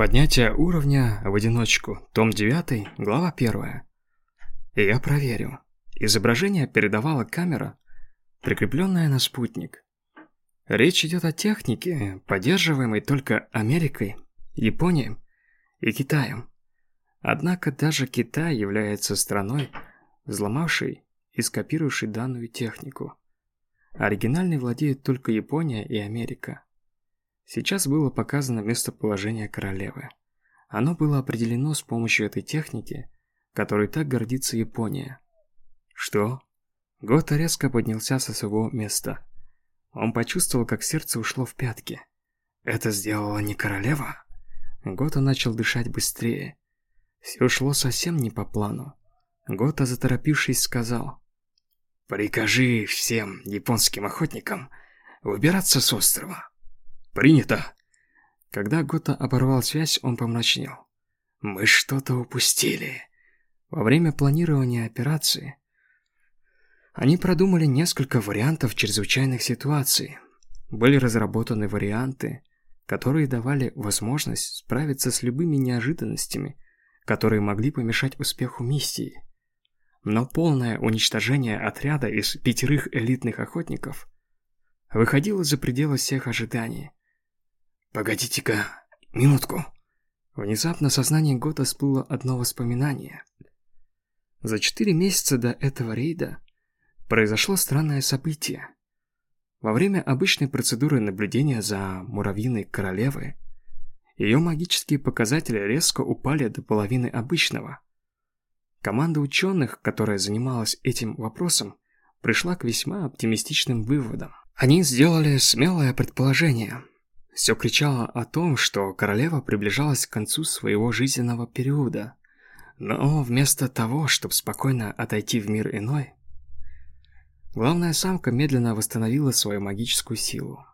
Поднятие уровня в одиночку. Том 9, глава 1. Я проверю. Изображение передавала камера, прикрепленная на спутник. Речь идет о технике, поддерживаемой только Америкой, Японией и Китаем. Однако даже Китай является страной, взломавшей и скопировавшей данную технику. Оригинальной владеют только Япония и Америка. Сейчас было показано местоположение королевы. Оно было определено с помощью этой техники, которой так гордится Япония. Что? Гота резко поднялся со своего места. Он почувствовал, как сердце ушло в пятки. Это сделала не королева? Гота начал дышать быстрее. Все шло совсем не по плану. Гота, заторопившись, сказал. «Прикажи всем японским охотникам выбираться с острова. «Принято!» Когда Гота оборвал связь, он помрачнел. «Мы что-то упустили». Во время планирования операции они продумали несколько вариантов чрезвычайных ситуаций. Были разработаны варианты, которые давали возможность справиться с любыми неожиданностями, которые могли помешать успеху миссии. Но полное уничтожение отряда из пятерых элитных охотников выходило за пределы всех ожиданий. «Погодите-ка, минутку». Внезапно сознание Гота всплыло одно воспоминание. За четыре месяца до этого рейда произошло странное событие. Во время обычной процедуры наблюдения за муравьиной королевой ее магические показатели резко упали до половины обычного. Команда ученых, которая занималась этим вопросом, пришла к весьма оптимистичным выводам. Они сделали смелое предположение – все кричало о том, что королева приближалась к концу своего жизненного периода. Но вместо того, чтобы спокойно отойти в мир иной, главная самка медленно восстановила свою магическую силу.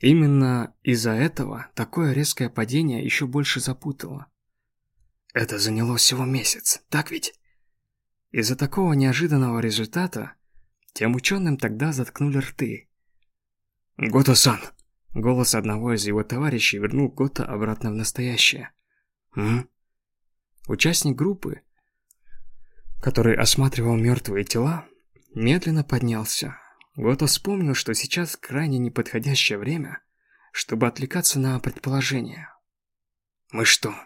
Именно из-за этого такое резкое падение еще больше запутало. Это заняло всего месяц, так ведь? Из-за такого неожиданного результата тем ученым тогда заткнули рты. «Гото-сан, Голос одного из его товарищей вернул Гота обратно в настоящее. «М?» Участник группы, который осматривал мертвые тела, медленно поднялся. Гота вспомнил, что сейчас крайне неподходящее время, чтобы отвлекаться на предположения. «Мы что,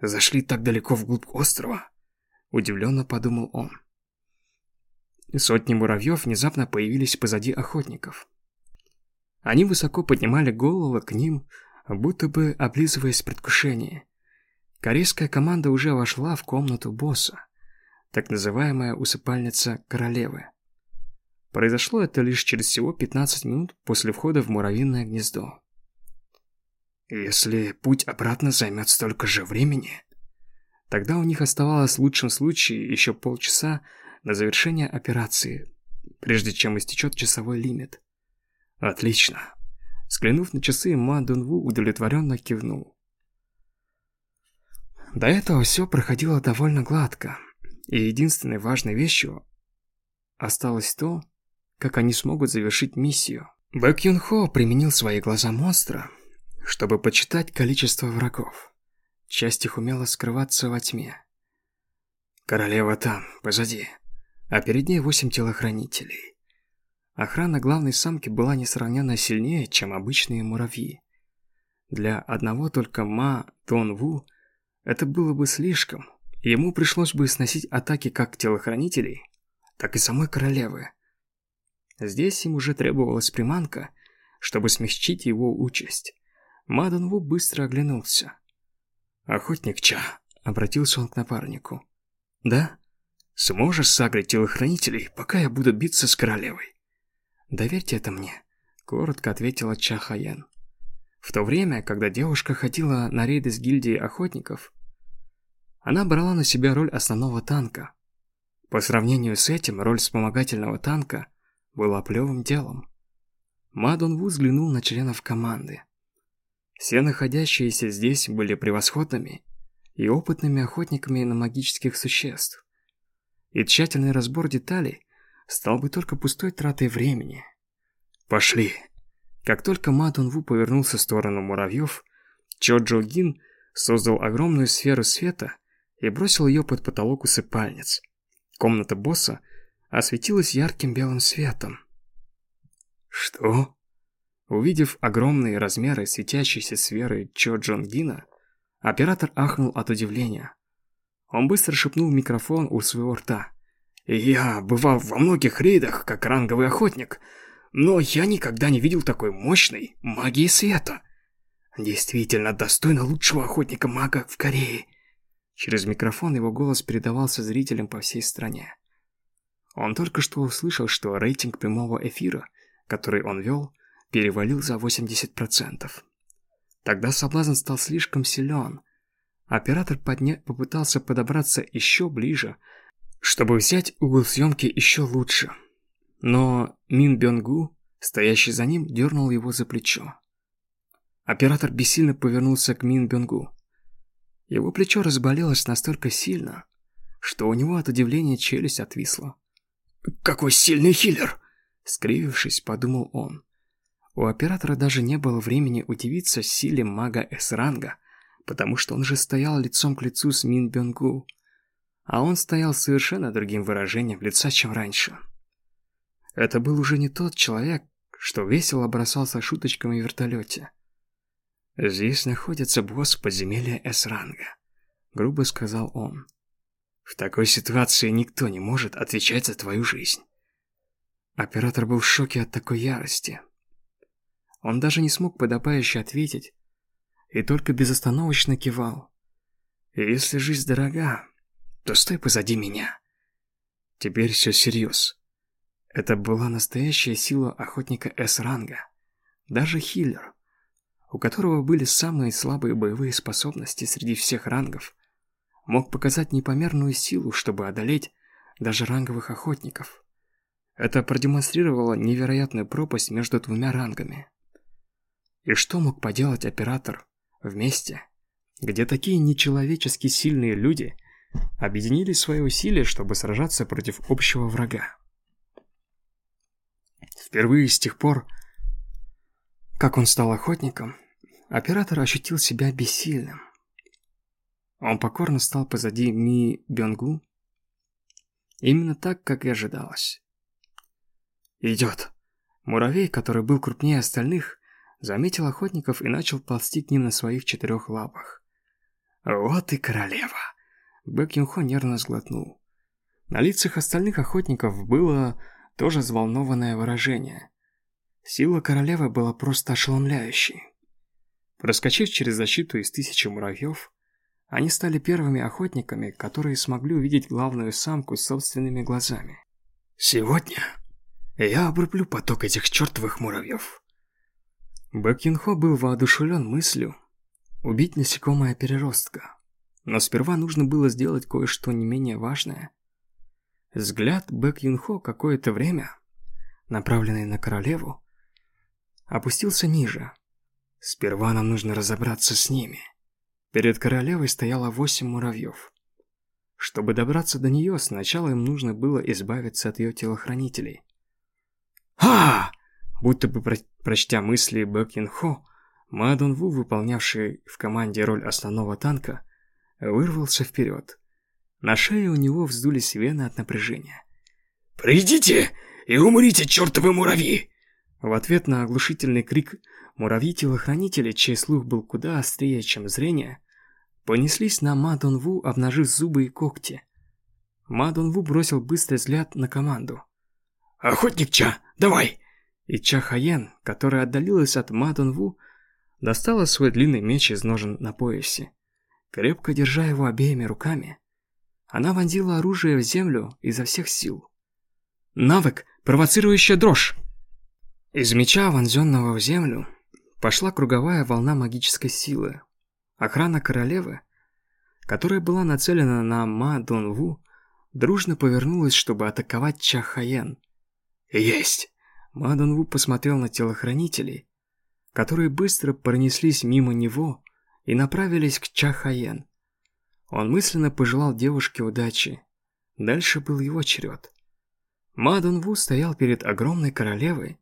зашли так далеко вглубь острова?» Удивленно подумал он. Сотни муравьев внезапно появились позади охотников. Они высоко поднимали головы к ним, будто бы облизываясь в предвкушении. Корейская команда уже вошла в комнату босса, так называемая усыпальница королевы. Произошло это лишь через всего 15 минут после входа в муравьиное гнездо. Если путь обратно займет столько же времени, тогда у них оставалось в лучшем случае еще полчаса на завершение операции, прежде чем истечет часовой лимит. Отлично. Взглянув на часы, Ма Дунву удовлетворенно кивнул. До этого все проходило довольно гладко, и единственной важной вещью осталось то, как они смогут завершить миссию. Бэк Юн Хо применил свои глаза монстра, чтобы почитать количество врагов. Часть их умела скрываться во тьме. Королева там, позади, а перед ней восемь телохранителей. Охрана главной самки была несравненно сильнее, чем обычные муравьи. Для одного только Ма Дон Ву это было бы слишком. Ему пришлось бы сносить атаки как телохранителей, так и самой королевы. Здесь им уже требовалась приманка, чтобы смягчить его участь. Ма Дон Ву быстро оглянулся. «Охотник Ча», — обратился он к напарнику. «Да? Сможешь сагрить телохранителей, пока я буду биться с королевой?» «Доверьте это мне», – коротко ответила Чахаян. В то время, когда девушка ходила на рейды с гильдией охотников, она брала на себя роль основного танка. По сравнению с этим, роль вспомогательного танка была плевым делом. Мадон Ву взглянул на членов команды. Все находящиеся здесь были превосходными и опытными охотниками на магических существ. И тщательный разбор деталей стал бы только пустой тратой времени. Пошли. Как только Ма Ву повернулся в сторону муравьев, Чо Джо создал огромную сферу света и бросил ее под потолок усыпальниц. Комната босса осветилась ярким белым светом. «Что?» Увидев огромные размеры светящейся сферы Чо Джон оператор ахнул от удивления. Он быстро шепнул микрофон у своего рта. «Я бывал во многих рейдах, как ранговый охотник, но я никогда не видел такой мощной магии света. Действительно достойно лучшего охотника-мага в Корее». Через микрофон его голос передавался зрителям по всей стране. Он только что услышал, что рейтинг прямого эфира, который он вел, перевалил за 80%. Тогда соблазн стал слишком силен. Оператор подня... попытался подобраться еще ближе, чтобы взять угол съемки еще лучше. Но Мин Бёнгу, стоящий за ним, дернул его за плечо. Оператор бессильно повернулся к Мин Бёнгу. Его плечо разболелось настолько сильно, что у него от удивления челюсть отвисла. «Какой сильный хиллер!» Скривившись, подумал он. У оператора даже не было времени удивиться силе мага С-ранга, потому что он же стоял лицом к лицу с Мин Бёнгу, а он стоял совершенно другим выражением лица, чем раньше. Это был уже не тот человек, что весело бросался шуточками в вертолете. «Здесь находится босс подземелья С-ранга», — грубо сказал он. «В такой ситуации никто не может отвечать за твою жизнь». Оператор был в шоке от такой ярости. Он даже не смог подобающе ответить и только безостановочно кивал. «Если жизнь дорога, то стой позади меня». Теперь все серьез. Это была настоящая сила охотника С-ранга. Даже хиллер, у которого были самые слабые боевые способности среди всех рангов, мог показать непомерную силу, чтобы одолеть даже ранговых охотников. Это продемонстрировало невероятную пропасть между двумя рангами. И что мог поделать оператор вместе, где такие нечеловечески сильные люди объединили свои усилия, чтобы сражаться против общего врага? Впервые с тех пор, как он стал охотником, оператор ощутил себя бессильным. Он покорно стал позади Ми Бёнгу, именно так, как и ожидалось. «Идет!» Муравей, который был крупнее остальных, заметил охотников и начал ползти к ним на своих четырех лапах. «Вот и королева!» Бэк нервно сглотнул. На лицах остальных охотников было тоже взволнованное выражение. Сила королевы была просто ошеломляющей. Проскочив через защиту из тысячи муравьев, они стали первыми охотниками, которые смогли увидеть главную самку собственными глазами. «Сегодня я обрублю поток этих чертовых муравьев», Бэкинхо был воодушевлен мыслью убить насекомое переростка. Но сперва нужно было сделать кое-что не менее важное. Взгляд Бэк Юнхо какое-то время, направленный на королеву, опустился ниже. Сперва нам нужно разобраться с ними. Перед королевой стояло восемь муравьев. Чтобы добраться до нее, сначала им нужно было избавиться от ее телохранителей. «Ха!» Будто бы про прочтя мысли Бэкин Хо, Мадон Ву, выполнявший в команде роль основного танка, вырвался вперед. На шее у него вздулись вены от напряжения. «Пройдите и умрите, чертовы муравьи!» В ответ на оглушительный крик муравьи-телохранители, чей слух был куда острее, чем зрение, понеслись на Мадон Ву, обнажив зубы и когти. Мадон Ву бросил быстрый взгляд на команду. «Охотник Ча, давай! И Чахаен, которая отдалилась от Мадонву, достала свой длинный меч из ножен на поясе. Крепко держа его обеими руками, она вонзила оружие в землю изо всех сил. Навык «Провоцирующая дрожь». Из меча, вонзенного в землю, пошла круговая волна магической силы. Охрана королевы, которая была нацелена на Ма Донву, дружно повернулась, чтобы атаковать Чахаен. «Есть!» Мадан Ву посмотрел на телохранителей, которые быстро пронеслись мимо него и направились к Чахаен. Он мысленно пожелал девушке удачи. Дальше был его черед. Мадан Ву стоял перед огромной королевой,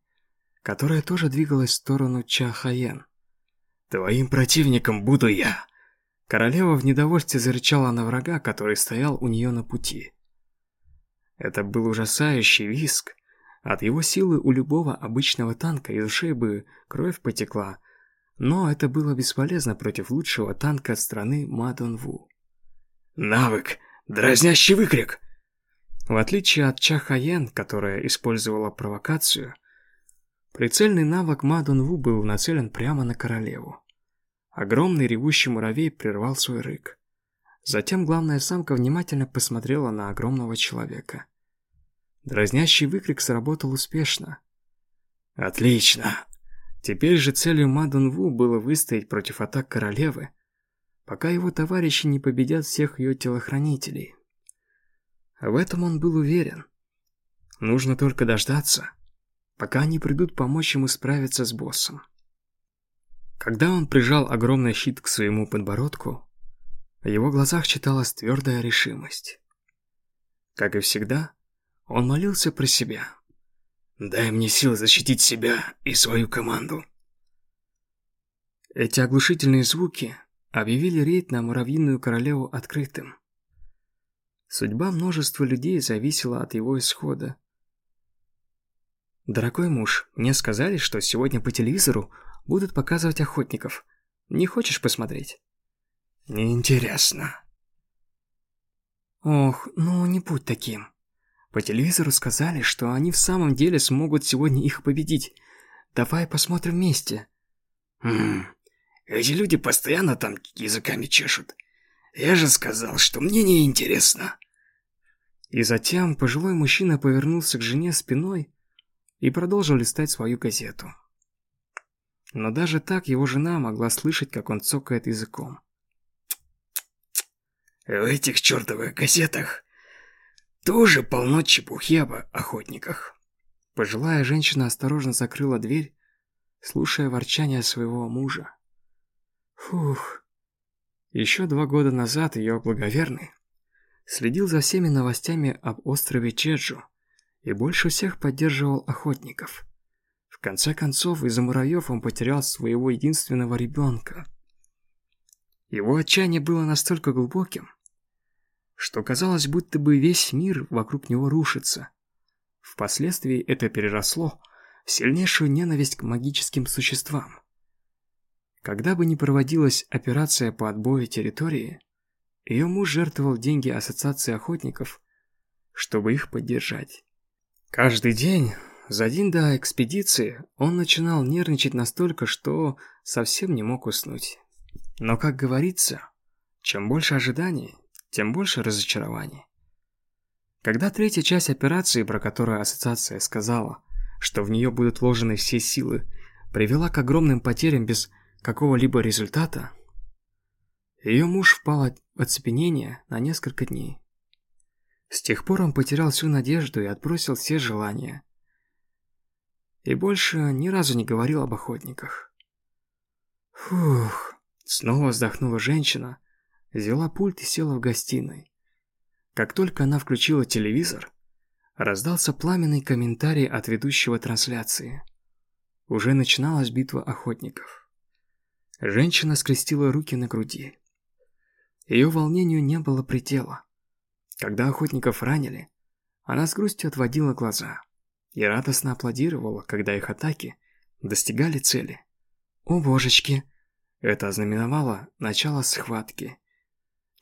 которая тоже двигалась в сторону Чахаен. Твоим противником буду я. Королева в недовольстве зарычала на врага, который стоял у нее на пути. Это был ужасающий виск. От его силы у любого обычного танка из ушей бы кровь потекла, но это было бесполезно против лучшего танка страны Мадонву. Навык! Дразнящий выкрик! В отличие от Чахаен, которая использовала провокацию, прицельный навык Мадонву был нацелен прямо на королеву. Огромный ревущий муравей прервал свой рык. Затем главная самка внимательно посмотрела на огромного человека. Дразнящий выкрик сработал успешно. «Отлично!» Теперь же целью Мадан Ву было выстоять против атак королевы, пока его товарищи не победят всех ее телохранителей. В этом он был уверен. Нужно только дождаться, пока они придут помочь ему справиться с боссом. Когда он прижал огромный щит к своему подбородку, в его глазах читалась твердая решимость. Как и всегда, он молился про себя. Дай мне силы защитить себя и свою команду. Эти оглушительные звуки объявили рейд на Муравьиную Королеву открытым. Судьба множества людей зависела от его исхода. «Дорогой муж, мне сказали, что сегодня по телевизору будут показывать охотников. Не хочешь посмотреть?» «Неинтересно». «Ох, ну не будь таким. По телевизору сказали, что они в самом деле смогут сегодня их победить. Давай посмотрим вместе. Хм, эти люди постоянно там языками чешут. Я же сказал, что мне не интересно. И затем пожилой мужчина повернулся к жене спиной и продолжил листать свою газету. Но даже так его жена могла слышать, как он цокает языком. В этих чертовых газетах тоже полно чепухи об охотниках. Пожилая женщина осторожно закрыла дверь, слушая ворчание своего мужа. Фух. Еще два года назад ее благоверный следил за всеми новостями об острове Чеджу и больше всех поддерживал охотников. В конце концов, из-за муравьев он потерял своего единственного ребенка. Его отчаяние было настолько глубоким, что казалось, будто бы весь мир вокруг него рушится. Впоследствии это переросло в сильнейшую ненависть к магическим существам. Когда бы ни проводилась операция по отбою территории, ее муж жертвовал деньги Ассоциации охотников, чтобы их поддержать. Каждый день, за день до экспедиции, он начинал нервничать настолько, что совсем не мог уснуть. Но, как говорится, чем больше ожиданий, тем больше разочарований. Когда третья часть операции, про которую ассоциация сказала, что в нее будут вложены все силы, привела к огромным потерям без какого-либо результата, ее муж впал в оцепенение на несколько дней. С тех пор он потерял всю надежду и отбросил все желания. И больше ни разу не говорил об охотниках. Фух, снова вздохнула женщина, взяла пульт и села в гостиной. Как только она включила телевизор, раздался пламенный комментарий от ведущего трансляции. Уже начиналась битва охотников. Женщина скрестила руки на груди. Ее волнению не было предела. Когда охотников ранили, она с грустью отводила глаза и радостно аплодировала, когда их атаки достигали цели. «О божечки!» Это ознаменовало начало схватки.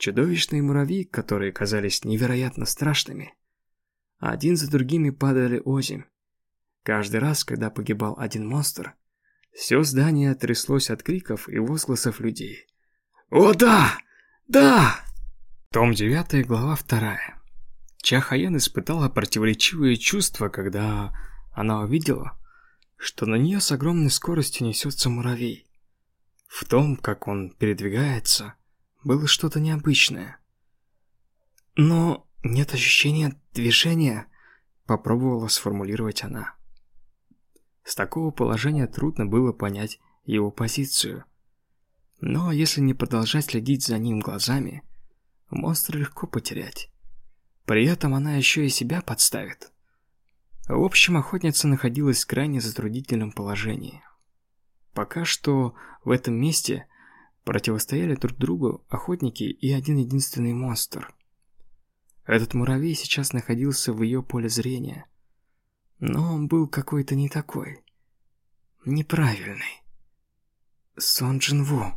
Чудовищные муравьи, которые казались невероятно страшными, один за другими падали озимь. Каждый раз, когда погибал один монстр, все здание тряслось от криков и возгласов людей. «О да! Да!» Том 9, глава 2. Чахаян испытала противоречивые чувства, когда она увидела, что на нее с огромной скоростью несется муравей. В том, как он передвигается, было что-то необычное. Но нет ощущения движения, попробовала сформулировать она. С такого положения трудно было понять его позицию. Но если не продолжать следить за ним глазами, монстра легко потерять. При этом она еще и себя подставит. В общем, охотница находилась в крайне затруднительном положении. Пока что в этом месте противостояли друг другу охотники и один единственный монстр. Этот муравей сейчас находился в ее поле зрения. Но он был какой-то не такой. Неправильный. Сон Джинву.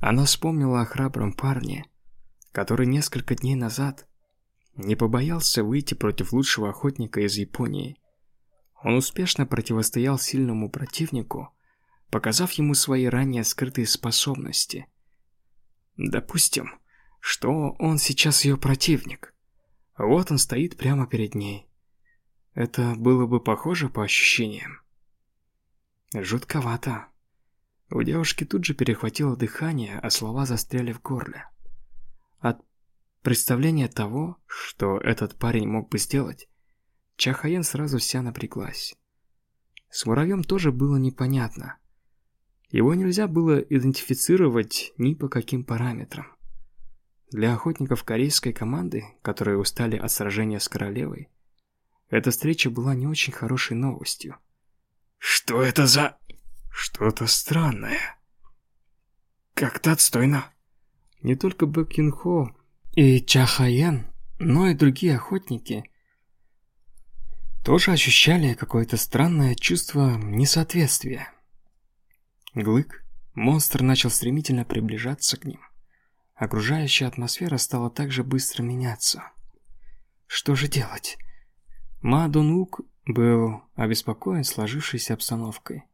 Она вспомнила о храбром парне, который несколько дней назад не побоялся выйти против лучшего охотника из Японии. Он успешно противостоял сильному противнику, показав ему свои ранее скрытые способности. Допустим, что он сейчас ее противник. Вот он стоит прямо перед ней. Это было бы похоже по ощущениям. Жутковато. У девушки тут же перехватило дыхание, а слова застряли в горле. От представления того, что этот парень мог бы сделать, Чахаен сразу вся напряглась. С муравьем тоже было непонятно. Его нельзя было идентифицировать ни по каким параметрам. Для охотников корейской команды, которые устали от сражения с королевой, эта встреча была не очень хорошей новостью. «Что это за...» «Что-то странное. Как-то отстойно». Не только Бэк Хо и Ча Хаен, но и другие охотники тоже ощущали какое-то странное чувство несоответствия. Глык, монстр начал стремительно приближаться к ним. Окружающая атмосфера стала также быстро меняться. Что же делать? Ма Донук был обеспокоен сложившейся обстановкой.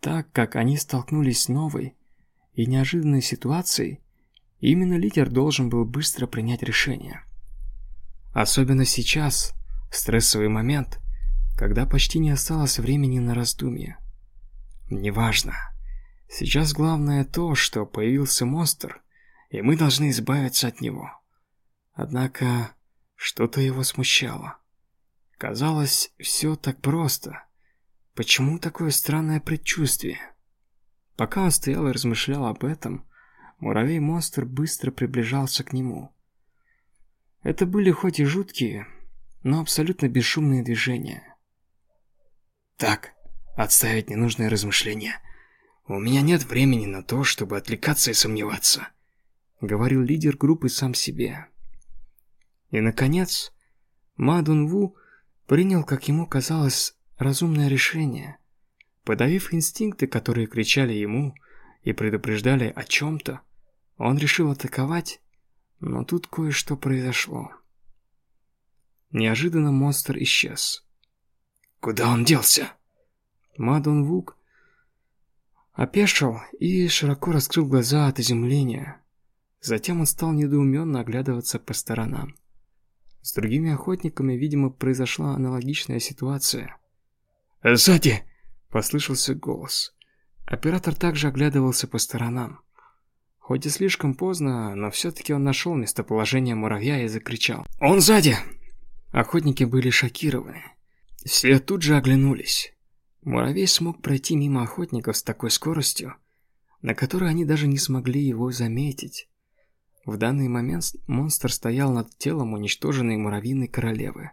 Так как они столкнулись с новой и неожиданной ситуацией, именно лидер должен был быстро принять решение. Особенно сейчас, в стрессовый момент, когда почти не осталось времени на раздумья. Неважно. Сейчас главное то, что появился монстр, и мы должны избавиться от него. Однако, что-то его смущало. Казалось, все так просто. Почему такое странное предчувствие? Пока он стоял и размышлял об этом, муравей-монстр быстро приближался к нему. Это были хоть и жуткие, но абсолютно бесшумные движения. Так, Отставить ненужные размышления. У меня нет времени на то, чтобы отвлекаться и сомневаться. Говорил лидер группы сам себе. И, наконец, Ма Дун Ву принял, как ему казалось, разумное решение. Подавив инстинкты, которые кричали ему и предупреждали о чем-то, он решил атаковать, но тут кое-что произошло. Неожиданно монстр исчез. «Куда он делся?» Мадон Вук опешил и широко раскрыл глаза от изумления. Затем он стал недоуменно оглядываться по сторонам. С другими охотниками, видимо, произошла аналогичная ситуация. «Сзади!» – послышался голос. Оператор также оглядывался по сторонам. Хоть и слишком поздно, но все-таки он нашел местоположение муравья и закричал. «Он сзади!» Охотники были шокированы. Все тут же оглянулись. Муравей смог пройти мимо охотников с такой скоростью, на которой они даже не смогли его заметить. В данный момент монстр стоял над телом уничтоженной муравьиной королевы.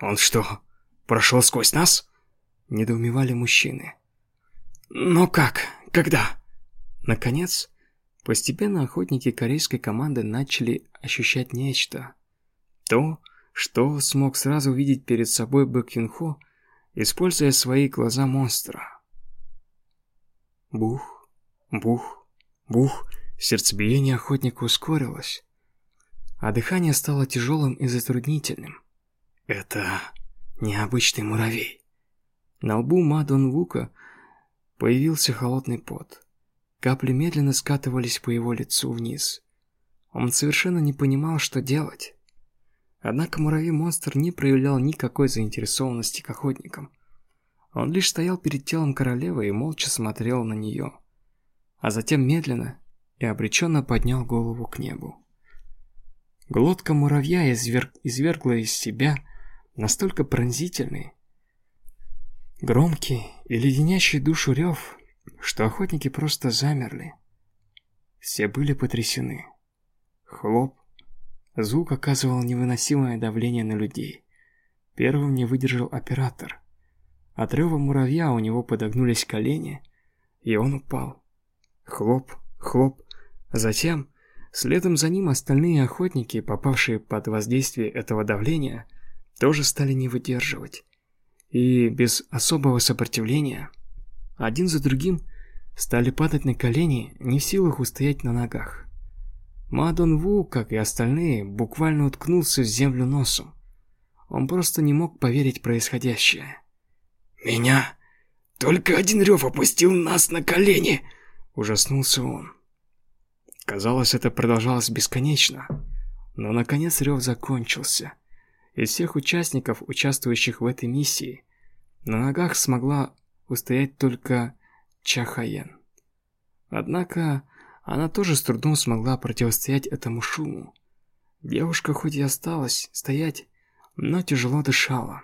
«Он что, прошел сквозь нас?» – недоумевали мужчины. «Но как? Когда?» Наконец, постепенно охотники корейской команды начали ощущать нечто. То, что смог сразу увидеть перед собой Бэк Юнхо, используя свои глаза монстра. Бух, бух, бух, сердцебиение охотника ускорилось, а дыхание стало тяжелым и затруднительным. Это необычный муравей. На лбу Мадон Вука появился холодный пот. Капли медленно скатывались по его лицу вниз. Он совершенно не понимал, что делать. Однако муравей-монстр не проявлял никакой заинтересованности к охотникам. Он лишь стоял перед телом королевы и молча смотрел на нее. А затем медленно и обреченно поднял голову к небу. Глотка муравья извер... извергла из себя настолько пронзительный, громкий и леденящий душу рев, что охотники просто замерли. Все были потрясены. Хлоп, Звук оказывал невыносимое давление на людей. Первым не выдержал оператор. От рева муравья у него подогнулись колени, и он упал. Хлоп, хлоп. Затем, следом за ним остальные охотники, попавшие под воздействие этого давления, тоже стали не выдерживать. И без особого сопротивления, один за другим, стали падать на колени, не в силах устоять на ногах. Мадон Ву, как и остальные, буквально уткнулся в землю носом. Он просто не мог поверить в происходящее. «Меня? Только один рев опустил нас на колени!» Ужаснулся он. Казалось, это продолжалось бесконечно. Но наконец рев закончился. Из всех участников, участвующих в этой миссии, на ногах смогла устоять только Чахаен. Однако, она тоже с трудом смогла противостоять этому шуму. Девушка хоть и осталась стоять, но тяжело дышала.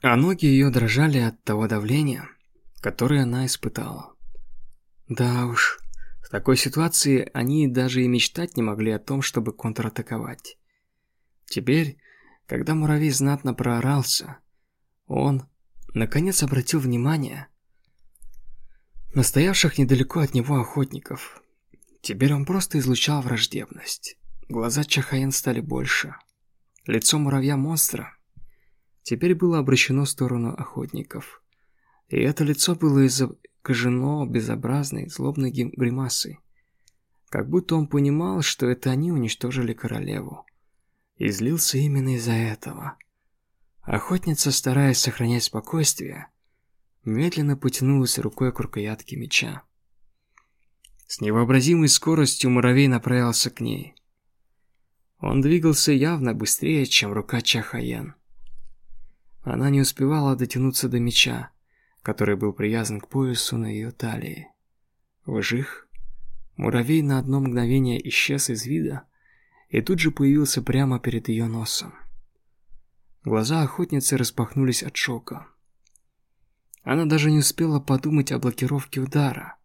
А ноги ее дрожали от того давления, которое она испытала. Да уж, в такой ситуации они даже и мечтать не могли о том, чтобы контратаковать. Теперь, когда муравей знатно проорался, он, наконец, обратил внимание на стоявших недалеко от него охотников. Теперь он просто излучал враждебность. Глаза Чахаен стали больше – Лицо муравья-монстра теперь было обращено в сторону охотников. И это лицо было искажено безобразной, злобной гримасой. Как будто он понимал, что это они уничтожили королеву. И злился именно из-за этого. Охотница, стараясь сохранять спокойствие, медленно потянулась рукой к рукоятке меча. С невообразимой скоростью муравей направился к ней. Он двигался явно быстрее, чем рука Чахаян. Она не успевала дотянуться до меча, который был привязан к поясу на ее талии. Вжих. Муравей на одно мгновение исчез из вида и тут же появился прямо перед ее носом. Глаза охотницы распахнулись от шока. Она даже не успела подумать о блокировке удара.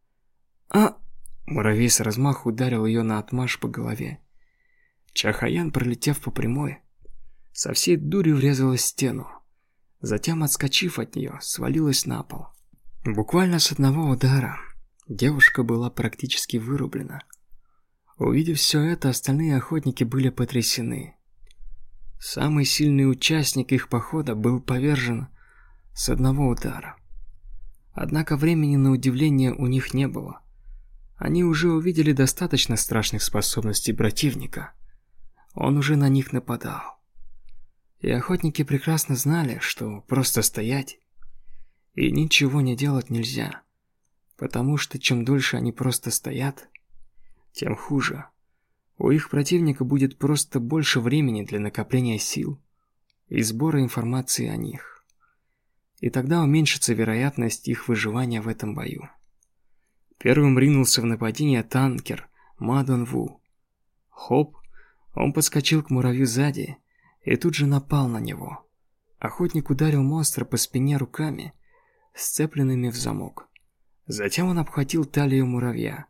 А! Муравей с размаху ударил ее на отмаш по голове. Чахаян, пролетев по прямой, со всей дури врезалась в стену. Затем, отскочив от нее, свалилась на пол. Буквально с одного удара девушка была практически вырублена. Увидев все это, остальные охотники были потрясены. Самый сильный участник их похода был повержен с одного удара. Однако времени на удивление у них не было. Они уже увидели достаточно страшных способностей противника – он уже на них нападал. И охотники прекрасно знали, что просто стоять и ничего не делать нельзя, потому что чем дольше они просто стоят, тем хуже. У их противника будет просто больше времени для накопления сил и сбора информации о них. И тогда уменьшится вероятность их выживания в этом бою. Первым ринулся в нападение танкер Мадон Ву. Хоп он подскочил к муравью сзади и тут же напал на него. Охотник ударил монстра по спине руками, сцепленными в замок. Затем он обхватил талию муравья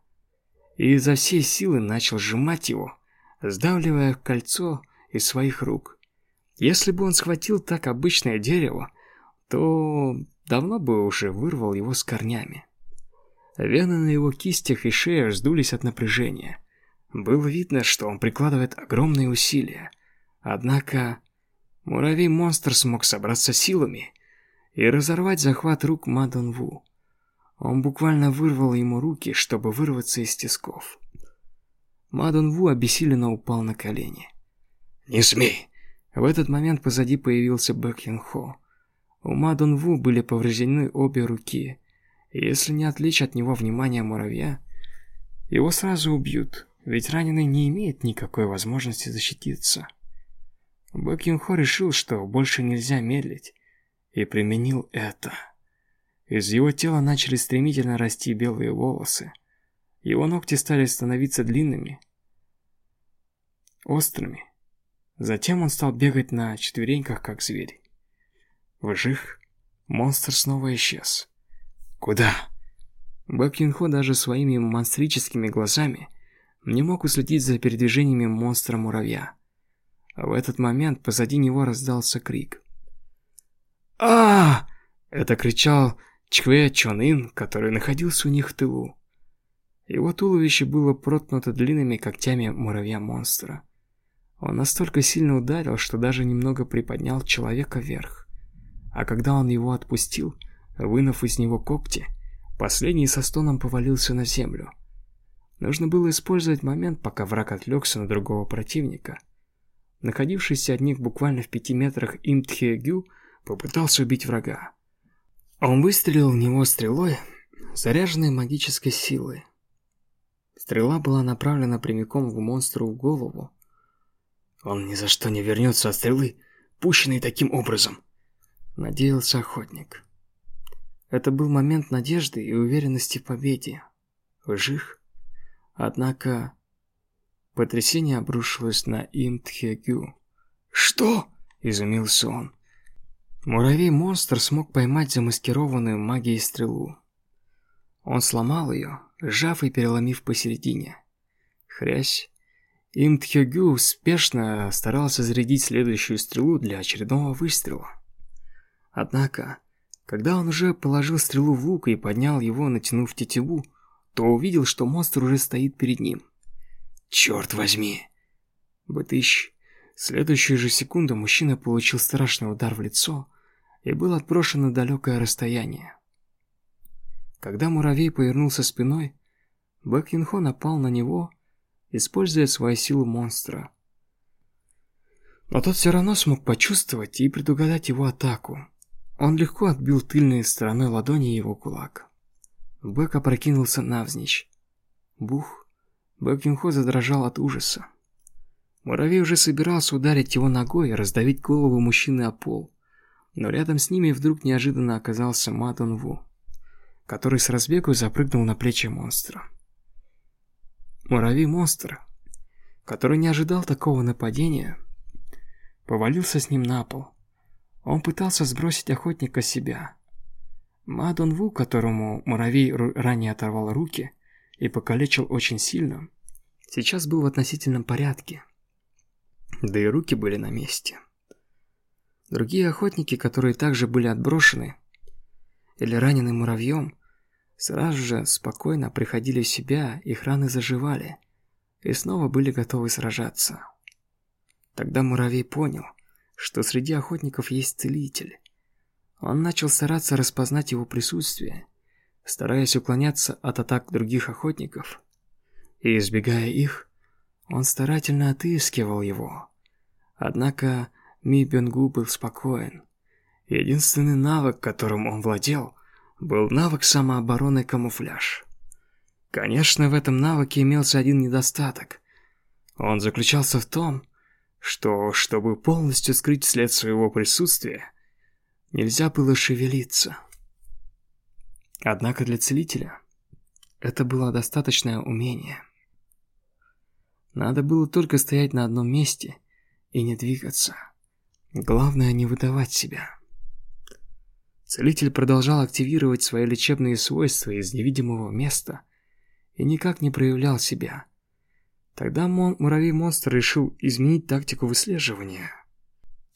и изо всей силы начал сжимать его, сдавливая кольцо из своих рук. Если бы он схватил так обычное дерево, то давно бы уже вырвал его с корнями. Вены на его кистях и шее сдулись от напряжения. Было видно, что он прикладывает огромные усилия. Однако муравей-монстр смог собраться силами и разорвать захват рук Мадон Ву. Он буквально вырвал ему руки, чтобы вырваться из тисков. Мадон Ву обессиленно упал на колени. «Не смей!» В этот момент позади появился Бэк Хо. У Мадон Ву были повреждены обе руки. Если не отвлечь от него внимание муравья, его сразу убьют. Ведь раненый не имеет никакой возможности защититься. Бэк решил, что больше нельзя медлить, и применил это. Из его тела начали стремительно расти белые волосы. Его ногти стали становиться длинными, острыми. Затем он стал бегать на четвереньках, как зверь. Вжих, монстр снова исчез. Куда? Бэк Юнхо даже своими монстрическими глазами не мог уследить за передвижениями монстра-муравья. В этот момент позади него раздался крик. а, Это кричал Чхве Чон Ин, который находился у них в тылу. Его туловище было проткнуто длинными когтями муравья-монстра. Он настолько сильно ударил, что даже немного приподнял человека вверх. А когда он его отпустил, вынув из него когти, последний со стоном повалился на землю. Нужно было использовать момент, пока враг отвлекся на другого противника. Находившийся от них буквально в пяти метрах Им Тхе попытался убить врага. Он выстрелил в него стрелой, заряженной магической силой. Стрела была направлена прямиком в монстру в голову. Он ни за что не вернется от стрелы, пущенной таким образом, надеялся охотник. Это был момент надежды и уверенности в победе. Вжих. Однако потрясение обрушилось на Им. «Что?» – изумился он. Муравей-монстр смог поймать замаскированную магией стрелу. Он сломал ее, сжав и переломив посередине. Хрясь. Им спешно старался зарядить следующую стрелу для очередного выстрела. Однако, когда он уже положил стрелу в лук и поднял его, натянув тетиву, то увидел, что монстр уже стоит перед ним. «Черт возьми!» Бытыщ. В следующую же секунду мужчина получил страшный удар в лицо и был отброшен на далекое расстояние. Когда муравей повернулся спиной, Бэк Юнхо напал на него, используя свою силу монстра. Но тот все равно смог почувствовать и предугадать его атаку. Он легко отбил тыльной стороной ладони его кулак. Бэк опрокинулся навзничь. Бух. Бэк Юнхо задрожал от ужаса. Муравей уже собирался ударить его ногой и раздавить голову мужчины о пол. Но рядом с ними вдруг неожиданно оказался Матон Ву, который с разбегу запрыгнул на плечи монстра. Муравей-монстр, который не ожидал такого нападения, повалился с ним на пол. Он пытался сбросить охотника с себя. Мадон Ву, которому муравей ранее оторвал руки и покалечил очень сильно, сейчас был в относительном порядке. Да и руки были на месте. Другие охотники, которые также были отброшены или ранены муравьем, сразу же спокойно приходили в себя, их раны заживали и снова были готовы сражаться. Тогда муравей понял, что среди охотников есть целитель. Он начал стараться распознать его присутствие, стараясь уклоняться от атак других охотников. И избегая их, он старательно отыскивал его. Однако Ми Бенгу был спокоен. Единственный навык, которым он владел, был навык самообороны камуфляж. Конечно, в этом навыке имелся один недостаток. Он заключался в том, что, чтобы полностью скрыть след своего присутствия, нельзя было шевелиться. Однако для целителя это было достаточное умение. Надо было только стоять на одном месте и не двигаться. Главное не выдавать себя. Целитель продолжал активировать свои лечебные свойства из невидимого места и никак не проявлял себя. Тогда мон муравей-монстр решил изменить тактику выслеживания.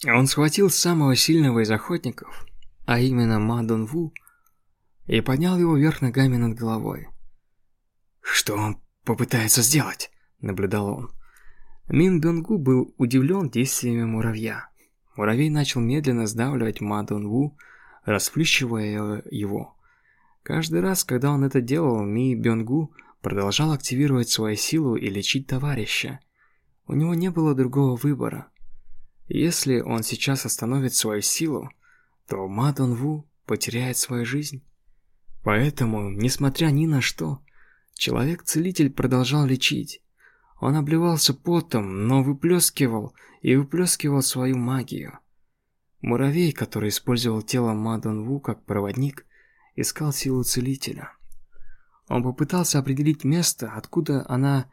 Он схватил самого сильного из охотников, а именно Ма Дон Ву, и поднял его вверх ногами над головой. «Что он попытается сделать?» – наблюдал он. Мин Бёнгу был удивлен действиями муравья. Муравей начал медленно сдавливать Ма Дон Ву, расплющивая его. Каждый раз, когда он это делал, Ми Бёнгу продолжал активировать свою силу и лечить товарища. У него не было другого выбора. Если он сейчас остановит свою силу, то Ма Дон Ву потеряет свою жизнь. Поэтому, несмотря ни на что, человек-целитель продолжал лечить. Он обливался потом, но выплескивал и выплескивал свою магию. Муравей, который использовал тело Мадон Ву как проводник, искал силу целителя. Он попытался определить место, откуда она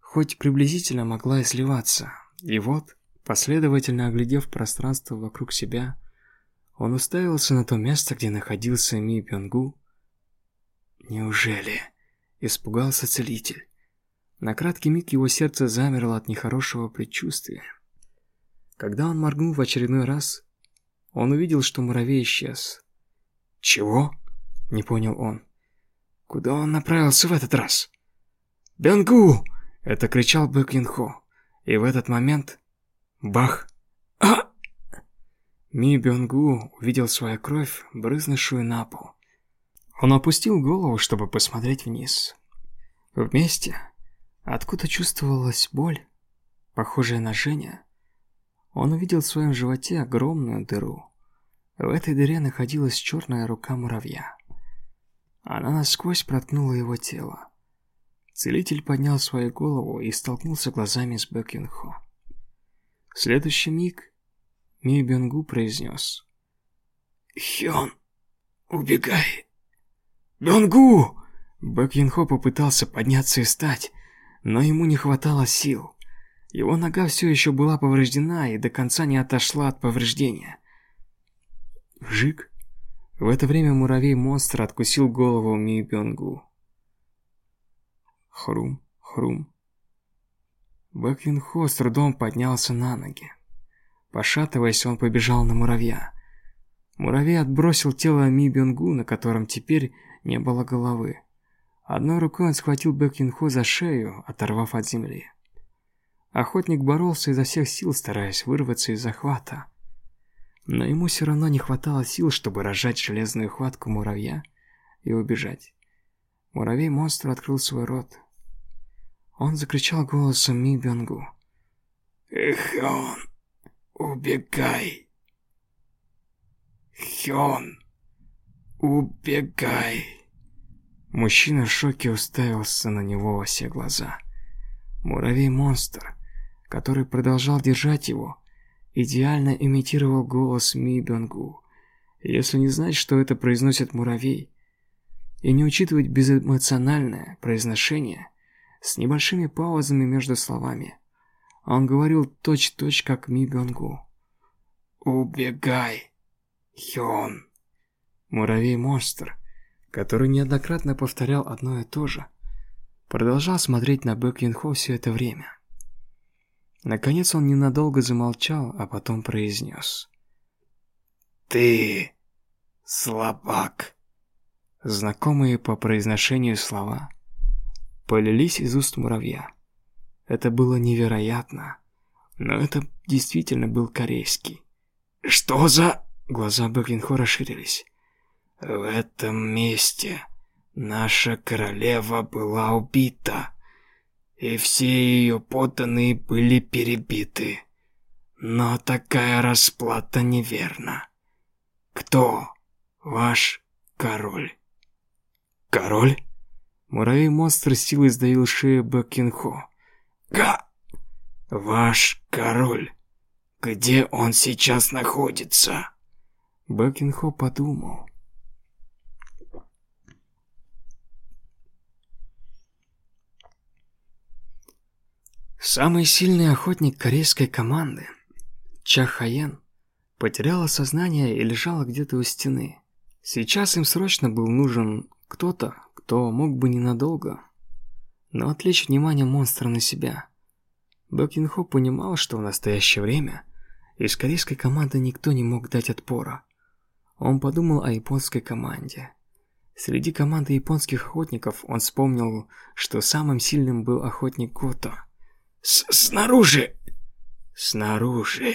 хоть приблизительно могла и сливаться. И вот, последовательно оглядев пространство вокруг себя, он уставился на то место, где находился Ми Пёнгу. Неужели? Испугался целитель. На краткий миг его сердце замерло от нехорошего предчувствия. Когда он моргнул в очередной раз, он увидел, что муравей исчез. «Чего?» Не понял он. Куда он направился в этот раз? «Бенгу!» — это кричал Бэк. И в этот момент... Бах! А! Ми Бенгу увидел свою кровь, брызнувшую на пол. Он опустил голову, чтобы посмотреть вниз. Вместе, откуда чувствовалась боль, похожая на жжение, он увидел в своем животе огромную дыру. В этой дыре находилась черная рука муравья. Она насквозь проткнула его тело. Целитель поднял свою голову и столкнулся глазами с Бэк Юнхо. В следующий миг Ми Бенгу произнес. «Хён, убегай!» «Бенгу!» Бэк попытался подняться и встать, но ему не хватало сил. Его нога все еще была повреждена и до конца не отошла от повреждения. Жик. В это время муравей-монстр откусил голову Ми Бенгу. Хрум, хрум. Бэк Юнхо с трудом поднялся на ноги. Пошатываясь, он побежал на муравья. Муравей отбросил тело Ми Бенгу, на котором теперь не было головы. Одной рукой он схватил Бэк Юнхо за шею, оторвав от земли. Охотник боролся изо всех сил, стараясь вырваться из захвата. Но ему все равно не хватало сил, чтобы разжать железную хватку муравья и убежать. Муравей-монстр открыл свой рот. Он закричал голосом Ми Бенгу. «Эх, он! Убегай! Хён! Убегай!» Мужчина в шоке уставился на него во все глаза. Муравей-монстр, который продолжал держать его, идеально имитировал голос Ми Бенгу. Если не знать, что это произносит муравей, и не учитывать безэмоциональное произношение с небольшими паузами между словами, он говорил точь-точь, как Ми Бенгу. «Убегай, Хён!» Муравей-монстр, который неоднократно повторял одно и то же, продолжал смотреть на Бэк Юнхо все это время. Наконец он ненадолго замолчал, а потом произнес. «Ты слабак!» Знакомые по произношению слова полились из уст муравья. Это было невероятно, но это действительно был корейский. «Что за...» Глаза Бэкинхо расширились. «В этом месте наша королева была убита, и все ее подданные были перебиты. Но такая расплата неверна. Кто ваш король?» «Король?» Муравей-монстр силой сдавил шею Бэкинхо. «Га! Ваш король! Где он сейчас находится?» Бэкинхо подумал. Самый сильный охотник корейской команды, Ча Хаен, потеряла сознание и лежала где-то у стены. Сейчас им срочно был нужен кто-то, кто мог бы ненадолго, но отвлечь внимание монстра на себя. Бэкинхо понимал, что в настоящее время из корейской команды никто не мог дать отпора. Он подумал о японской команде. Среди команды японских охотников он вспомнил, что самым сильным был охотник Гото. С «Снаружи!» «Снаружи!»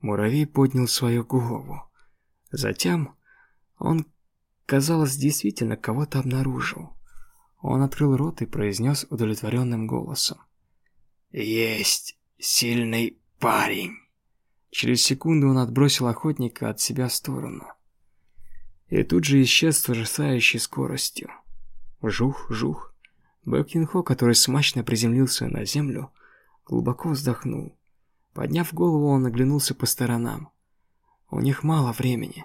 Муравей поднял свою голову. Затем он казалось, действительно кого-то обнаружил. Он открыл рот и произнес удовлетворенным голосом. «Есть сильный парень». Через секунду он отбросил охотника от себя в сторону. И тут же исчез с ужасающей скоростью. Жух, жух. Бэкинхо, который смачно приземлился на землю, глубоко вздохнул. Подняв голову, он оглянулся по сторонам. У них мало времени.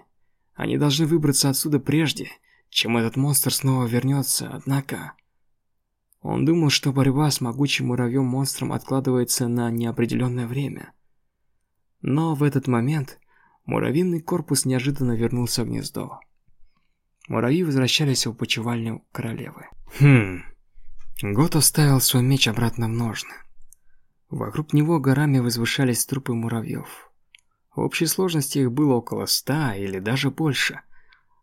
Они должны выбраться отсюда прежде, чем этот монстр снова вернется, однако... Он думал, что борьба с могучим муравьем-монстром откладывается на неопределенное время. Но в этот момент муравьиный корпус неожиданно вернулся в гнездо. Муравьи возвращались в опочивальню королевы. Хм... Гот оставил свой меч обратно в ножны. Вокруг него горами возвышались трупы муравьев. В общей сложности их было около ста или даже больше.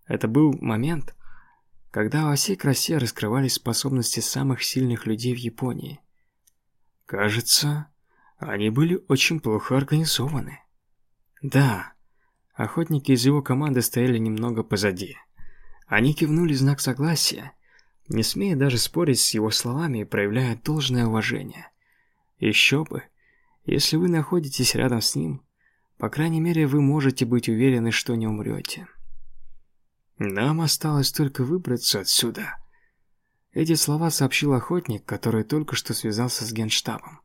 Это был момент, когда во всей красе раскрывались способности самых сильных людей в Японии. Кажется, они были очень плохо организованы. Да, охотники из его команды стояли немного позади. Они кивнули знак согласия, не смея даже спорить с его словами проявляя должное уважение. Еще бы, если вы находитесь рядом с ним, по крайней мере, вы можете быть уверены, что не умрете. Нам осталось только выбраться отсюда. Эти слова сообщил охотник, который только что связался с генштабом.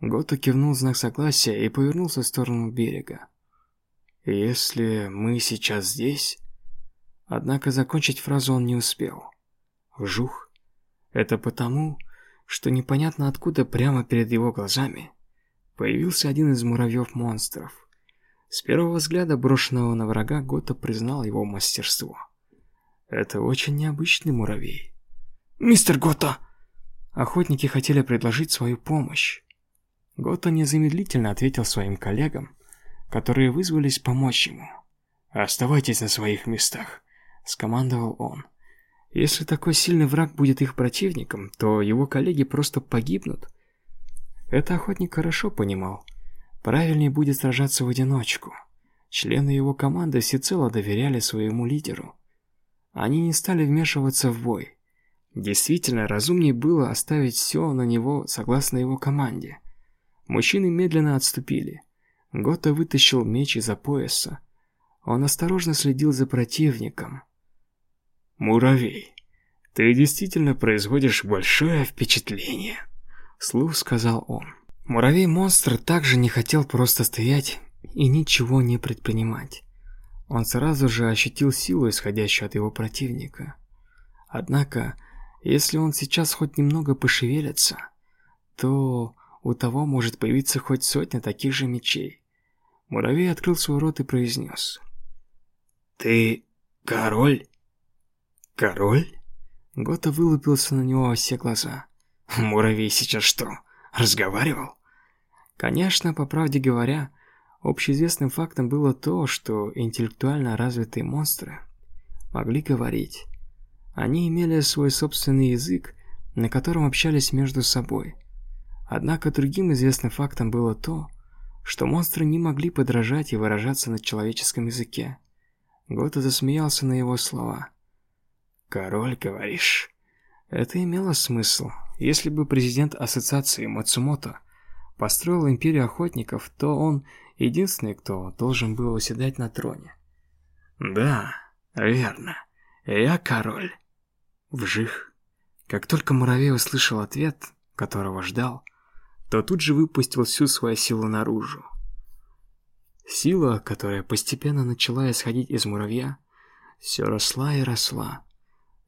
Гото кивнул знак согласия и повернулся в сторону берега. Если мы сейчас здесь, однако закончить фразу он не успел. Вжух. Это потому, что непонятно откуда прямо перед его глазами появился один из муравьев-монстров. С первого взгляда, брошенного на врага, Гота признал его мастерство. Это очень необычный муравей. «Мистер Гота!» Охотники хотели предложить свою помощь. Гота незамедлительно ответил своим коллегам, которые вызвались помочь ему. «Оставайтесь на своих местах», — скомандовал он. «Если такой сильный враг будет их противником, то его коллеги просто погибнут». Это охотник хорошо понимал. Правильнее будет сражаться в одиночку. Члены его команды всецело доверяли своему лидеру. Они не стали вмешиваться в бой. Действительно, разумнее было оставить все на него согласно его команде. Мужчины медленно отступили. Гота вытащил меч из-за пояса. Он осторожно следил за противником. «Муравей, ты действительно производишь большое впечатление», — слух сказал он. Муравей-монстр также не хотел просто стоять и ничего не предпринимать. Он сразу же ощутил силу, исходящую от его противника. Однако, если он сейчас хоть немного пошевелится, то у того может появиться хоть сотня таких же мечей. Муравей открыл свой рот и произнес. «Ты король?» «Король?» Гота вылупился на него во все глаза. «Муравей сейчас что, разговаривал?» Конечно, по правде говоря, общеизвестным фактом было то, что интеллектуально развитые монстры могли говорить. Они имели свой собственный язык, на котором общались между собой. Однако другим известным фактом было то, что монстры не могли подражать и выражаться на человеческом языке. Гота засмеялся на его слова. «Король, говоришь?» Это имело смысл. Если бы президент ассоциации Мацумото построил империю охотников, то он единственный, кто должен был уседать на троне. Да, верно. Я король. Вжих. Как только муравей услышал ответ, которого ждал, то тут же выпустил всю свою силу наружу. Сила, которая постепенно начала исходить из муравья, все росла и росла.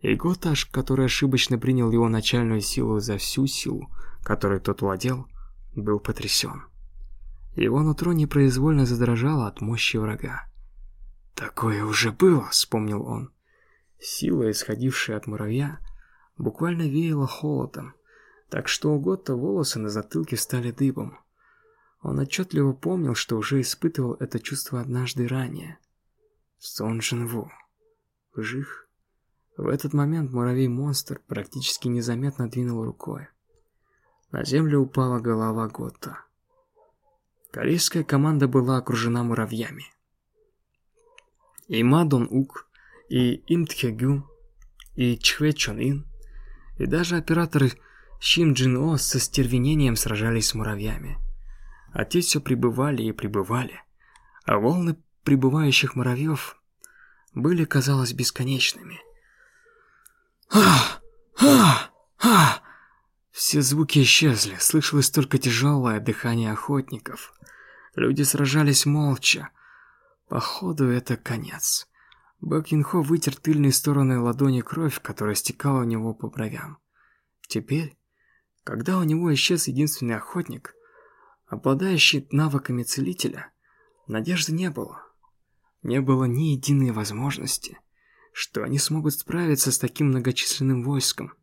Готаш, который ошибочно принял его начальную силу за всю силу, которой тот владел, был потрясен. Его нутро непроизвольно задрожало от мощи врага. «Такое уже было», — вспомнил он. Сила, исходившая от муравья, буквально веяла холодом, так что у Готта волосы на затылке стали дыбом. Он отчетливо помнил, что уже испытывал это чувство однажды ранее. Сон Джинву. Вжих. В этот момент муравей-монстр практически незаметно двинул рукой. На землю упала голова Готта. Корейская команда была окружена муравьями. И Мадон Ук, и Им Тхегю, и Чхве Чон Ин, и даже операторы Шим Джин О со стервенением сражались с муравьями. А те все прибывали и прибывали, а волны прибывающих муравьев были, казалось, бесконечными. «Ах! Ах! Ах!» Все звуки исчезли, слышалось только тяжелое дыхание охотников. Люди сражались молча. Походу, это конец. Бэкинхо вытер тыльной стороной ладони кровь, которая стекала у него по бровям. Теперь, когда у него исчез единственный охотник, обладающий навыками целителя, надежды не было. Не было ни единой возможности, что они смогут справиться с таким многочисленным войском.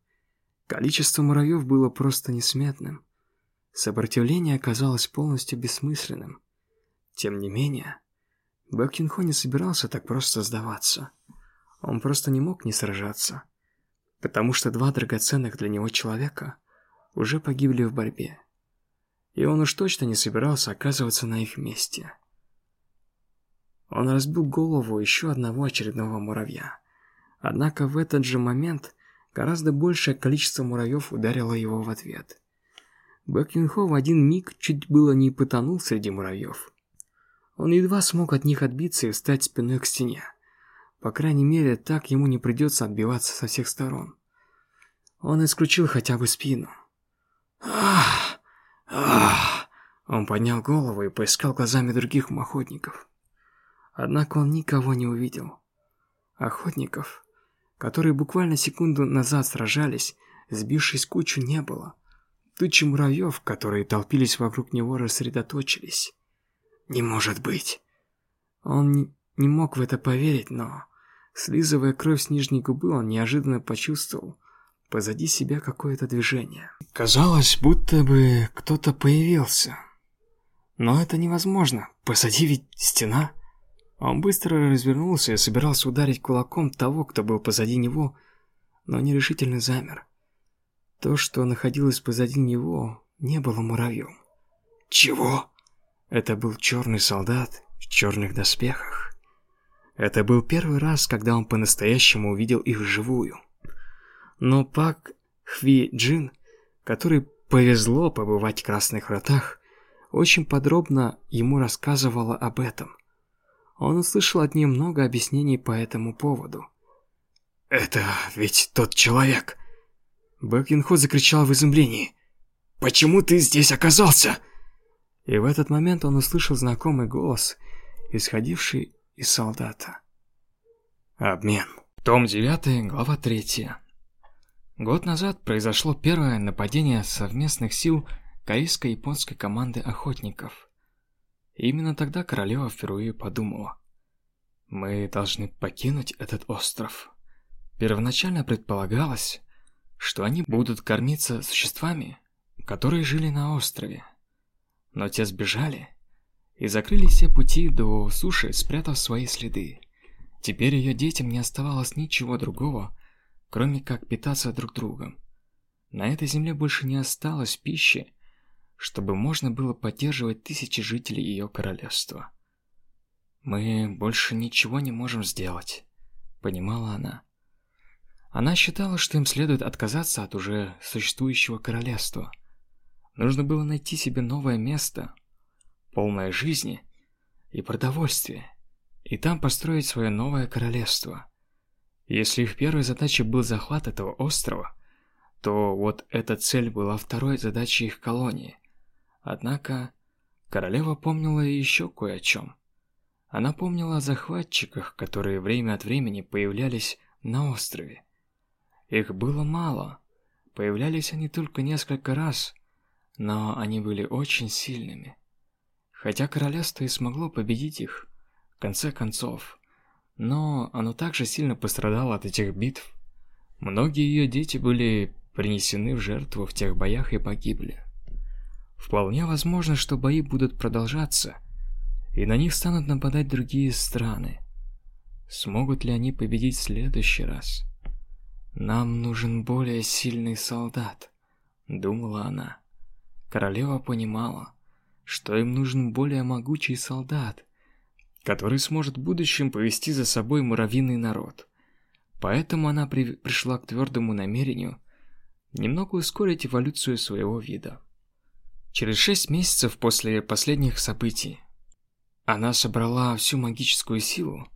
Количество муравьев было просто несметным. Сопротивление оказалось полностью бессмысленным. Тем не менее, Бэкинхо не собирался так просто сдаваться. Он просто не мог не сражаться. потому что два драгоценных для него человека уже погибли в борьбе. И он уж точно не собирался оказываться на их месте. Он разбил голову еще одного очередного муравья. Однако в этот же момент гораздо большее количество муравьев ударило его в ответ. Бэкинхо в один миг чуть было не потонул среди муравьев. Он едва смог от них отбиться и встать спиной к стене. По крайней мере, так ему не придется отбиваться со всех сторон. Он исключил хотя бы спину. Ах! Ах! Он поднял голову и поискал глазами других охотников. Однако он никого не увидел. Охотников, которые буквально секунду назад сражались, сбившись кучу, не было. Тучи муравьев, которые толпились вокруг него, рассредоточились. Не может быть. Он не мог в это поверить, но... Слизывая кровь с нижней губы, он неожиданно почувствовал позади себя какое-то движение. Казалось, будто бы кто-то появился. Но это невозможно. Позади ведь стена. Он быстро развернулся и собирался ударить кулаком того, кто был позади него, но нерешительно замер. То, что находилось позади него, не было муравьем. Чего? Это был черный солдат в черных доспехах. Это был первый раз, когда он по-настоящему увидел их вживую. Но Пак Хви Джин, который повезло побывать в Красных Вратах, очень подробно ему рассказывала об этом. Он услышал от нее много объяснений по этому поводу. «Это ведь тот человек!» Бэкинхо закричал в изумлении. «Почему ты здесь оказался?» И в этот момент он услышал знакомый голос, исходивший из солдата. Обмен. Том 9, глава 3. Год назад произошло первое нападение совместных сил корейско-японской команды охотников. Именно тогда королева впервые подумала. Мы должны покинуть этот остров. Первоначально предполагалось, что они будут кормиться существами, которые жили на острове. Но те сбежали и закрыли все пути до суши, спрятав свои следы. Теперь ее детям не оставалось ничего другого, кроме как питаться друг другом. На этой земле больше не осталось пищи, чтобы можно было поддерживать тысячи жителей ее королевства. «Мы больше ничего не можем сделать», — понимала она. Она считала, что им следует отказаться от уже существующего королевства. Нужно было найти себе новое место, полное жизни и продовольствия, и там построить свое новое королевство. Если их первой задачей был захват этого острова, то вот эта цель была второй задачей их колонии. Однако королева помнила еще кое о чем. Она помнила о захватчиках, которые время от времени появлялись на острове. Их было мало. Появлялись они только несколько раз, но они были очень сильными. Хотя королевство и смогло победить их, в конце концов, но оно также сильно пострадало от этих битв. Многие ее дети были принесены в жертву в тех боях и погибли. Вполне возможно, что бои будут продолжаться, и на них станут нападать другие страны. Смогут ли они победить в следующий раз? «Нам нужен более сильный солдат», — думала она. Королева понимала, что им нужен более могучий солдат, который сможет в будущем повести за собой муравьиный народ. Поэтому она при пришла к твердому намерению немного ускорить эволюцию своего вида. Через шесть месяцев после последних событий она собрала всю магическую силу,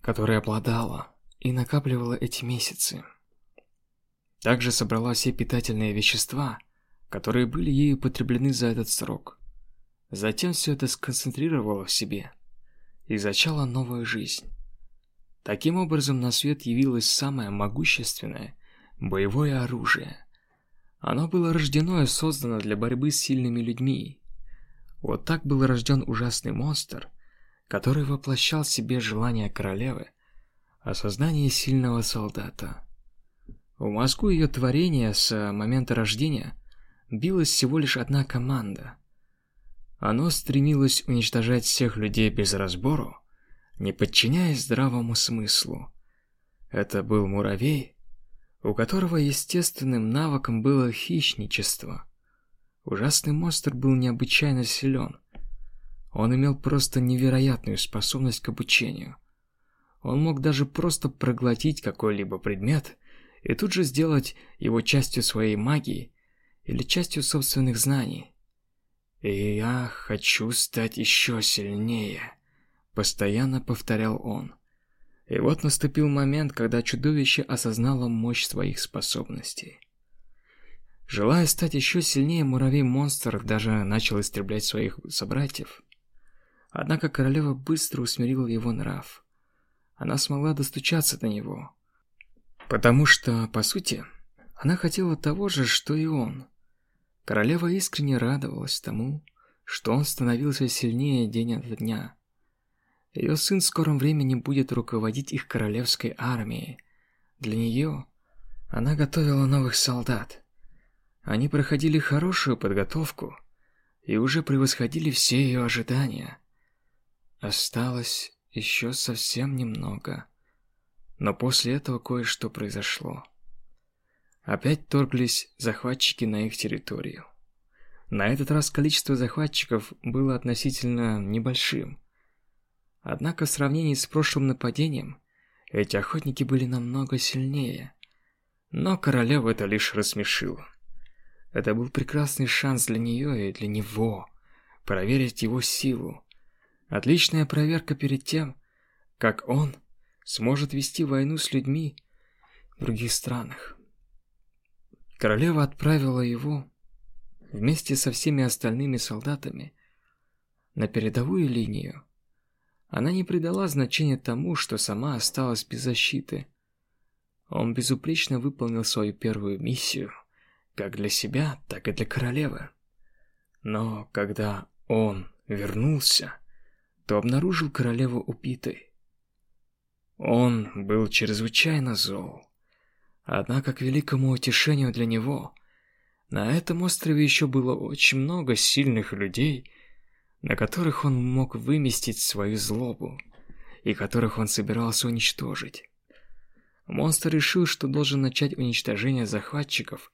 которой обладала, и накапливала эти месяцы. Также собрала все питательные вещества, которые были ею потреблены за этот срок. Затем все это сконцентрировала в себе и зачала новую жизнь. Таким образом на свет явилось самое могущественное боевое оружие. Оно было рождено и создано для борьбы с сильными людьми. Вот так был рожден ужасный монстр, который воплощал в себе желания королевы Осознание сильного солдата. В мозгу ее творения с момента рождения билась всего лишь одна команда. Оно стремилось уничтожать всех людей без разбору, не подчиняясь здравому смыслу. Это был муравей, у которого естественным навыком было хищничество. Ужасный монстр был необычайно силен. Он имел просто невероятную способность к обучению. Он мог даже просто проглотить какой-либо предмет и тут же сделать его частью своей магии или частью собственных знаний. «И я хочу стать еще сильнее», — постоянно повторял он. И вот наступил момент, когда чудовище осознало мощь своих способностей. Желая стать еще сильнее, муравей-монстр даже начал истреблять своих собратьев. Однако королева быстро усмирила его нрав. Она смогла достучаться до него. Потому что, по сути, она хотела того же, что и он. Королева искренне радовалась тому, что он становился сильнее день ото дня. Ее сын в скором времени будет руководить их королевской армией. Для нее она готовила новых солдат. Они проходили хорошую подготовку и уже превосходили все ее ожидания. Осталось еще совсем немного. Но после этого кое-что произошло. Опять торглись захватчики на их территорию. На этот раз количество захватчиков было относительно небольшим. Однако в сравнении с прошлым нападением, эти охотники были намного сильнее. Но королеву это лишь рассмешило. Это был прекрасный шанс для нее и для него проверить его силу. Отличная проверка перед тем, как он сможет вести войну с людьми в других странах. Королева отправила его вместе со всеми остальными солдатами на передовую линию. Она не придала значения тому, что сама осталась без защиты. Он безупречно выполнил свою первую миссию, как для себя, так и для королевы. Но когда он вернулся, то обнаружил королеву убитой. Он был чрезвычайно зол. Однако, к великому утешению для него, на этом острове еще было очень много сильных людей, на которых он мог выместить свою злобу, и которых он собирался уничтожить. Монстр решил, что должен начать уничтожение захватчиков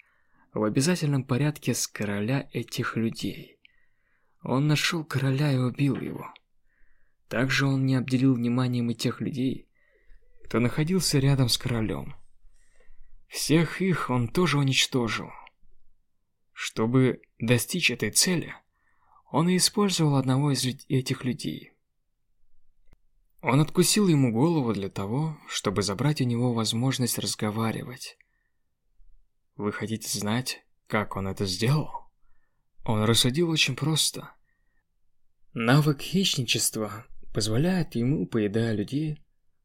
в обязательном порядке с короля этих людей. Он нашел короля и убил его. Также он не обделил вниманием и тех людей, кто находился рядом с королем. Всех их он тоже уничтожил. Чтобы достичь этой цели, он и использовал одного из этих людей. Он откусил ему голову для того, чтобы забрать у него возможность разговаривать. Вы хотите знать, как он это сделал? Он рассудил очень просто. Навык хищничества позволяет ему, поедая людей,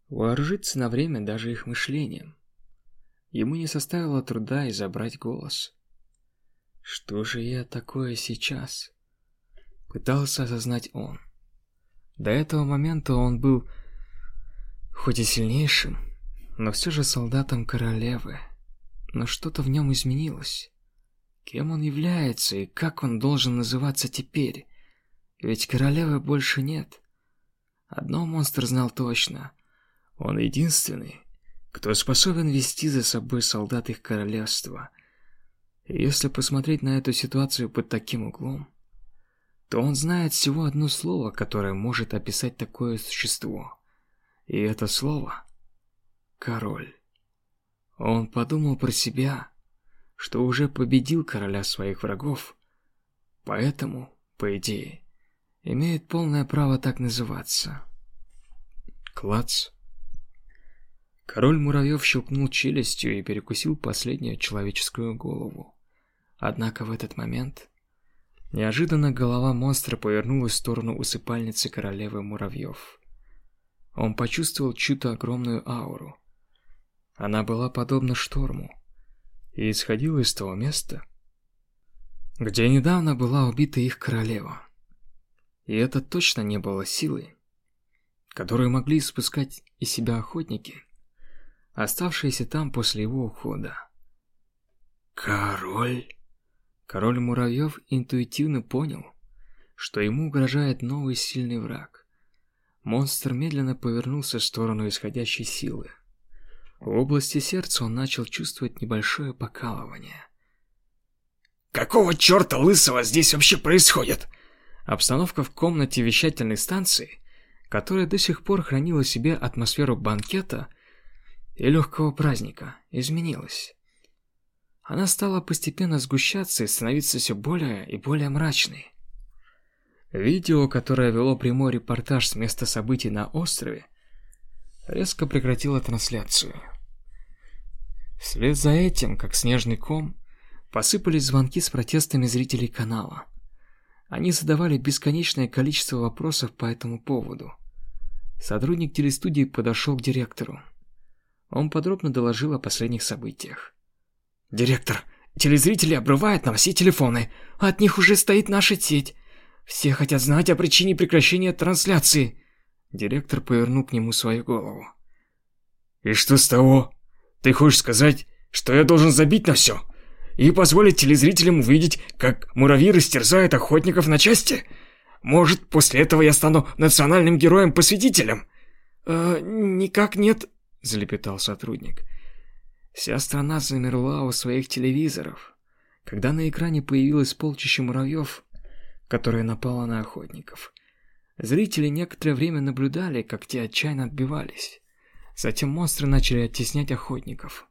вооружиться на время даже их мышлением. Ему не составило труда и забрать голос. Что же я такое сейчас? Пытался осознать он. До этого момента он был хоть и сильнейшим, но все же солдатом королевы. Но что-то в нем изменилось. Кем он является и как он должен называться теперь? Ведь королевы больше нет. Одно монстр знал точно. Он единственный, кто способен вести за собой солдат их королевства. Если посмотреть на эту ситуацию под таким углом, то он знает всего одно слово, которое может описать такое существо. И это слово — король. Он подумал про себя, что уже победил короля своих врагов, поэтому, по идее, имеет полное право так называться. Клац. Король муравьев щелкнул челюстью и перекусил последнюю человеческую голову. Однако в этот момент неожиданно голова монстра повернулась в сторону усыпальницы королевы муравьев. Он почувствовал чью-то огромную ауру. Она была подобна шторму и исходила из того места, где недавно была убита их королева. И это точно не было силой, которую могли спускать из себя охотники оставшиеся там после его ухода. Король? Король муравьев интуитивно понял, что ему угрожает новый сильный враг. Монстр медленно повернулся в сторону исходящей силы. В области сердца он начал чувствовать небольшое покалывание. «Какого черта лысого здесь вообще происходит?» Обстановка в комнате вещательной станции, которая до сих пор хранила себе атмосферу банкета и легкого праздника, изменилась. Она стала постепенно сгущаться и становиться все более и более мрачной. Видео, которое вело прямой репортаж с места событий на острове, резко прекратило трансляцию. Вслед за этим, как снежный ком, посыпались звонки с протестами зрителей канала. Они задавали бесконечное количество вопросов по этому поводу. Сотрудник телестудии подошел к директору. Он подробно доложил о последних событиях. «Директор, телезрители обрывают нам все телефоны, от них уже стоит наша сеть. Все хотят знать о причине прекращения трансляции». Директор повернул к нему свою голову. «И что с того? Ты хочешь сказать, что я должен забить на все и позволить телезрителям увидеть, как муравьи растерзают охотников на части? Может, после этого я стану национальным героем-посвятителем?» «Э, никак нет», — залепетал сотрудник. Вся страна замерла у своих телевизоров. Когда на экране появилось полчище муравьев, которое напало на охотников. Зрители некоторое время наблюдали, как те отчаянно отбивались. Затем монстры начали оттеснять охотников.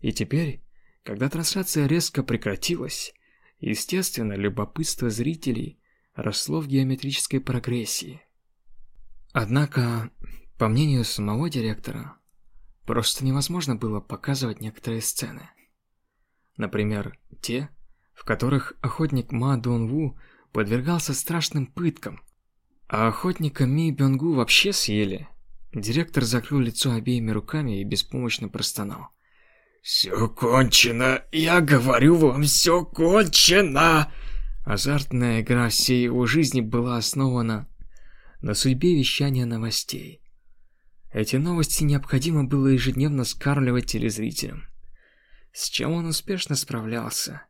И теперь, когда трансляция резко прекратилась, естественно, любопытство зрителей росло в геометрической прогрессии. Однако, по мнению самого директора, просто невозможно было показывать некоторые сцены. Например, те, в которых охотник Ма Дон Ву подвергался страшным пыткам, а охотника Ми Бёнгу вообще съели. Директор закрыл лицо обеими руками и беспомощно простонал. «Все кончено! Я говорю вам, все кончено!» Азартная игра всей его жизни была основана на судьбе вещания новостей. Эти новости необходимо было ежедневно скармливать телезрителям, с чем он успешно справлялся.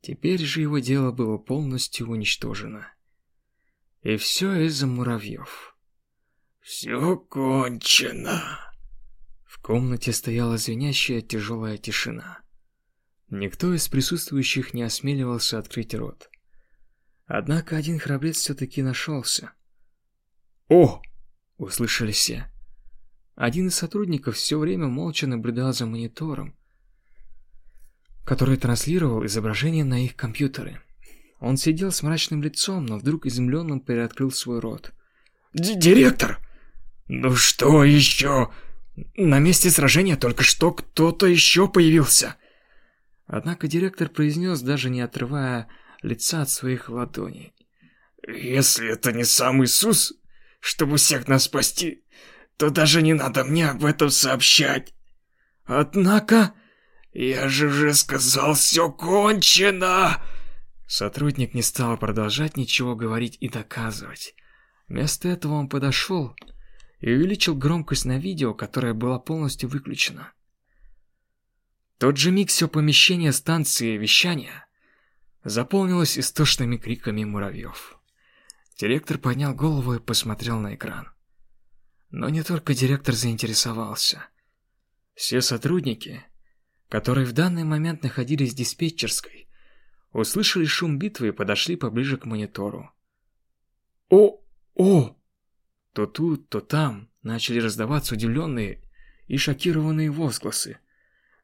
Теперь же его дело было полностью уничтожено. И все из-за муравьев. «Все кончено!» В комнате стояла звенящая тяжелая тишина. Никто из присутствующих не осмеливался открыть рот. Однако один храбрец все-таки нашелся. «О!» — услышали все. Один из сотрудников все время молча наблюдал за монитором, который транслировал изображение на их компьютеры. Он сидел с мрачным лицом, но вдруг изумленно приоткрыл свой рот. «Директор! Ну что еще? На месте сражения только что кто-то еще появился!» Однако директор произнес, даже не отрывая лица от своих ладоней. «Если это не сам Иисус, чтобы всех нас спасти, то даже не надо мне об этом сообщать. Однако, я же уже сказал, все кончено!» Сотрудник не стал продолжать ничего говорить и доказывать. Вместо этого он подошел и увеличил громкость на видео, которое было полностью выключено. тот же миг все помещение станции вещания заполнилось истошными криками муравьев. Директор поднял голову и посмотрел на экран. Но не только директор заинтересовался. Все сотрудники, которые в данный момент находились в диспетчерской, услышали шум битвы и подошли поближе к монитору. «О! О!» То тут, то там начали раздаваться удивленные и шокированные возгласы.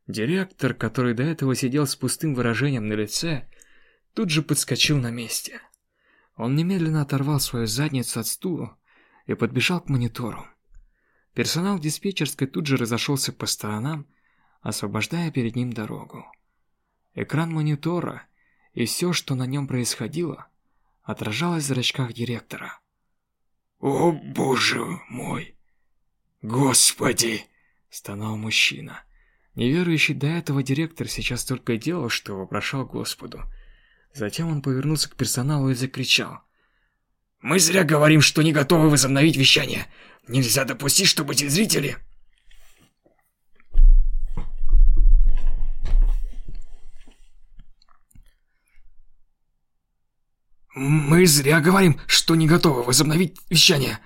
Директор, который до этого сидел с пустым выражением на лице, тут же подскочил на месте. Он немедленно оторвал свою задницу от стула и подбежал к монитору. Персонал диспетчерской тут же разошелся по сторонам, освобождая перед ним дорогу. Экран монитора и все, что на нем происходило, отражалось в зрачках директора. «О, боже мой! Господи!» – стонал мужчина. Неверующий до этого директор сейчас только делал, что вопрошал Господу. Затем он повернулся к персоналу и закричал. «Мы зря говорим, что не готовы возобновить вещание. Нельзя допустить, чтобы телезрители...» Мы зря говорим, что не готовы возобновить вещание.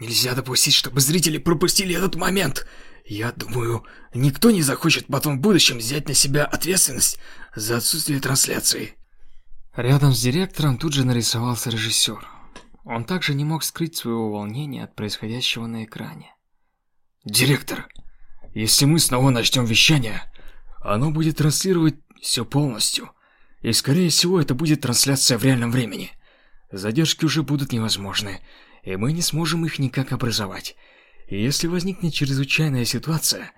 Нельзя допустить, чтобы зрители пропустили этот момент. Я думаю, никто не захочет потом в будущем взять на себя ответственность за отсутствие трансляции. Рядом с директором тут же нарисовался режиссер. Он также не мог скрыть своего волнения от происходящего на экране. «Директор, если мы снова начнем вещание, оно будет транслировать все полностью. И скорее всего это будет трансляция в реальном времени. Задержки уже будут невозможны, и мы не сможем их никак образовать. И если возникнет чрезвычайная ситуация,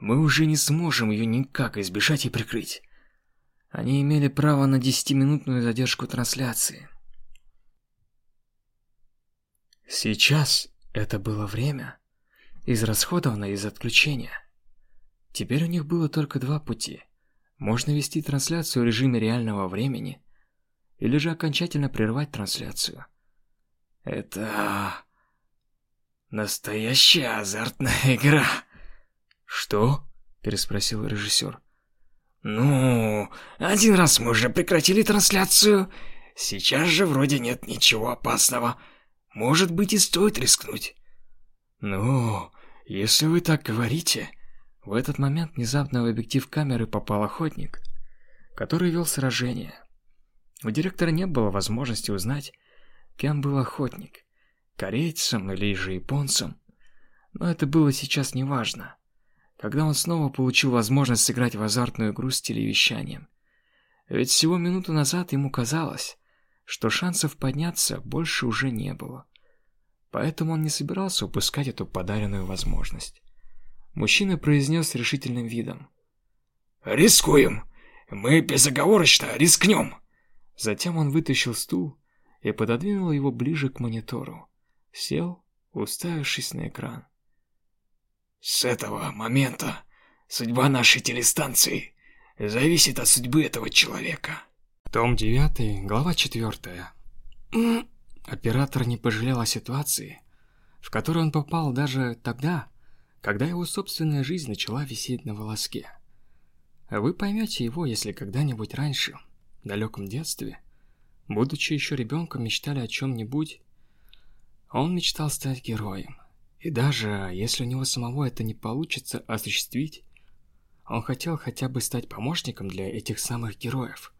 мы уже не сможем ее никак избежать и прикрыть. Они имели право на десятиминутную задержку трансляции. Сейчас это было время, израсходовано из отключения. Теперь у них было только два пути. Можно вести трансляцию в режиме реального времени, или же окончательно прервать трансляцию. Это... настоящая азартная игра. Что? Переспросил режиссер. Ну, один раз мы уже прекратили трансляцию. Сейчас же вроде нет ничего опасного. Может быть и стоит рискнуть. Ну, если вы так говорите... В этот момент внезапно в объектив камеры попал охотник, который вел сражение. У директора не было возможности узнать, кем был охотник, корейцем или же японцем. Но это было сейчас неважно, когда он снова получил возможность сыграть в азартную игру с телевещанием. Ведь всего минуту назад ему казалось, что шансов подняться больше уже не было. Поэтому он не собирался упускать эту подаренную возможность. Мужчина произнес решительным видом. «Рискуем! Мы безоговорочно рискнем!» Затем он вытащил стул и пододвинул его ближе к монитору. Сел, уставившись на экран. «С этого момента судьба нашей телестанции зависит от судьбы этого человека». Том 9, глава 4. Оператор не пожалел о ситуации, в которую он попал даже тогда, когда его собственная жизнь начала висеть на волоске. Вы поймете его, если когда-нибудь раньше, в далеком детстве, будучи еще ребенком, мечтали о чем-нибудь. Он мечтал стать героем. И даже если у него самого это не получится осуществить, он хотел хотя бы стать помощником для этих самых героев.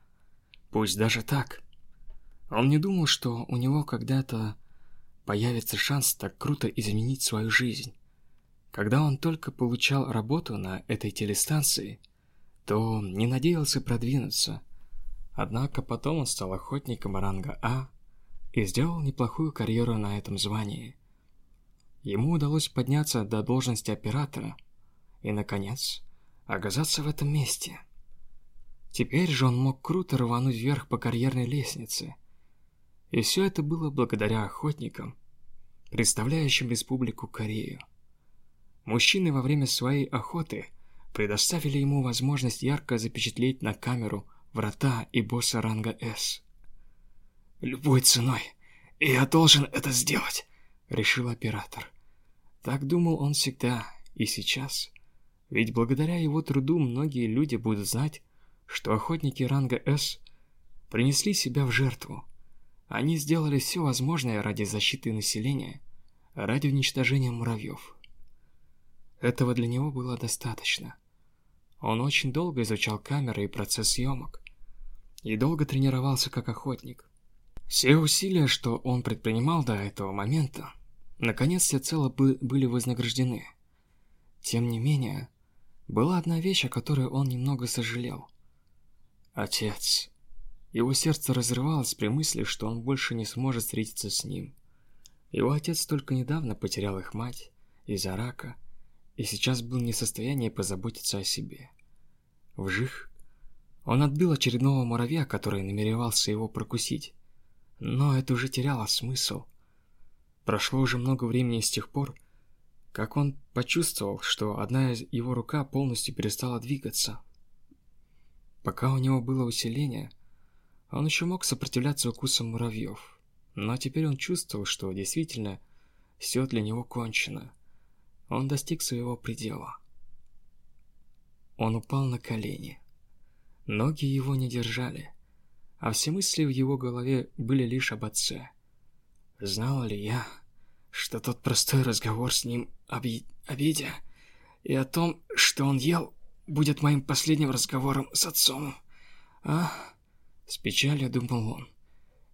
Пусть даже так. Он не думал, что у него когда-то появится шанс так круто изменить свою жизнь. Когда он только получал работу на этой телестанции, то не надеялся продвинуться. Однако потом он стал охотником ранга А и сделал неплохую карьеру на этом звании. Ему удалось подняться до должности оператора и, наконец, оказаться в этом месте. Теперь же он мог круто рвануть вверх по карьерной лестнице. И все это было благодаря охотникам, представляющим Республику Корею. Мужчины во время своей охоты предоставили ему возможность ярко запечатлеть на камеру врата и босса ранга С. «Любой ценой, я должен это сделать», — решил оператор. Так думал он всегда и сейчас. Ведь благодаря его труду многие люди будут знать, что охотники ранга С принесли себя в жертву. Они сделали все возможное ради защиты населения, ради уничтожения муравьев. Этого для него было достаточно. Он очень долго изучал камеры и процесс съемок. И долго тренировался как охотник. Все усилия, что он предпринимал до этого момента, наконец всецело были вознаграждены. Тем не менее, была одна вещь, о которой он немного сожалел. Отец. Его сердце разрывалось при мысли, что он больше не сможет встретиться с ним. Его отец только недавно потерял их мать из-за рака, и сейчас был не в состоянии позаботиться о себе. Вжих. Он отбил очередного муравья, который намеревался его прокусить. Но это уже теряло смысл. Прошло уже много времени с тех пор, как он почувствовал, что одна из его рука полностью перестала двигаться. Пока у него было усиление, он еще мог сопротивляться укусам муравьев. Но теперь он чувствовал, что действительно все для него кончено. Он достиг своего предела. Он упал на колени. Ноги его не держали, а все мысли в его голове были лишь об отце. Знал ли я, что тот простой разговор с ним об, об И о том, что он ел, будет моим последним разговором с отцом. А? С печалью думал он.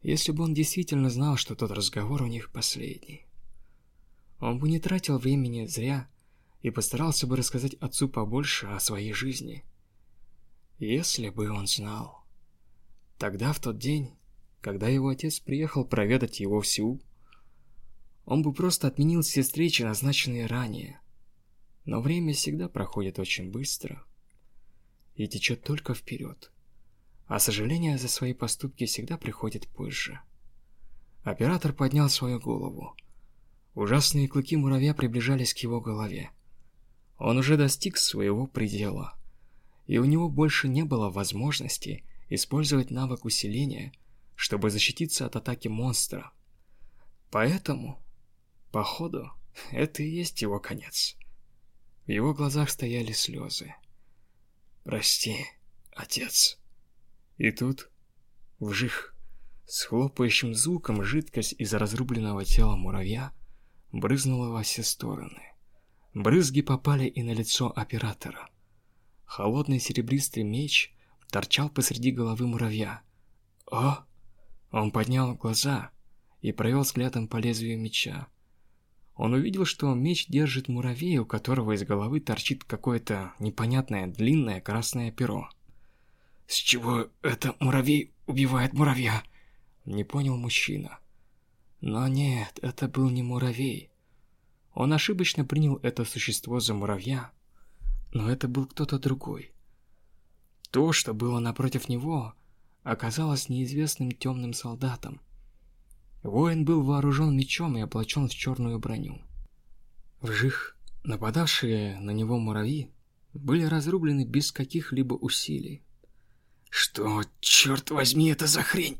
Если бы он действительно знал, что тот разговор у них последний. Он бы не тратил времени зря и постарался бы рассказать отцу побольше о своей жизни. Если бы он знал. Тогда, в тот день, когда его отец приехал проведать его в Сеул, он бы просто отменил все встречи, назначенные ранее. Но время всегда проходит очень быстро и течет только вперед. А сожаление за свои поступки всегда приходит позже. Оператор поднял свою голову. Ужасные клыки муравья приближались к его голове. Он уже достиг своего предела, и у него больше не было возможности использовать навык усиления, чтобы защититься от атаки монстра. Поэтому, походу, это и есть его конец. В его глазах стояли слезы. «Прости, отец». И тут, вжих, с хлопающим звуком жидкость из разрубленного тела муравья брызнула во все стороны. Брызги попали и на лицо оператора. Холодный серебристый меч торчал посреди головы муравья. «О!» Он поднял глаза и провел взглядом по лезвию меча. Он увидел, что меч держит муравей, у которого из головы торчит какое-то непонятное длинное красное перо. «С чего это муравей убивает муравья?» Не понял мужчина. Но нет, это был не муравей. Он ошибочно принял это существо за муравья, но это был кто-то другой. То, что было напротив него, оказалось неизвестным темным солдатом. Воин был вооружен мечом и облачен в черную броню. Вжих, нападавшие на него муравьи, были разрублены без каких-либо усилий. «Что, черт возьми, это за хрень?»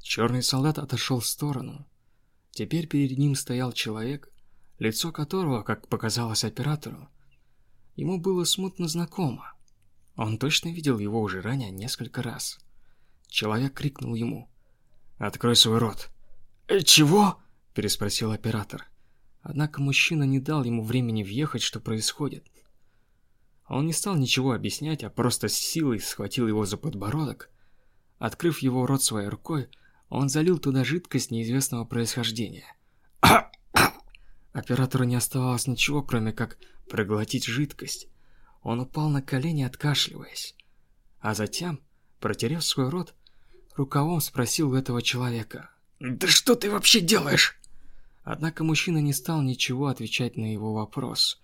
Черный солдат отошел в сторону. Теперь перед ним стоял человек, лицо которого, как показалось оператору, ему было смутно знакомо. Он точно видел его уже ранее несколько раз. Человек крикнул ему. «Открой свой рот!» «Э, «Чего?» – переспросил оператор. Однако мужчина не дал ему времени въехать, что происходит. Он не стал ничего объяснять, а просто с силой схватил его за подбородок. Открыв его рот своей рукой, он залил туда жидкость неизвестного происхождения. Оператору не оставалось ничего, кроме как проглотить жидкость. Он упал на колени, откашливаясь. А затем, протерев свой рот, рукавом спросил у этого человека. «Да что ты вообще делаешь?» Однако мужчина не стал ничего отвечать на его вопрос.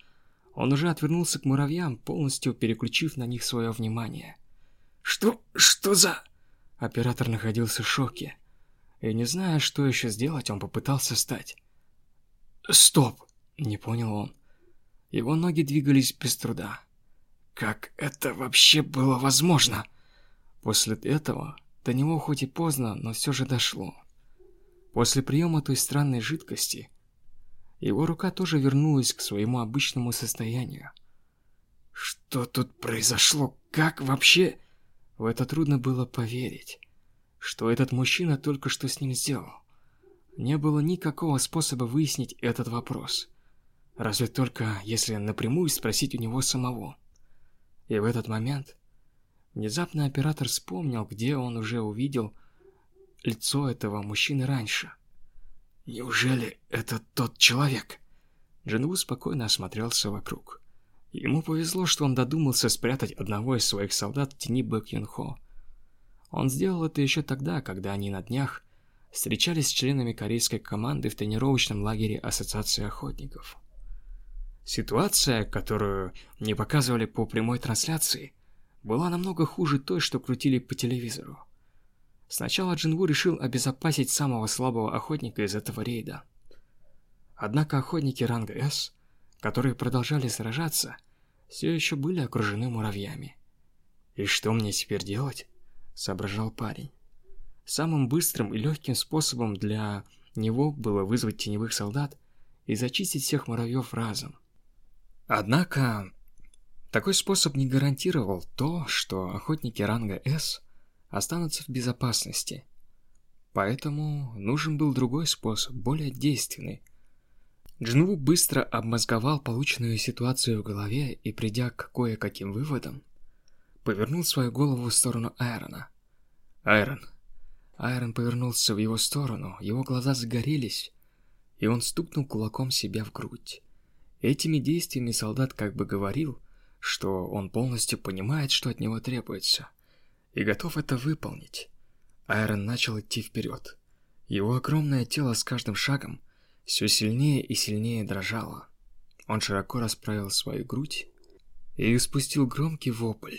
Он уже отвернулся к муравьям, полностью переключив на них свое внимание. «Что... что за...» Оператор находился в шоке. И не зная, что еще сделать, он попытался встать. «Стоп!» – не понял он. Его ноги двигались без труда. Как это вообще было возможно? После этого до него хоть и поздно, но все же дошло. После приема той странной жидкости, его рука тоже вернулась к своему обычному состоянию. Что тут произошло? Как вообще? В это трудно было поверить, что этот мужчина только что с ним сделал. Не было никакого способа выяснить этот вопрос. Разве только если напрямую спросить у него самого. И в этот момент внезапно оператор вспомнил, где он уже увидел лицо этого мужчины раньше. Неужели это тот человек? Джинву спокойно осмотрелся вокруг. Ему повезло, что он додумался спрятать одного из своих солдат в тени Бэк Юн. Он сделал это еще тогда, когда они на днях встречались с членами корейской команды в тренировочном лагере Ассоциации охотников. Ситуация, которую не показывали по прямой трансляции, была намного хуже той, что крутили по телевизору. Сначала Джинву решил обезопасить самого слабого охотника из этого рейда. Однако охотники ранга С, которые продолжали сражаться, все еще были окружены муравьями. «И что мне теперь делать?» – соображал парень. Самым быстрым и легким способом для него было вызвать теневых солдат и зачистить всех муравьев разом. Однако, такой способ не гарантировал то, что охотники ранга С останутся в безопасности. Поэтому нужен был другой способ, более действенный. Джинву быстро обмозговал полученную ситуацию в голове и, придя к кое-каким выводам, повернул свою голову в сторону Айрона. «Айрон!» Айрон повернулся в его сторону, его глаза загорелись, и он стукнул кулаком себя в грудь. Этими действиями солдат как бы говорил, что он полностью понимает, что от него требуется, и готов это выполнить. Айрон начал идти вперед. Его огромное тело с каждым шагом все сильнее и сильнее дрожало. Он широко расправил свою грудь и испустил громкий вопль.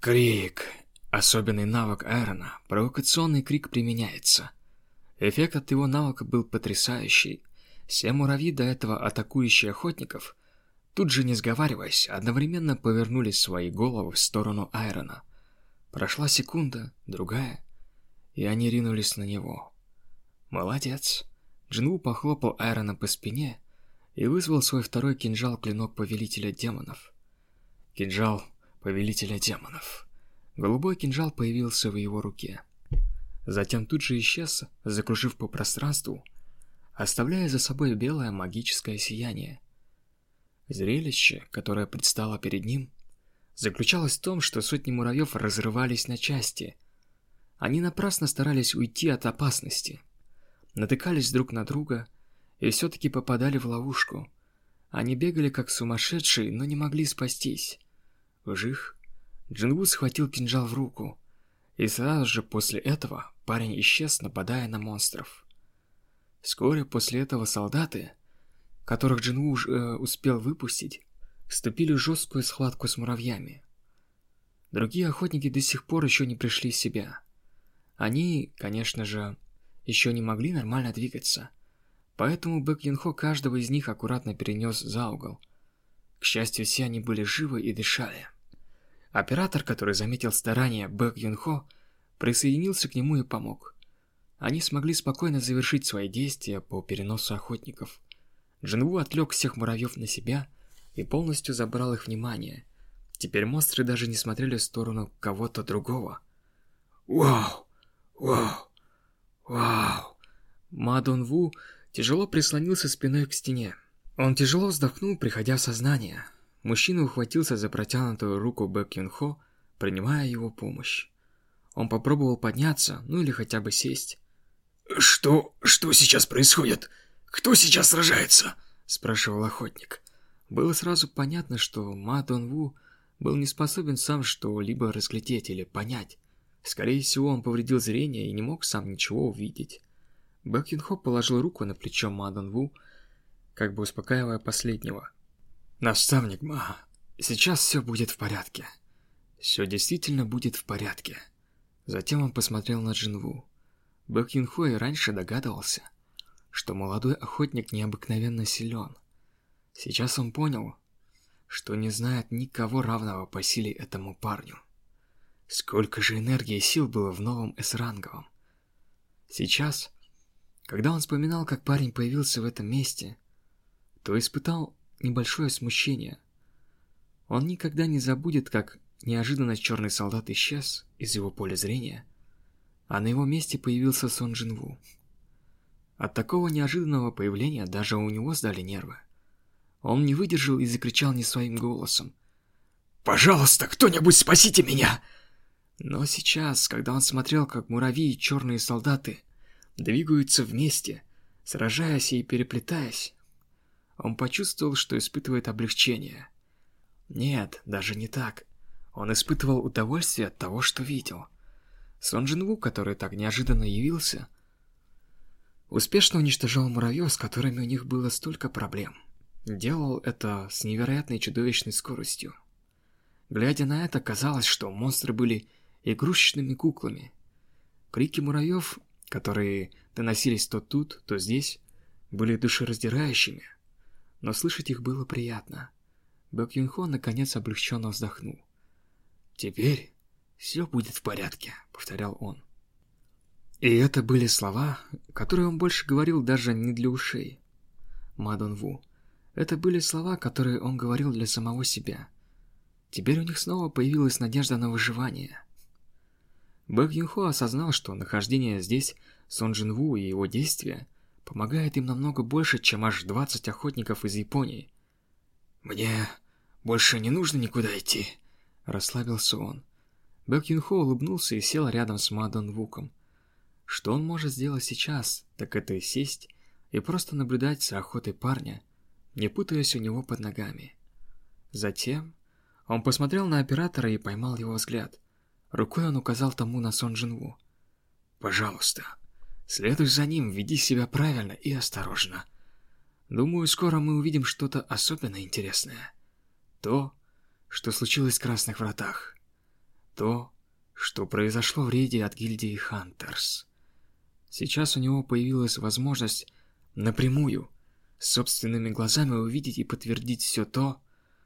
Крик! Особенный навык Айрона. Провокационный крик применяется. Эффект от его навыка был потрясающий. Все муравьи, до этого атакующие охотников, тут же не сговариваясь, одновременно повернули свои головы в сторону Айрона. Прошла секунда, другая, и они ринулись на него. «Молодец!» Джинву похлопал Айрона по спине и вызвал свой второй кинжал-клинок Повелителя Демонов. Кинжал Повелителя Демонов. Голубой кинжал появился в его руке. Затем тут же исчез, закружив по пространству, оставляя за собой белое магическое сияние. Зрелище, которое предстало перед ним, заключалось в том, что сотни муравьев разрывались на части. Они напрасно старались уйти от опасности, натыкались друг на друга и все-таки попадали в ловушку. Они бегали как сумасшедшие, но не могли спастись. Вжих, Джингу схватил кинжал в руку, и сразу же после этого парень исчез, нападая на монстров. Вскоре после этого солдаты, которых Джинву уже э, успел выпустить, вступили в жесткую схватку с муравьями. Другие охотники до сих пор еще не пришли в себя. Они, конечно же, еще не могли нормально двигаться, поэтому Бэк Юнхо каждого из них аккуратно перенес за угол. К счастью, все они были живы и дышали. Оператор, который заметил старания Бэк Юнхо, присоединился к нему и помог. Они смогли спокойно завершить свои действия по переносу охотников. Джинву отвлек всех муравьев на себя и полностью забрал их внимание. Теперь монстры даже не смотрели в сторону кого-то другого. «Вау! Вау! Вау!» Мадон Ву тяжело прислонился спиной к стене. Он тяжело вздохнул, приходя в сознание. Мужчина ухватился за протянутую руку Бэк Юн Хо, принимая его помощь. Он попробовал подняться, ну или хотя бы сесть. «Что... что сейчас происходит? Кто сейчас сражается?» спрашивал охотник. Было сразу понятно, что Ма Дон Ву был не способен сам что-либо разглядеть или понять. Скорее всего, он повредил зрение и не мог сам ничего увидеть. Бэк Юн Хо положил руку на плечо Ма Дон Ву, как бы успокаивая последнего. Наставник Ма, сейчас все будет в порядке. Все действительно будет в порядке. Затем он посмотрел на Джинву. Бэк Юнхо и раньше догадывался, что молодой охотник необыкновенно силен. Сейчас он понял, что не знает никого равного по силе этому парню. Сколько же энергии и сил было в новом С-ранговом. Сейчас, когда он вспоминал, как парень появился в этом месте, то испытал небольшое смущение. Он никогда не забудет, как неожиданно черный солдат исчез из его поля зрения, а на его месте появился Сон Джинву. От такого неожиданного появления даже у него сдали нервы. Он не выдержал и закричал не своим голосом. «Пожалуйста, кто-нибудь спасите меня!» Но сейчас, когда он смотрел, как муравьи и черные солдаты двигаются вместе, сражаясь и переплетаясь, он почувствовал, что испытывает облегчение. Нет, даже не так. Он испытывал удовольствие от того, что видел. Сон Джин Ву, который так неожиданно явился, успешно уничтожал муравьев, с которыми у них было столько проблем. Делал это с невероятной чудовищной скоростью. Глядя на это, казалось, что монстры были игрушечными куклами. Крики муравьев, которые доносились то тут, то здесь, были душераздирающими но слышать их было приятно. Бэк Юнхо наконец облегченно вздохнул. «Теперь все будет в порядке», — повторял он. И это были слова, которые он больше говорил даже не для ушей. Мадон Ву. Это были слова, которые он говорил для самого себя. Теперь у них снова появилась надежда на выживание. Бэк Юнхо осознал, что нахождение здесь Сон Джин Ву и его действия помогает им намного больше, чем аж 20 охотников из Японии. «Мне больше не нужно никуда идти», – расслабился он. Бэк Юнхо улыбнулся и сел рядом с Мадон Вуком. Что он может сделать сейчас, так это сесть и просто наблюдать за охотой парня, не путаясь у него под ногами. Затем он посмотрел на оператора и поймал его взгляд. Рукой он указал тому на Сон Джинву. «Пожалуйста, следуй за ним, веди себя правильно и осторожно. Думаю, скоро мы увидим что-то особенно интересное. То, что случилось в Красных Вратах. То, что произошло в рейде от гильдии Хантерс. Сейчас у него появилась возможность напрямую, собственными глазами увидеть и подтвердить все то,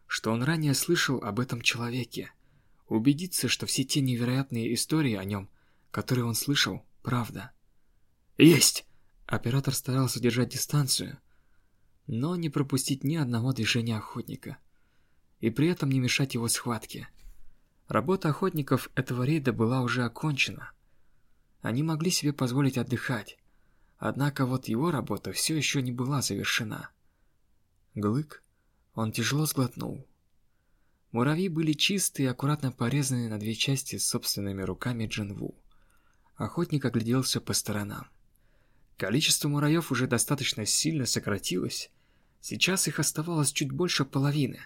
что он ранее слышал об этом человеке. Убедиться, что все те невероятные истории о нем, которые он слышал, правда. «Есть!» Оператор старался держать дистанцию, но не пропустить ни одного движения охотника, и при этом не мешать его схватке. Работа охотников этого рейда была уже окончена. Они могли себе позволить отдыхать, однако вот его работа все еще не была завершена. Глык, он тяжело сглотнул. Муравьи были чистые и аккуратно порезаны на две части собственными руками Джинву. Охотник огляделся по сторонам. Количество муравьев уже достаточно сильно сократилось. Сейчас их оставалось чуть больше половины.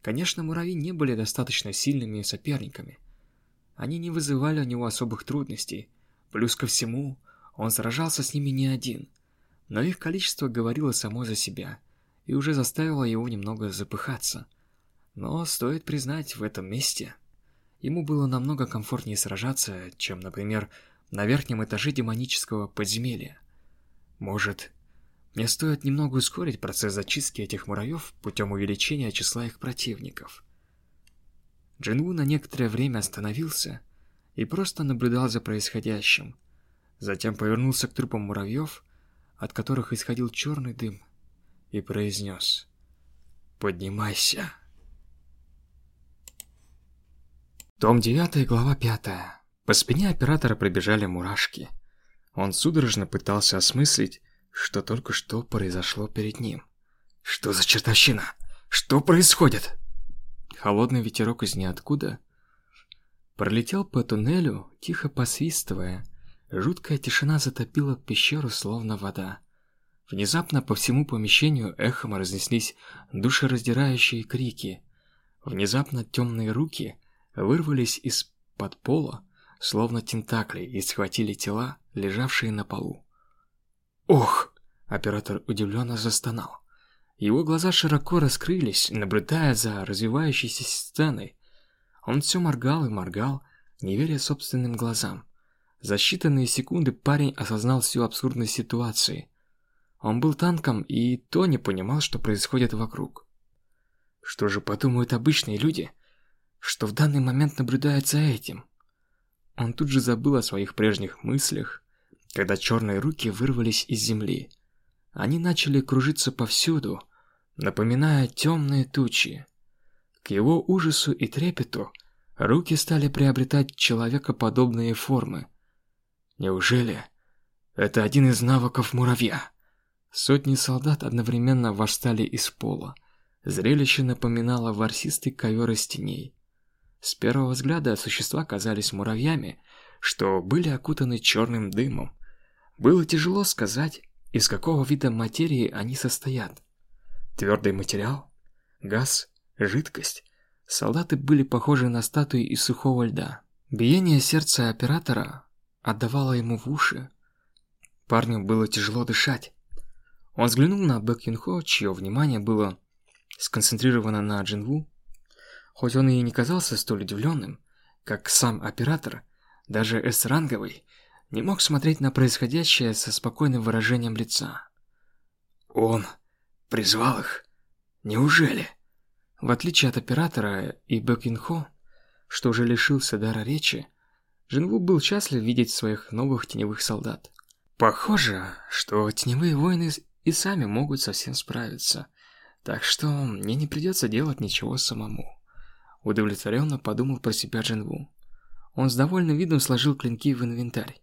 Конечно, муравьи не были достаточно сильными соперниками. Они не вызывали у него особых трудностей. Плюс ко всему, он сражался с ними не один. Но их количество говорило само за себя и уже заставило его немного запыхаться. Но стоит признать, в этом месте ему было намного комфортнее сражаться, чем, например, на верхнем этаже демонического подземелья. Может, мне стоит немного ускорить процесс зачистки этих муравьев путем увеличения числа их противников. Джинву на некоторое время остановился и просто наблюдал за происходящим. Затем повернулся к трупам муравьев, от которых исходил черный дым, и произнес «Поднимайся». Том 9, глава 5. По спине оператора пробежали мурашки. Он судорожно пытался осмыслить, что только что произошло перед ним. «Что за чертовщина? Что происходит?» Холодный ветерок из ниоткуда пролетел по туннелю, тихо посвистывая. Жуткая тишина затопила пещеру, словно вода. Внезапно по всему помещению эхом разнеслись душераздирающие крики. Внезапно темные руки вырвались из-под пола, словно тентакли, и схватили тела, лежавшие на полу. «Ох!» – оператор удивленно застонал. Его глаза широко раскрылись, наблюдая за развивающейся сценой. Он все моргал и моргал, не веря собственным глазам. За считанные секунды парень осознал всю абсурдность ситуации. Он был танком и то не понимал, что происходит вокруг. Что же подумают обычные люди, что в данный момент наблюдают за этим? Он тут же забыл о своих прежних мыслях, когда черные руки вырвались из земли. Они начали кружиться повсюду, напоминая темные тучи. К его ужасу и трепету руки стали приобретать человекоподобные формы. Неужели это один из навыков муравья? Сотни солдат одновременно восстали из пола. Зрелище напоминало ворсистый ковер из теней. С первого взгляда существа казались муравьями, что были окутаны черным дымом. Было тяжело сказать, из какого вида материи они состоят. Твердый материал? Газ? Жидкость? Солдаты были похожи на статуи из сухого льда. Биение сердца оператора отдавало ему в уши. Парню было тяжело дышать. Он взглянул на Бэк Юнхо, чье внимание было сконцентрировано на Джинву, Хоть он и не казался столь удивленным, как сам оператор, даже С-ранговый, не мог смотреть на происходящее со спокойным выражением лица. Он призвал их? Неужели? В отличие от оператора и Бэкинхо, что уже лишился дара речи, Джинву был счастлив видеть своих новых теневых солдат. Похоже, что теневые воины и сами могут совсем справиться, так что мне не придется делать ничего самому. Удовлетворенно подумал про себя Джинву. Он с довольным видом сложил клинки в инвентарь.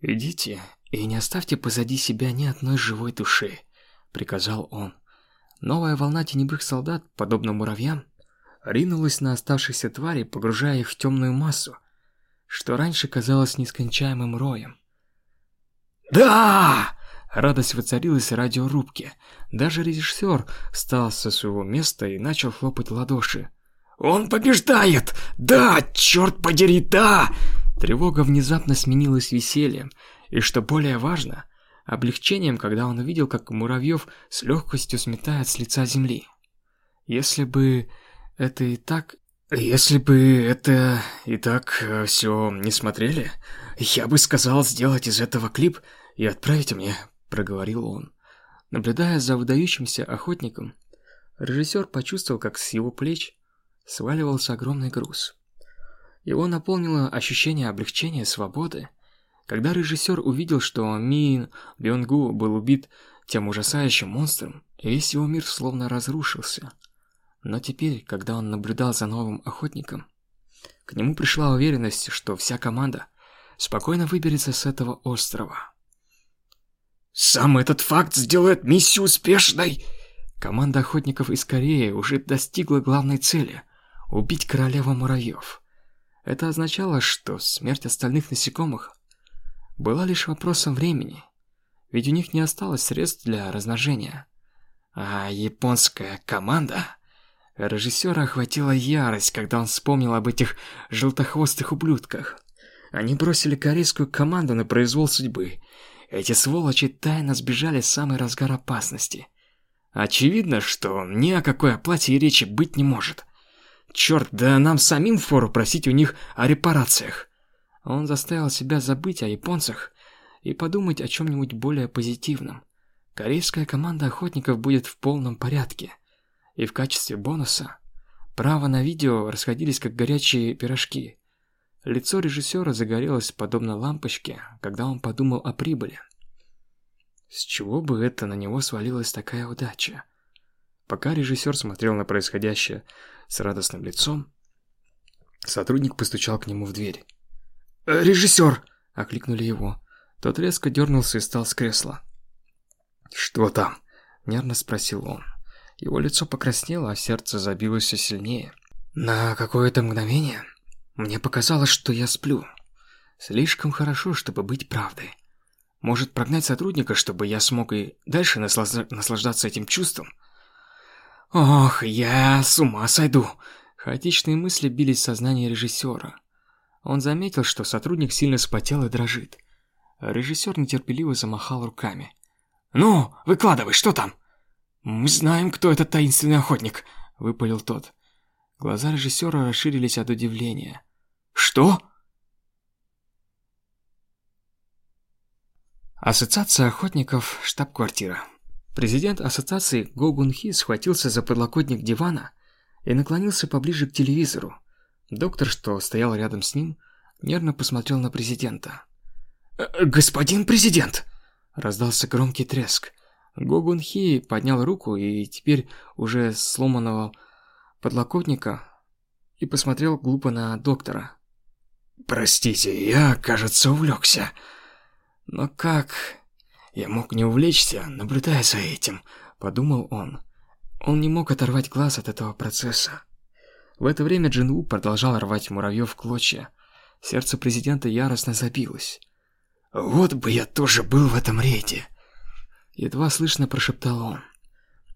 «Идите «И не оставьте позади себя ни одной живой души», — приказал он. Новая волна теневых солдат, подобно муравьям, ринулась на оставшихся тварей, погружая их в темную массу, что раньше казалось нескончаемым роем. «Да!» Радость воцарилась в радиорубке. Даже режиссер встал со своего места и начал хлопать ладоши. «Он побеждает! Да, черт подери, да!» Тревога внезапно сменилась весельем, и что более важно, облегчением, когда он увидел, как Муравьев с легкостью сметает с лица земли. Если бы это и так... Если бы это и так э, все не смотрели, я бы сказал сделать из этого клип и отправить мне, проговорил он. Наблюдая за выдающимся охотником, режиссер почувствовал, как с его плеч сваливался огромный груз. Его наполнило ощущение облегчения, свободы, когда режиссер увидел, что Мин Бёнгу был убит тем ужасающим монстром, весь его мир словно разрушился. Но теперь, когда он наблюдал за новым охотником, к нему пришла уверенность, что вся команда спокойно выберется с этого острова. «Сам этот факт сделает миссию успешной!» Команда охотников из Кореи уже достигла главной цели – убить королеву муравьев. Это означало, что смерть остальных насекомых была лишь вопросом времени, ведь у них не осталось средств для размножения. А японская команда... Режиссера охватила ярость, когда он вспомнил об этих желтохвостых ублюдках. Они бросили корейскую команду на произвол судьбы. Эти сволочи тайно сбежали в самый разгар опасности. Очевидно, что ни о какой оплате и речи быть не может. Черт, да нам самим фору просить у них о репарациях. Он заставил себя забыть о японцах и подумать о чем-нибудь более позитивном. Корейская команда охотников будет в полном порядке. И в качестве бонуса право на видео расходились как горячие пирожки. Лицо режиссера загорелось подобно лампочке, когда он подумал о прибыли. С чего бы это на него свалилась такая удача? Пока режиссер смотрел на происходящее с радостным лицом, сотрудник постучал к нему в дверь. Э, «Режиссер!» – окликнули его. Тот резко дернулся и встал с кресла. «Что там?» – нервно спросил он. Его лицо покраснело, а сердце забилось все сильнее. На какое-то мгновение мне показалось, что я сплю. Слишком хорошо, чтобы быть правдой. Может, прогнать сотрудника, чтобы я смог и дальше наслаждаться этим чувством? Ох, я с ума сойду. Хаотичные мысли бились в сознании режиссера. Он заметил, что сотрудник сильно спотел и дрожит. Режиссер нетерпеливо замахал руками. «Ну, выкладывай, что там?» «Мы знаем, кто этот таинственный охотник», — выпалил тот. Глаза режиссера расширились от удивления. «Что?» Ассоциация охотников, штаб-квартира. Президент ассоциации Го Гун Хи схватился за подлокотник дивана и наклонился поближе к телевизору. Доктор, что стоял рядом с ним, нервно посмотрел на президента. «Э, «Господин президент!» Раздался громкий треск. Гогун Хи поднял руку и теперь уже сломанного подлокотника и посмотрел глупо на доктора. «Простите, я, кажется, увлекся». «Но как...» «Я мог не увлечься, наблюдая за этим», — подумал он. Он не мог оторвать глаз от этого процесса. В это время Джин продолжал рвать муравьев в клочья. Сердце президента яростно забилось. «Вот бы я тоже был в этом рейде!» Едва слышно прошептал он.